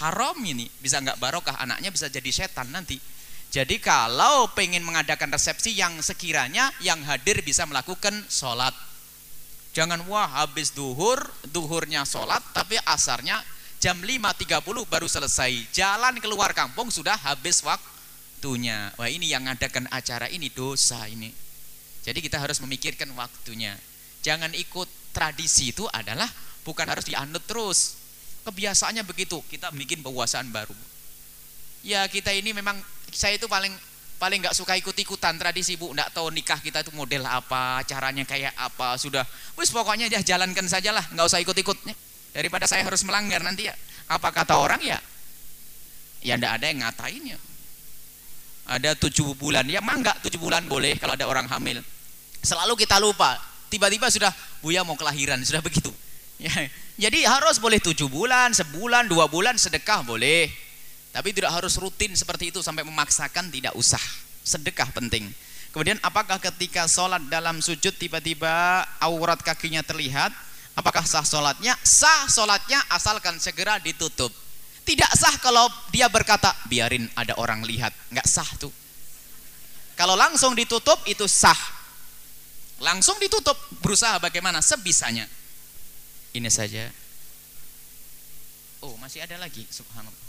Haram ini, bisa nggak barokah anaknya bisa jadi setan nanti. Jadi kalau pengen mengadakan resepsi yang sekiranya yang hadir bisa melakukan sholat Jangan wah habis duhur, duhurnya sholat tapi asarnya jam 5.30 baru selesai. Jalan keluar kampung sudah habis waktunya. Wah ini yang ngadakan acara ini dosa ini. Jadi kita harus memikirkan waktunya. Jangan ikut tradisi itu adalah bukan harus dianut terus. Kebiasaannya begitu, kita bikin pewasan baru. Ya kita ini memang saya itu paling paling nggak suka ikut-ikutan tradisi bu. Nggak tahu nikah kita itu model apa caranya kayak apa sudah. Wis pokoknya dia jalankan sajalah. Nggak usah ikut-ikutnya. Daripada saya harus melanggar nanti ya. Apa kata orang ya? Ya ndak ada yang ngatain ya. Ada tujuh bulan. Ya mangga tujuh bulan boleh kalau ada orang hamil. Selalu kita lupa. Tiba-tiba sudah buya mau kelahiran. Sudah begitu ya jadi harus boleh tujuh bulan sebulan dua bulan sedekah boleh tapi tidak harus rutin seperti itu sampai memaksakan tidak usah. Sedekah penting. Kemudian apakah ketika sholat dalam sujud tiba-tiba aurat kakinya terlihat? Apakah sah sholatnya? Sah sholatnya asalkan segera ditutup. Tidak sah kalau dia berkata biarin ada orang lihat. Nggak sah tuh. Kalau langsung ditutup itu sah. Langsung ditutup. Berusaha bagaimana? Sebisanya. Ini saja. Oh masih ada lagi. Subhanallah.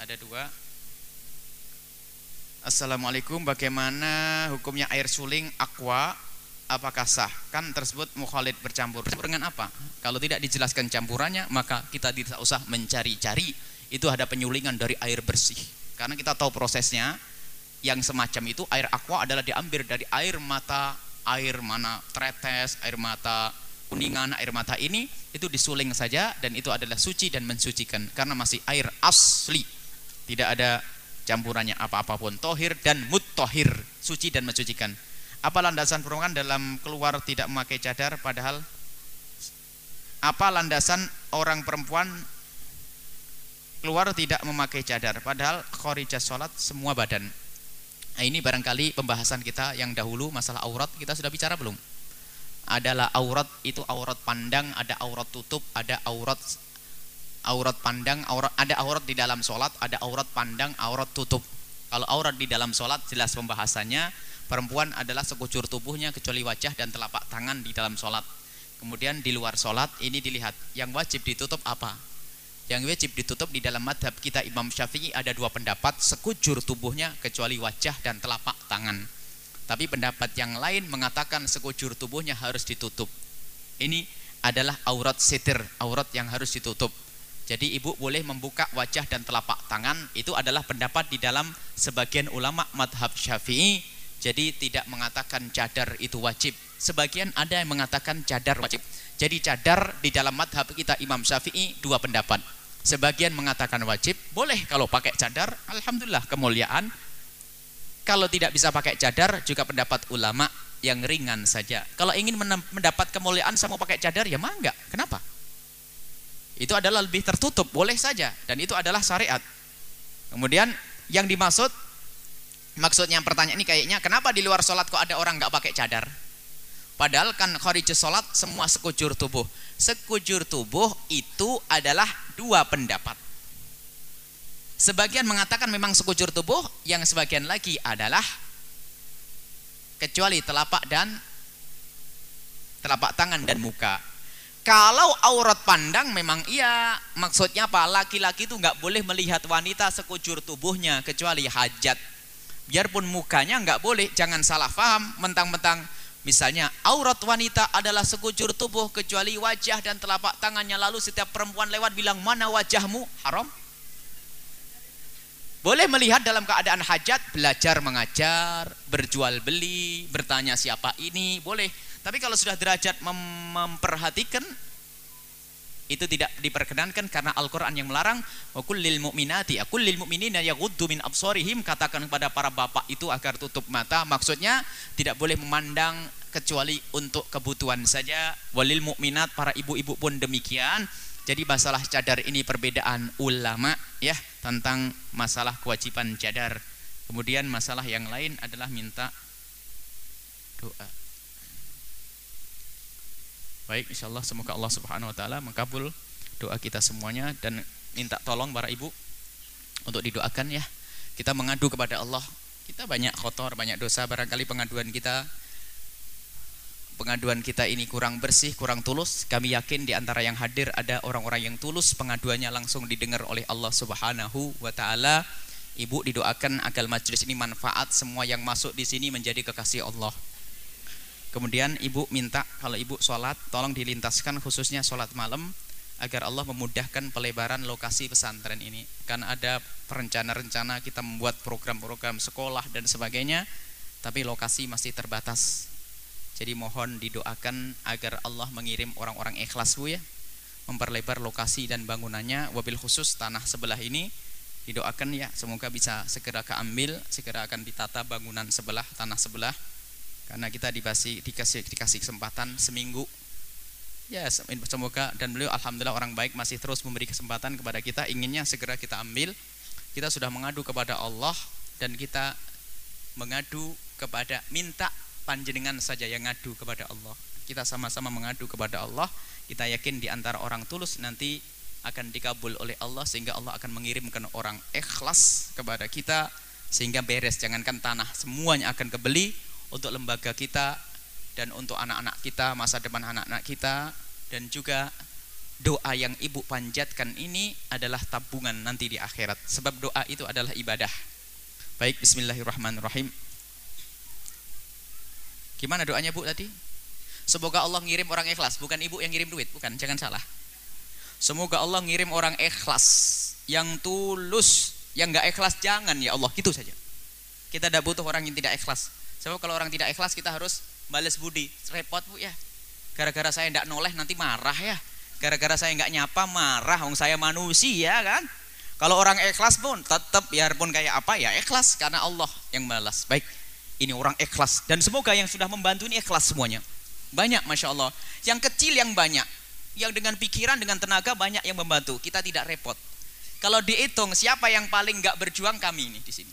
Ada dua. Assalamualaikum. Bagaimana hukumnya air suling aqua? Apakah sah? Kan tersebut mukhalid bercampur. Dengan apa? Kalau tidak dijelaskan campurannya maka kita tidak usah mencari-cari. Itu ada penyulingan dari air bersih. Karena kita tahu prosesnya yang semacam itu air aqua adalah diambil dari air mata air mana tretes air mata kuningan air mata ini itu disuling saja dan itu adalah suci dan mensucikan karena masih air asli. Tidak ada campurannya apa-apapun tohir dan muttohir suci dan mensucikan. Apa landasan perempuan dalam keluar tidak memakai cadar padahal apa landasan orang perempuan keluar tidak memakai cadar padahal khorijah sholat semua badan. Nah, ini barangkali pembahasan kita yang dahulu masalah aurat kita sudah bicara belum adalah aurat itu aurat pandang, ada aurat tutup, ada aurat aurat pandang, aurat ada aurat di dalam sholat, ada aurat pandang, aurat tutup. Kalau aurat di dalam sholat jelas pembahasannya perempuan adalah sekujur tubuhnya kecuali wajah dan telapak tangan di dalam sholat. Kemudian di luar sholat ini dilihat yang wajib ditutup apa? Yang wajib ditutup di dalam madhab kita Imam Syafi'i ada dua pendapat sekujur tubuhnya kecuali wajah dan telapak tangan. Tapi pendapat yang lain mengatakan sekujur tubuhnya harus ditutup. Ini adalah aurat sitir, aurat yang harus ditutup. Jadi ibu boleh membuka wajah dan telapak tangan itu adalah pendapat di dalam sebagian ulama madhab syafi'i. Jadi tidak mengatakan cadar itu wajib. Sebagian ada yang mengatakan cadar wajib. Jadi cadar di dalam madhab kita Imam Syafi'i dua pendapat. Sebagian mengatakan wajib boleh kalau pakai cadar Alhamdulillah kemuliaan kalau tidak bisa pakai cadar juga pendapat ulama yang ringan saja. Kalau ingin mendapat kemuliaan sama pakai cadar ya mangga kenapa? Itu adalah lebih tertutup boleh saja. Dan itu adalah syariat. Kemudian yang dimaksud maksudnya pertanyaan ini kayaknya kenapa di luar sholat kok ada orang nggak pakai cadar? Padahal kan kharijus sholat semua sekujur tubuh. Sekujur tubuh itu adalah dua pendapat sebagian mengatakan memang sekujur tubuh yang sebagian lagi adalah kecuali telapak dan telapak tangan dan muka kalau aurat pandang memang iya, maksudnya apa? Laki-laki itu nggak boleh melihat wanita sekujur tubuhnya kecuali hajat. Biarpun mukanya nggak boleh, jangan salah paham, mentang-mentang misalnya aurat wanita adalah sekujur tubuh kecuali wajah dan telapak tangannya. Lalu setiap perempuan lewat bilang mana wajahmu? Haram. Boleh melihat dalam keadaan hajat, belajar mengajar, berjual beli, bertanya siapa ini, boleh. Tapi kalau sudah derajat mem memperhatikan itu tidak diperkenankan karena Al-Qur'an yang melarang wa kullil mu'minati kullil mu'minina yaghuddu min absarihim katakan kepada para bapak itu agar tutup mata. Maksudnya tidak boleh memandang kecuali untuk kebutuhan saja. Walil mu'minat para ibu-ibu pun demikian jadi masalah cadar ini perbedaan ulama ya tentang masalah kewajiban cadar kemudian masalah yang lain adalah minta doa Baik, insyaallah semoga Allah Subhanahu wa taala mengkabul doa kita semuanya dan minta tolong para ibu untuk didoakan ya. Kita mengadu kepada Allah. Kita banyak kotor, banyak dosa, barangkali pengaduan kita pengaduan kita ini kurang bersih, kurang tulus. Kami yakin di antara yang hadir ada orang-orang yang tulus, pengaduannya langsung didengar oleh Allah Subhanahu wa taala. Ibu didoakan agar majelis ini manfaat semua yang masuk di sini menjadi kekasih Allah. Kemudian ibu minta kalau ibu sholat tolong dilintaskan khususnya sholat malam agar Allah memudahkan pelebaran lokasi pesantren ini. Karena ada rencana-rencana kita membuat program-program sekolah dan sebagainya, tapi lokasi masih terbatas. Jadi mohon didoakan agar Allah mengirim orang-orang ikhlas bu ya, memperlebar lokasi dan bangunannya. Wabil khusus tanah sebelah ini didoakan ya, semoga bisa segera keambil, segera akan ditata bangunan sebelah tanah sebelah. Karena kita dikasih dikasih dikasih kesempatan seminggu. Ya semoga dan beliau alhamdulillah orang baik masih terus memberi kesempatan kepada kita inginnya segera kita ambil. Kita sudah mengadu kepada Allah dan kita mengadu kepada minta panjenengan saja yang ngadu kepada Allah kita sama-sama mengadu kepada Allah kita yakin di antara orang tulus nanti akan dikabul oleh Allah sehingga Allah akan mengirimkan orang ikhlas kepada kita sehingga beres jangankan tanah semuanya akan kebeli untuk lembaga kita dan untuk anak-anak kita, masa depan anak-anak kita dan juga doa yang ibu panjatkan ini adalah tabungan nanti di akhirat. Sebab doa itu adalah ibadah. Baik, bismillahirrahmanirrahim. Gimana doanya Bu tadi? Semoga Allah ngirim orang ikhlas, bukan ibu yang ngirim duit, bukan, jangan salah. Semoga Allah ngirim orang ikhlas yang tulus, yang nggak ikhlas jangan ya Allah, gitu saja. Kita tidak butuh orang yang tidak ikhlas. Sebab kalau orang tidak ikhlas kita harus balas budi. Repot bu ya. Gara-gara saya tidak noleh nanti marah ya. Gara-gara saya nggak nyapa marah. Wong saya manusia kan. Kalau orang ikhlas pun tetap biarpun kayak apa ya ikhlas karena Allah yang balas. Baik, ini orang ikhlas dan semoga yang sudah membantu ini ikhlas semuanya. Banyak masya Allah. Yang kecil yang banyak, yang dengan pikiran dengan tenaga banyak yang membantu. Kita tidak repot. Kalau dihitung siapa yang paling nggak berjuang kami ini di sini.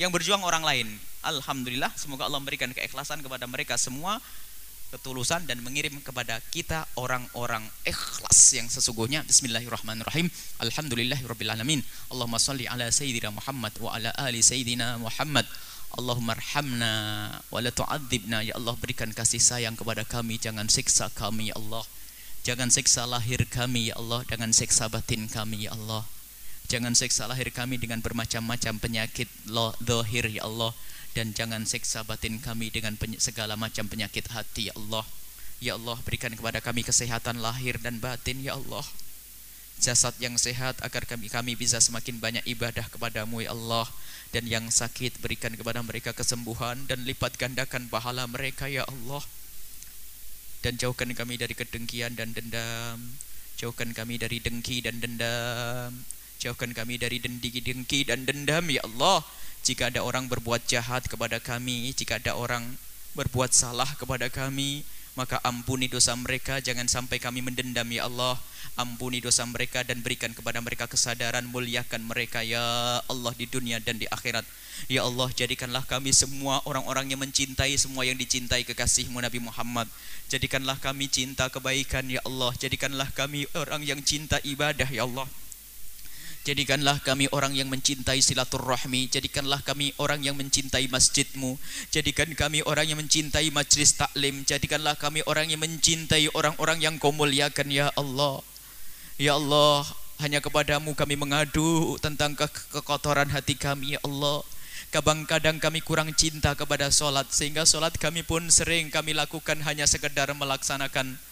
Yang berjuang orang lain. Alhamdulillah semoga Allah memberikan keikhlasan kepada mereka semua ketulusan dan mengirim kepada kita orang-orang ikhlas yang sesungguhnya bismillahirrahmanirrahim alhamdulillahirabbil Allahumma salli ala sayyidina Muhammad wa ala ali sayyidina Muhammad Allahumma arhamna wa la tu'adzibna. Ya Allah berikan kasih sayang kepada kami. Jangan siksa kami ya Allah. Jangan siksa lahir kami ya Allah. Jangan siksa batin kami ya Allah. Jangan siksa lahir kami dengan bermacam-macam penyakit zahir ya Allah. Dan jangan seksa batin kami dengan segala macam penyakit hati ya Allah. Ya Allah berikan kepada kami kesehatan lahir dan batin ya Allah jasad yang sehat agar kami kami bisa semakin banyak ibadah kepadamu ya Allah. Dan yang sakit berikan kepada mereka kesembuhan dan lipat gandakan pahala mereka ya Allah. Dan jauhkan kami dari kedengkian dan dendam. Jauhkan kami dari dengki dan dendam. Jauhkan kami dari dengki dan dendam ya Allah. Jika ada orang berbuat jahat kepada kami, jika ada orang berbuat salah kepada kami, maka ampuni dosa mereka, jangan sampai kami mendendam ya Allah. Ampuni dosa mereka dan berikan kepada mereka kesadaran, muliakan mereka ya Allah di dunia dan di akhirat. Ya Allah, jadikanlah kami semua orang-orang yang mencintai semua yang dicintai kekasihmu Nabi Muhammad. Jadikanlah kami cinta kebaikan ya Allah. Jadikanlah kami orang yang cinta ibadah ya Allah. Jadikanlah kami orang yang mencintai silaturahmi. Jadikanlah kami orang yang mencintai masjidmu. Jadikan kami orang yang mencintai majlis taklim. Jadikanlah kami orang yang mencintai orang-orang yang kau Ya Allah. Ya Allah Hanya kepadamu kami mengadu tentang ke kekotoran hati kami Ya Allah. Kadang-kadang kami kurang cinta kepada solat Sehingga solat kami pun sering kami lakukan hanya sekedar melaksanakan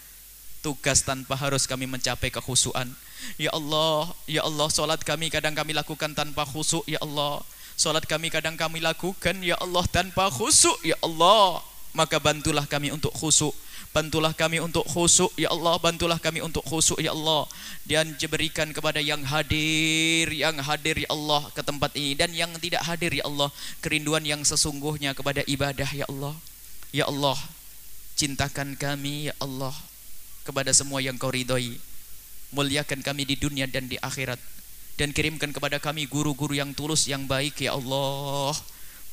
tugas tanpa harus kami mencapai kekhusuan. Ya Allah, ya Allah, solat kami kadang kami lakukan tanpa khusuk, ya Allah. Solat kami kadang kami lakukan, ya Allah, tanpa khusuk, ya Allah. Maka bantulah kami untuk khusuk. Bantulah kami untuk khusuk, ya Allah. Bantulah kami untuk khusuk, ya Allah. Dan berikan kepada yang hadir, yang hadir, ya Allah, ke tempat ini. Dan yang tidak hadir, ya Allah. Kerinduan yang sesungguhnya kepada ibadah, ya Allah. Ya Allah, cintakan kami, ya Allah kepada semua yang kau ridhoi muliakan kami di dunia dan di akhirat. Dan kirimkan kepada kami guru-guru yang tulus yang baik ya Allah.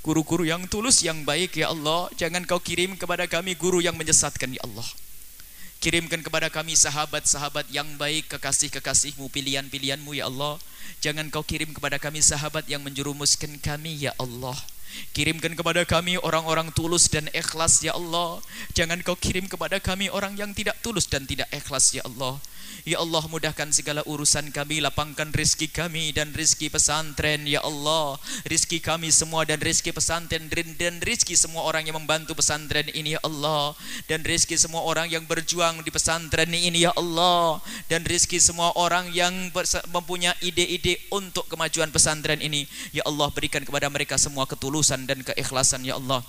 Guru-guru yang tulus yang baik ya Allah. Jangan kau kirim kepada kami guru yang menyesatkan ya Allah. Kirimkan kepada kami sahabat-sahabat yang baik kekasih-kekasihmu pilihan-pilihanmu ya Allah. Jangan kau kirim kepada kami sahabat yang menjerumuskan kami ya Allah. Kirimkan kepada kami orang-orang tulus dan ikhlas ya Allah. Jangan kau kirim kepada kami orang yang tidak tulus dan tidak ikhlas ya Allah. Ya Allah mudahkan segala urusan kami Lapangkan rizki kami dan rizki pesantren Ya Allah. Rizki kami semua dan rizki pesantren Dan rizki semua orang yang membantu pesantren ini Ya Allah. Dan rizki semua orang yang berjuang di pesantren ini Ya Allah. Dan rizki semua orang yang mempunyai ide-ide untuk kemajuan pesantren ini. Ya Allah berikan kepada mereka semua ketulusan dan keikhlasan Ya Allah.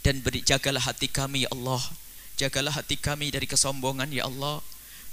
Dan beri, jagalah hati kami Ya Allah. Jagalah hati kami dari kesombongan Ya Allah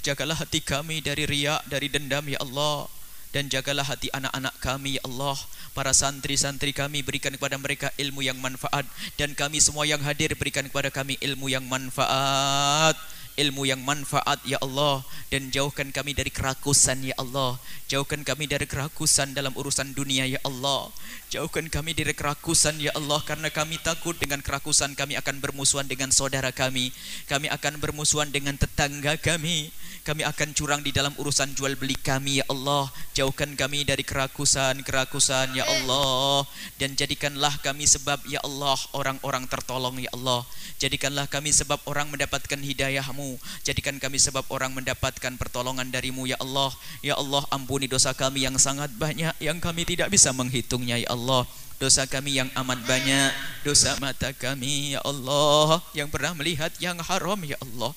Jagalah hati kami dari riak, dari dendam ya Allah. Dan jagalah hati anak-anak kami ya Allah. Para santri-santri kami berikan kepada mereka ilmu yang manfaat. Dan kami semua yang hadir berikan kepada kami ilmu yang manfaat ilmu yang manfaat ya Allah. Dan jauhkan kami dari kerakusan ya Allah. Jauhkan kami dari kerakusan dalam urusan dunia ya Allah. Jauhkan kami dari kerakusan ya Allah karena kami takut dengan kerakusan kami akan bermusuhan dengan saudara kami. Kami akan bermusuhan dengan tetangga kami. Kami akan curang di dalam urusan jual beli kami ya Allah. Jauhkan kami dari kerakusan kerakusan ya Allah. Dan jadikanlah kami sebab ya Allah orang-orang tertolong ya Allah. Jadikanlah kami sebab orang mendapatkan hidayahmu jadikan kami sebab orang mendapatkan pertolongan darimu ya Allah. Ya Allah ampuni dosa kami yang sangat banyak yang kami tidak bisa menghitungnya ya Allah. Dosa kami yang amat banyak dosa mata kami ya Allah. Yang pernah melihat yang haram ya Allah.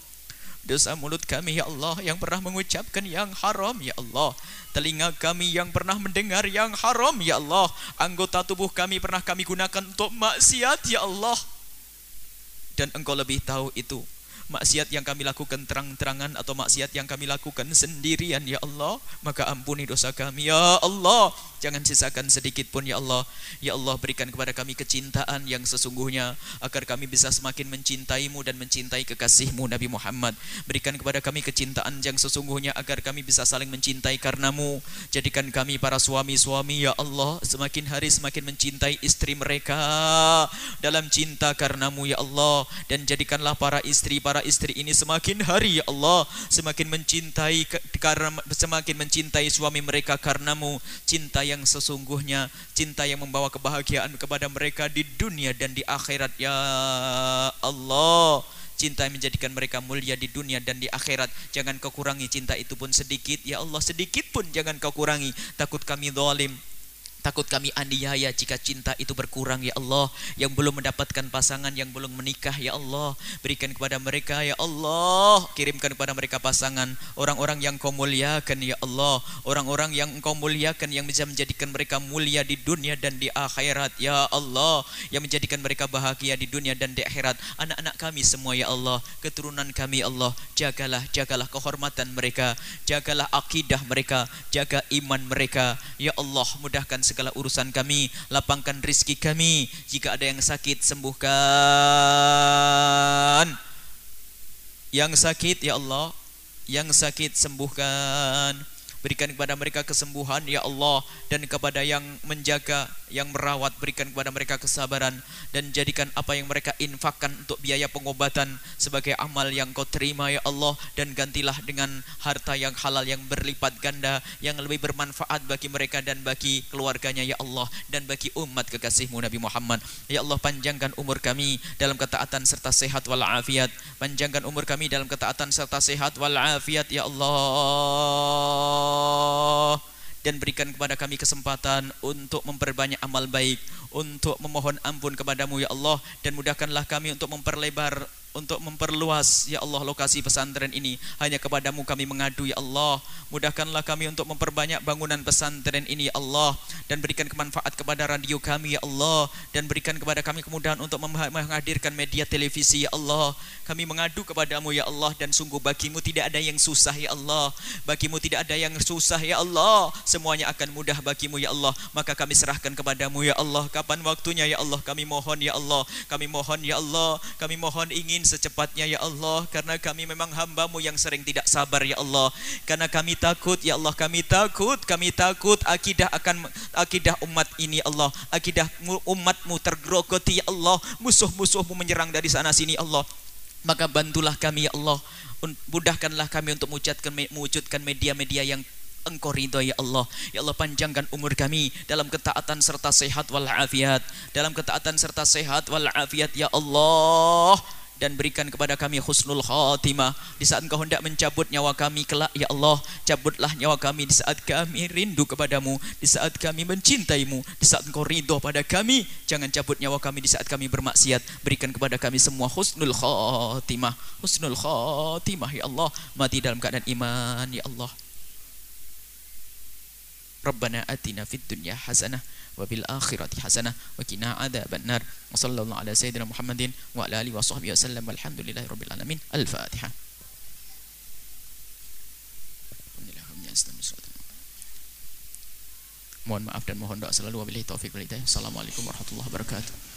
Dosa mulut kami ya Allah yang pernah mengucapkan yang haram ya Allah. Telinga kami yang pernah mendengar yang haram ya Allah. Anggota tubuh kami pernah kami gunakan untuk maksiat ya Allah. Dan engkau lebih tahu itu maksiat yang kami lakukan terang-terangan atau maksiat yang kami lakukan sendirian ya Allah maka ampuni dosa kami ya Allah jangan sisakan sedikit pun ya Allah. Ya Allah berikan kepada kami kecintaan yang sesungguhnya agar kami bisa semakin mencintaimu dan mencintai kekasihmu Nabi Muhammad. Berikan kepada kami kecintaan yang sesungguhnya agar kami bisa saling mencintai karenamu. Jadikan kami para suami-suami ya Allah semakin hari semakin mencintai istri mereka dalam cinta karenamu ya Allah. Dan jadikanlah para istri para istri ini semakin hari ya Allah semakin mencintai karena semakin mencintai suami mereka karenamu. Cinta yang sesungguhnya cinta yang membawa kebahagiaan kepada mereka di dunia dan di akhirat. Ya Allah cinta yang menjadikan mereka mulia di dunia dan di akhirat. Jangan kau kurangi cinta itu pun sedikit. Ya Allah sedikit pun jangan kau kurangi. Takut kami zalim Takut kami aniaya jika cinta itu berkurang ya Allah. Yang belum mendapatkan pasangan yang belum menikah ya Allah. Berikan kepada mereka ya Allah. Kirimkan kepada mereka pasangan. Orang-orang yang kau muliakan ya Allah. Orang-orang yang kau muliakan yang bisa menjadikan mereka mulia di dunia dan di akhirat ya Allah. Yang menjadikan mereka bahagia di dunia dan di akhirat. Anak-anak kami semua ya Allah. Keturunan kami ya Allah. Jagalah, jagalah kehormatan mereka. Jagalah akidah mereka. Jaga iman mereka. Ya Allah mudahkan segala urusan kami lapangkan rizki kami. Jika ada yang sakit sembuhkan. Yang sakit ya Allah. Yang sakit sembuhkan berikan kepada mereka kesembuhan ya Allah dan kepada yang menjaga yang merawat berikan kepada mereka kesabaran dan jadikan apa yang mereka infakkan untuk biaya pengobatan sebagai amal yang kau terima ya Allah dan gantilah dengan harta yang halal yang berlipat ganda yang lebih bermanfaat bagi mereka dan bagi keluarganya ya Allah dan bagi umat kekasihmu Nabi Muhammad. Ya Allah panjangkan umur kami dalam ketaatan serta sehat walafiat panjangkan umur kami dalam ketaatan serta sehat walafiat ya Allah dan berikan kepada kami kesempatan untuk memperbanyak amal baik, untuk memohon ampun kepadamu ya Allah. Dan mudahkanlah kami untuk memperlebar untuk memperluas ya Allah lokasi pesantren ini hanya kepadamu kami mengadu ya Allah mudahkanlah kami untuk memperbanyak bangunan pesantren ini ya Allah dan berikan kemanfaat kepada radio kami ya Allah dan berikan kepada kami kemudahan untuk menghadirkan media televisi ya Allah kami mengadu kepadamu ya Allah dan sungguh bagimu tidak ada yang susah ya Allah bagimu tidak ada yang susah ya Allah semuanya akan mudah bagimu ya Allah maka kami serahkan kepadamu ya Allah kapan waktunya ya Allah kami mohon ya Allah kami mohon ya Allah kami mohon ingin ingin secepatnya ya Allah. Karena kami memang hambamu yang sering tidak sabar ya Allah. Karena kami takut ya Allah kami takut kami takut akidah akan akidah umat ini ya Allah. Akidah umatmu tergerogoti ya Allah. Musuh-musuhmu menyerang dari sana sini ya Allah. Maka bantulah kami ya Allah. Mudahkanlah kami untuk mewujudkan mewujudkan media-media yang Engkau ridho ya Allah. Ya Allah panjangkan umur kami Dalam ketaatan serta sehat walafiat. Dalam ketaatan serta sehat walafiat Ya Allah dan berikan kepada kami husnul khatimah. Di saat engkau hendak mencabut nyawa kami kelak ya Allah cabutlah nyawa kami di saat kami rindu kepadamu di saat kami mencintaimu di saat engkau ridho pada kami jangan cabut nyawa kami di saat kami bermaksiat. Berikan kepada kami semua husnul khatimah. Husnul khatimah ya Allah. Mati dalam keadaan iman ya Allah. Rabbana atina fid dunya hasanah wabil akhirati hasanah wa qina adzabannar wa sallallahu ala sayyidina Muhammadin wa ala alihi wa sahbihi wasallam walhamdulillahi rabbil alamin al-fatihah Mohon maaf dan mohon doa selalu wabillahi taufik wal hidayah. Assalamualaikum warahmatullahi wabarakatuh.